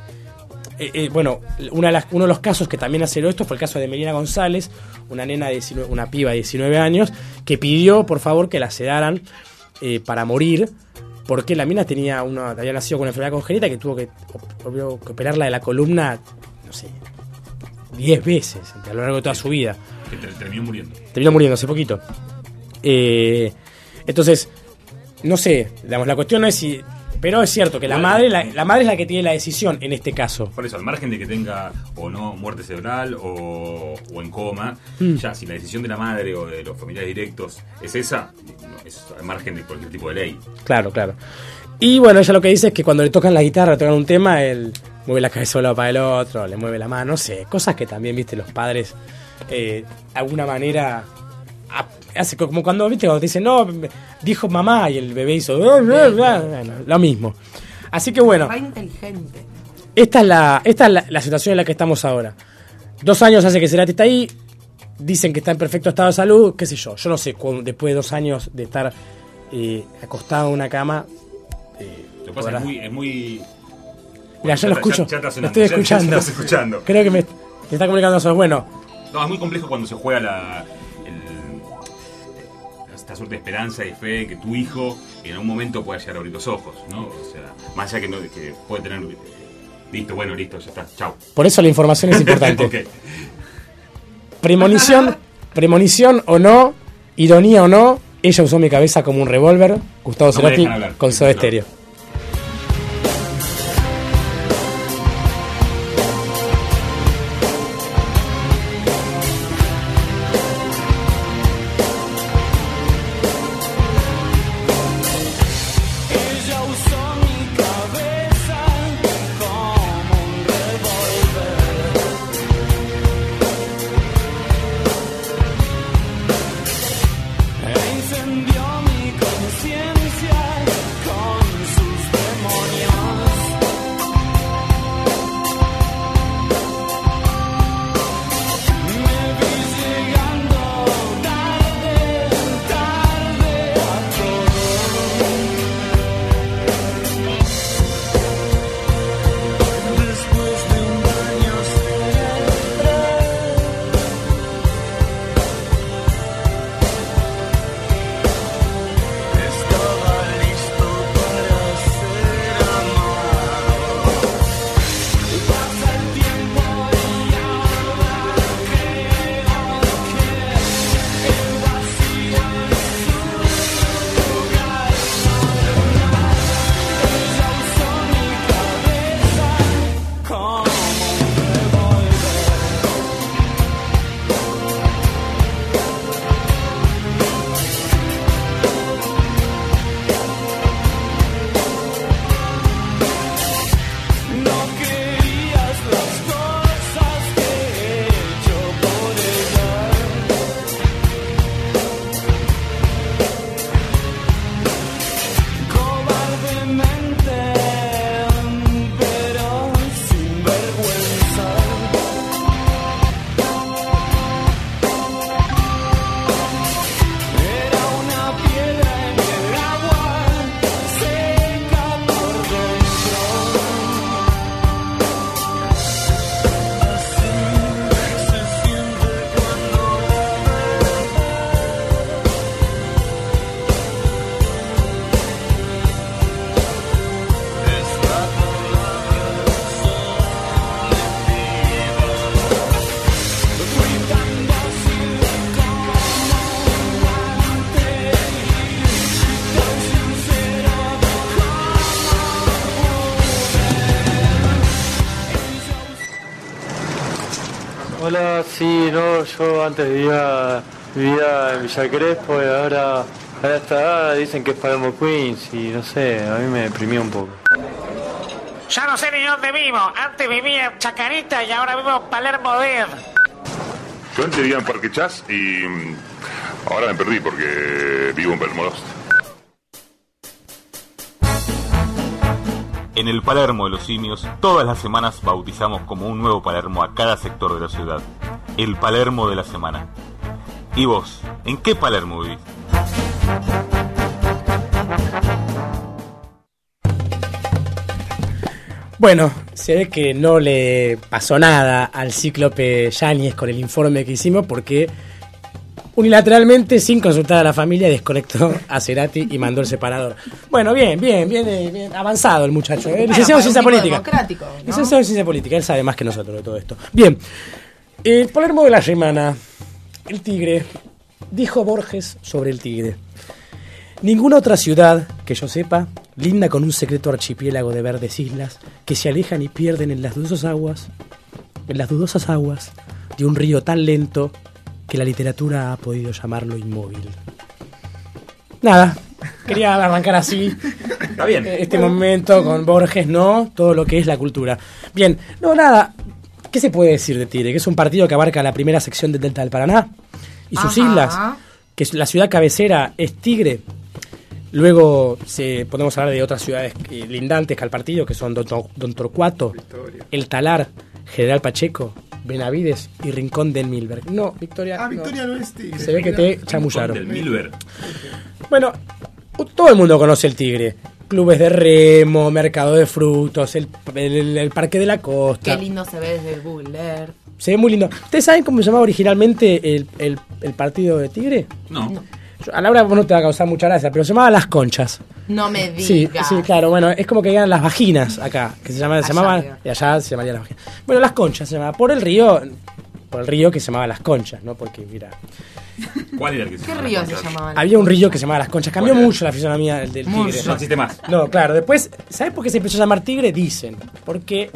eh, eh, bueno, una de las- uno de los casos que también aceleró esto fue el caso de Melina González, una nena de 19 una piba de 19 años, que pidió por favor que la sedaran eh, para morir, porque la mina tenía una, había nacido con una enfermedad congénita que tuvo que, op- obvio, que operarla de la columna, no sé, 10 veces a lo largo de toda su vida. Que ter- terminó muriendo. Terminó muriendo hace poquito. Entonces, no sé, digamos, la cuestión no es si. Pero es cierto que la madre, la, la madre es la que tiene la decisión en este caso. Por eso, al margen de que tenga o no muerte cerebral o, o en coma, Mm. ya si la decisión de la madre o de los familiares directos es esa, no, es al margen de cualquier tipo de ley. Claro, claro. Y bueno, ella lo que dice es que cuando le tocan la guitarra, tocan un tema, él mueve la cabeza de un lado para el otro, le mueve la mano, no sé, cosas que también, viste, los padres, eh, de alguna manera, hace co- como cuando, viste, cuando te dicen, no, dijo mamá y el bebé hizo, bueno, lo mismo. Así que bueno, inteligente. esta es la, esta es la, la situación en la que estamos ahora. Dos años hace que Cerati está ahí, dicen que está en perfecto estado de salud, qué sé yo, yo no sé, después de dos años de estar eh, acostado en una cama, Lo que pasa es muy... Es muy Mira, yo lo escucho. ya lo estoy ya- ya escuchando. estás escuchando. Creo que me, me está comunicando eso. Bueno, No, es muy complejo cuando se juega la, esta suerte de esperanza y fe que tu hijo en algún momento pueda llegar a abrir los ojos, ¿no? O sea, más allá que, no, que puede tener... eh, Listo, bueno, listo, ya está, chao. por eso la información es importante. Premonición, premonición o no, ironía o no, ella usó mi cabeza como un revólver. Gustavo No Cerati con Soda Stereo. Antes vivía vivía en Villa Crespo y ahora a esta edad dicen que es Palermo Queens y no sé, a mí me deprimió un poco. Ya no sé ni dónde vivo. Antes vivía en Chacarita y ahora vivo en Palermo Dead. Yo antes vivía en Parque Chas y mm, ahora me perdí porque vivo en Palermo Lost. En el Palermo de los Simios, todas las semanas bautizamos como un nuevo Palermo a cada sector de la ciudad. El Palermo de la semana. ¿Y vos? ¿En qué Palermo vivís? Bueno, se ve que no le pasó nada al cíclope Yáñez con el informe que hicimos porque unilateralmente, sin consultar a la familia, desconectó a Cerati y mandó el separador. Bueno, bien, bien, bien, eh, bien avanzado el muchacho. ¿eh? Licenciado en Ciencia Política. democrático, ¿no? Licenciado en Ciencia Política, él sabe más que nosotros de todo esto. Bien, el Palermo de la semana, el tigre, dijo Borges sobre el tigre. Ninguna otra ciudad, que yo sepa, linda con un secreto archipiélago de verdes islas que se alejan y pierden en las dudosas aguas, en las dudosas aguas de un río tan lento que la literatura ha podido llamarlo inmóvil. Nada, quería arrancar así Está bien. este momento con Borges, ¿no? Todo lo que es la cultura. Bien, no, nada. ¿Qué se puede decir de Tigre? Que es un partido que abarca la primera sección del Delta del Paraná y sus Ajá. islas. Que la ciudad cabecera es Tigre. Luego se, podemos hablar de otras ciudades lindantes que al partido, que son Don, Don Torcuato, El Talar, General Pacheco, Benavides y Rincón del Milberg. No, Victoria. Ah, Victoria no es Tigre. Se ve que te chamullaron. Del Milver. Bueno, todo el mundo conoce el Tigre. Clubes de remo, mercado de frutos, el, el- el parque de la costa. Qué lindo se ve desde el Google Earth. Se ve muy lindo. ¿Ustedes saben cómo se llamaba originalmente el, el- el partido de Tigre? No. Yo- A Laura vos no te va a causar mucha gracia, pero se llamaba Las Conchas. No me Sí, digas. sí, claro, bueno, es como que eran las vaginas acá, que se, llama, se llamaban, y allá se llamarían las vaginas. Bueno, Las Conchas se llamaba por el río, por el río que se llamaba Las Conchas, ¿no? Porque, mira, ¿Cuál era el que se ¿Qué llamaba río se concha? llamaban? había un río que se llamaba Las Conchas. Cambió mucho la fisonomía del, tigre. No existe más. No, claro, después, ¿sabes por qué se empezó a llamar tigre? Dicen, porque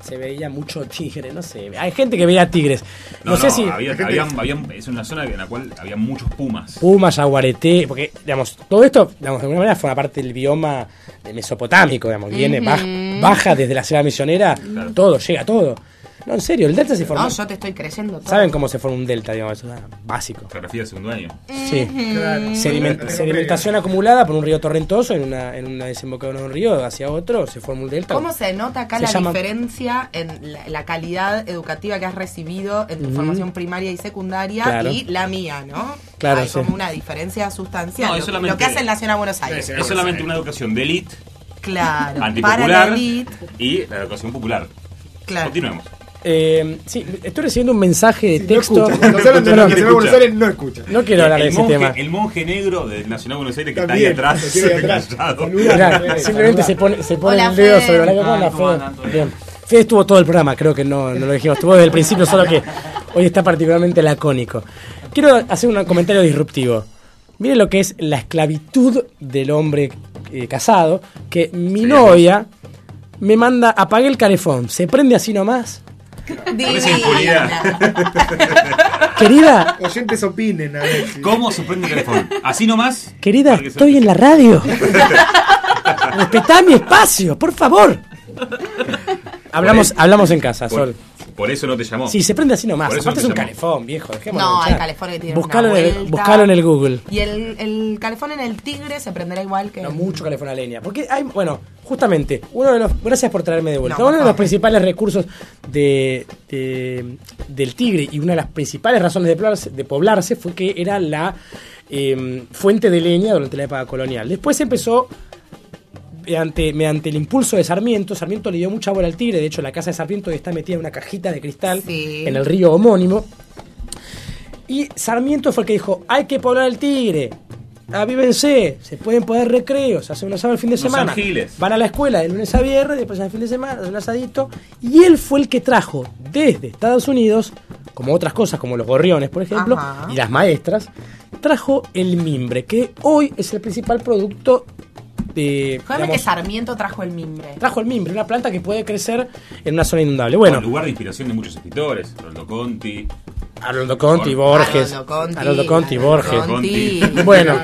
se veía mucho tigre, no sé. Hay gente que veía tigres. No, sé si Había, habían- es una zona en la cual había muchos pumas. Puma, Yaguareté, porque, digamos, todo esto, digamos, de alguna manera fue una parte del bioma de mesopotámico, digamos, viene, baj- baja desde la selva misionera, todo, llega todo. No, en serio, el delta se formó. No, yo te estoy creyendo todo. ¿Saben cómo se forma un delta, digamos? Eso es básico. Geografía de segundo año. Sí. Sediment- sedimentación acumulada por un río torrentoso en una, en una desembocadura de un río hacia otro, se forma un delta. ¿Cómo se nota acá Se la llama- diferencia en la, la calidad educativa que has recibido en tu Ujú. formación primaria y secundaria Claro. y la mía, ¿no? Claro, Hay sí. como una diferencia sustancial. No, lo, es solamente- lo que hace el Nacional Buenos Aires. Es solamente una educación de élite, Claro. Para la antipopular elite. y la educación popular. Claro. Continuemos. Eh, sí, estoy recibiendo un mensaje de texto. escucha. De No, Buenos Aires, escucha. No quiero hablar de el ese monje, tema. El monje negro del Nacional Buenos Aires que También, está ahí atrás, atrás. Mirá, simplemente se pone, se pone Hola, el dedo Fede. sobre la. Ah, ¿cómo Fede. Bien. Fede estuvo todo el programa, creo que no, no lo dijimos. Estuvo desde el principio, solo que hoy está particularmente lacónico. Quiero hacer un comentario disruptivo. Miren lo que es la esclavitud del hombre eh, casado, que mi novia me manda, apague el calefón, se prende así nomás. Impunidad. Querida, Oyentes opinen, a ver. ¿Cómo se prende el teléfono? Así nomás. querida, estoy en la radio. Respetá mi espacio, por favor. Hablamos, hablamos en casa, Sol. Por eso no te llamó. Sí, se prende así nomás. Por eso Aparte es no un te llamó. calefón, viejo. No, hinchar. calefón que tiene Buscalo, una en el, vuelta. buscalo en el Google. Y el, el calefón en el tigre se prenderá igual que. No, mucho calefón a leña. Porque hay, bueno, justamente, uno de los. Gracias por traerme de vuelta. No, uno de los principales recursos de, de- del tigre y una de las principales razones de poblarse, de poblarse fue que era la eh, fuente de leña durante la época colonial. Después empezó. Mediante, mediante el impulso de Sarmiento, Sarmiento le dio mucha bola al tigre. De hecho, la casa de Sarmiento está metida en una cajita de cristal Sí. en el río homónimo. Y Sarmiento fue el que dijo: Hay que poblar el tigre. Avívense, se pueden poner recreos, hacen un asado el fin de semana. Van a la escuela de lunes a viernes, después al fin de semana, hacen un asadito. Y él fue el que trajo desde Estados Unidos, como otras cosas, como los gorriones, por ejemplo, Ajá. y las maestras, trajo el mimbre, que hoy es el principal producto de. Jódeme que digamos, Sarmiento trajo el mimbre. trajo el mimbre, una planta que puede crecer en una zona inundable. Bueno, lugar de inspiración de muchos escritores. Roldo Conti. Arnoldo Conti, Borges. Arnoldo Conti, Borges. Conti. Bueno,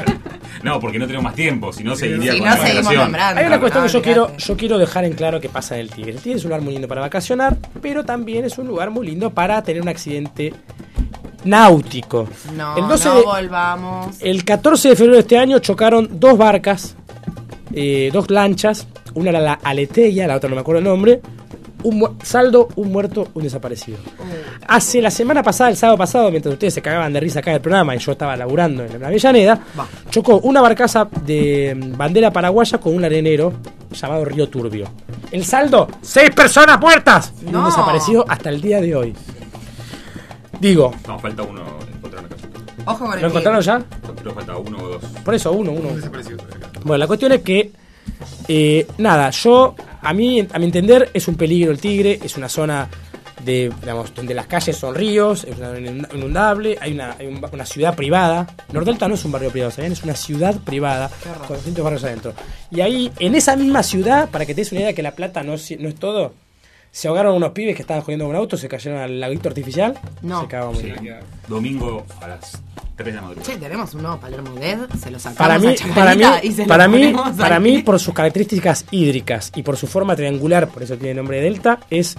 No, porque no tenemos más tiempo, si no seguiría Si con no, la seguimos nombrando. hay una cuestión que yo quiero, yo quiero dejar en claro que pasa en el Tigre. El Tigre es un lugar muy lindo para vacacionar, pero también es un lugar muy lindo para tener un accidente náutico. No, el 12 no de- volvamos. El 14 de febrero de este año chocaron dos barcas, eh, dos lanchas. Una era la Aleteia, la otra no me acuerdo el nombre. Un mu- saldo, un muerto, un desaparecido. Hace la semana pasada, el sábado pasado, mientras ustedes se cagaban de risa acá del programa y yo estaba laburando en la Avellaneda, chocó una barcaza de mm, bandera paraguaya con un arenero llamado Río Turbio. El saldo, seis personas muertas y un No. desaparecido hasta el día de hoy. Digo, No, falta uno encontrar acá. Ojo con el ¿lo encontraron ya? Que falta uno o dos. Por eso, uno, uno. Bueno, la cuestión es que, eh, nada, yo, a mí, a mi entender, es un peligro el Tigre, es una zona de, digamos, donde las calles son ríos, es una zona inunda- inundable, hay una, hay un- una ciudad privada. Nordelta no es un barrio privado, ¿saben? Es una ciudad privada con distintos barrios adentro. Y ahí, en esa misma ciudad, para que te des una idea que La Plata no es, no es todo, se ahogaron unos pibes que estaban jodiendo con un auto, se cayeron al laguito artificial, No. se cagaban muy Sí. bien. Domingo a las 3 de la madrugada. Che, tenemos un nuevo Palermo Dead, se lo sacamos Para mí, a para mí, Chacarita y se lo para mí, para mí, por sus características hídricas y por su forma triangular, por eso tiene nombre de delta, es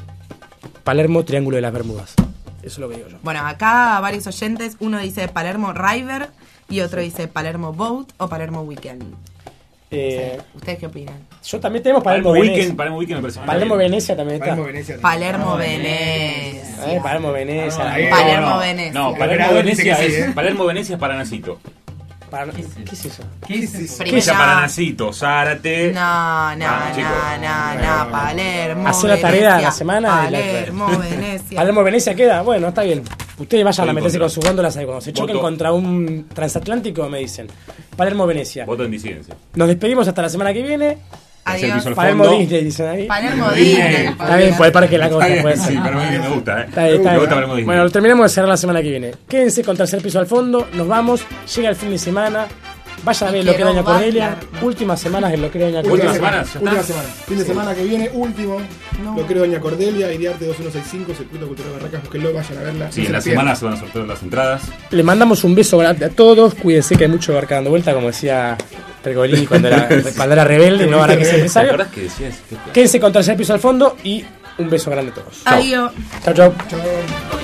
Palermo Triángulo de las Bermudas. Eso es lo que digo yo. Bueno, acá varios oyentes, uno dice Palermo River y otro dice Palermo Boat o Palermo Weekend. Eh, ¿Ustedes qué opinan? Yo también tenemos Palermo, Palermo Venecia. Weekend, Palermo Weekend me parece Palermo. Venecia también está. Palermo Venecia. Palermo Venecia. Eh, Palermo Venecia. Palermo no, Venecia. No, Palermo Venecia que sí, es ¿eh? Palermo Venecia es Paranacito. Para- ¿Qué es eso? ¿Qué es eso? Primera- Villa Paranacito, Zárate. No, no, Ah, no, no, no, Palermo. Hacer la tarea Venecia, la semana la- Palermo, Venecia. Palermo Venecia queda, bueno, está bien. Ustedes vayan a meterse contra. con sus góndolas ahí. Cuando se choquen contra un transatlántico, me dicen. Palermo Venecia. Voto en disidencia. Nos despedimos hasta la semana que viene. Adiós. piso al Palermo fondo. Disney, dicen ahí. Palermo Disney. Está bien, por el Parque de la puede bien, ser. sí, Palermo Disney me gusta, ¿eh? Está bien, está Me bien. gusta Palermo Disney. Bueno, lo terminamos de cerrar la semana que viene. Quédense con tercer piso al fondo, nos vamos, llega el fin de semana. Vayan a ver lo que Doña Cordelia. Últimas semanas en lo que Doña Últimas Cordelia. semanas, ya Última está. semana. Fin de semana que viene, último. Lo creo Doña Cordelia, Iriarte 2165, Circuito Cultural Barracas, búsquenlo, vayan a verla. Sí, en la semana se van a sortear las entradas. Le mandamos un beso grande a todos. Cuídense que hay mucho barca dando vuelta, como decía Pergolini cuando era, cuando era rebelde, no ahora que es ¿Te empresario. acordás que decías? que- Quédense con tercer piso al fondo y un beso grande a todos. Adiós. Chao, chao. la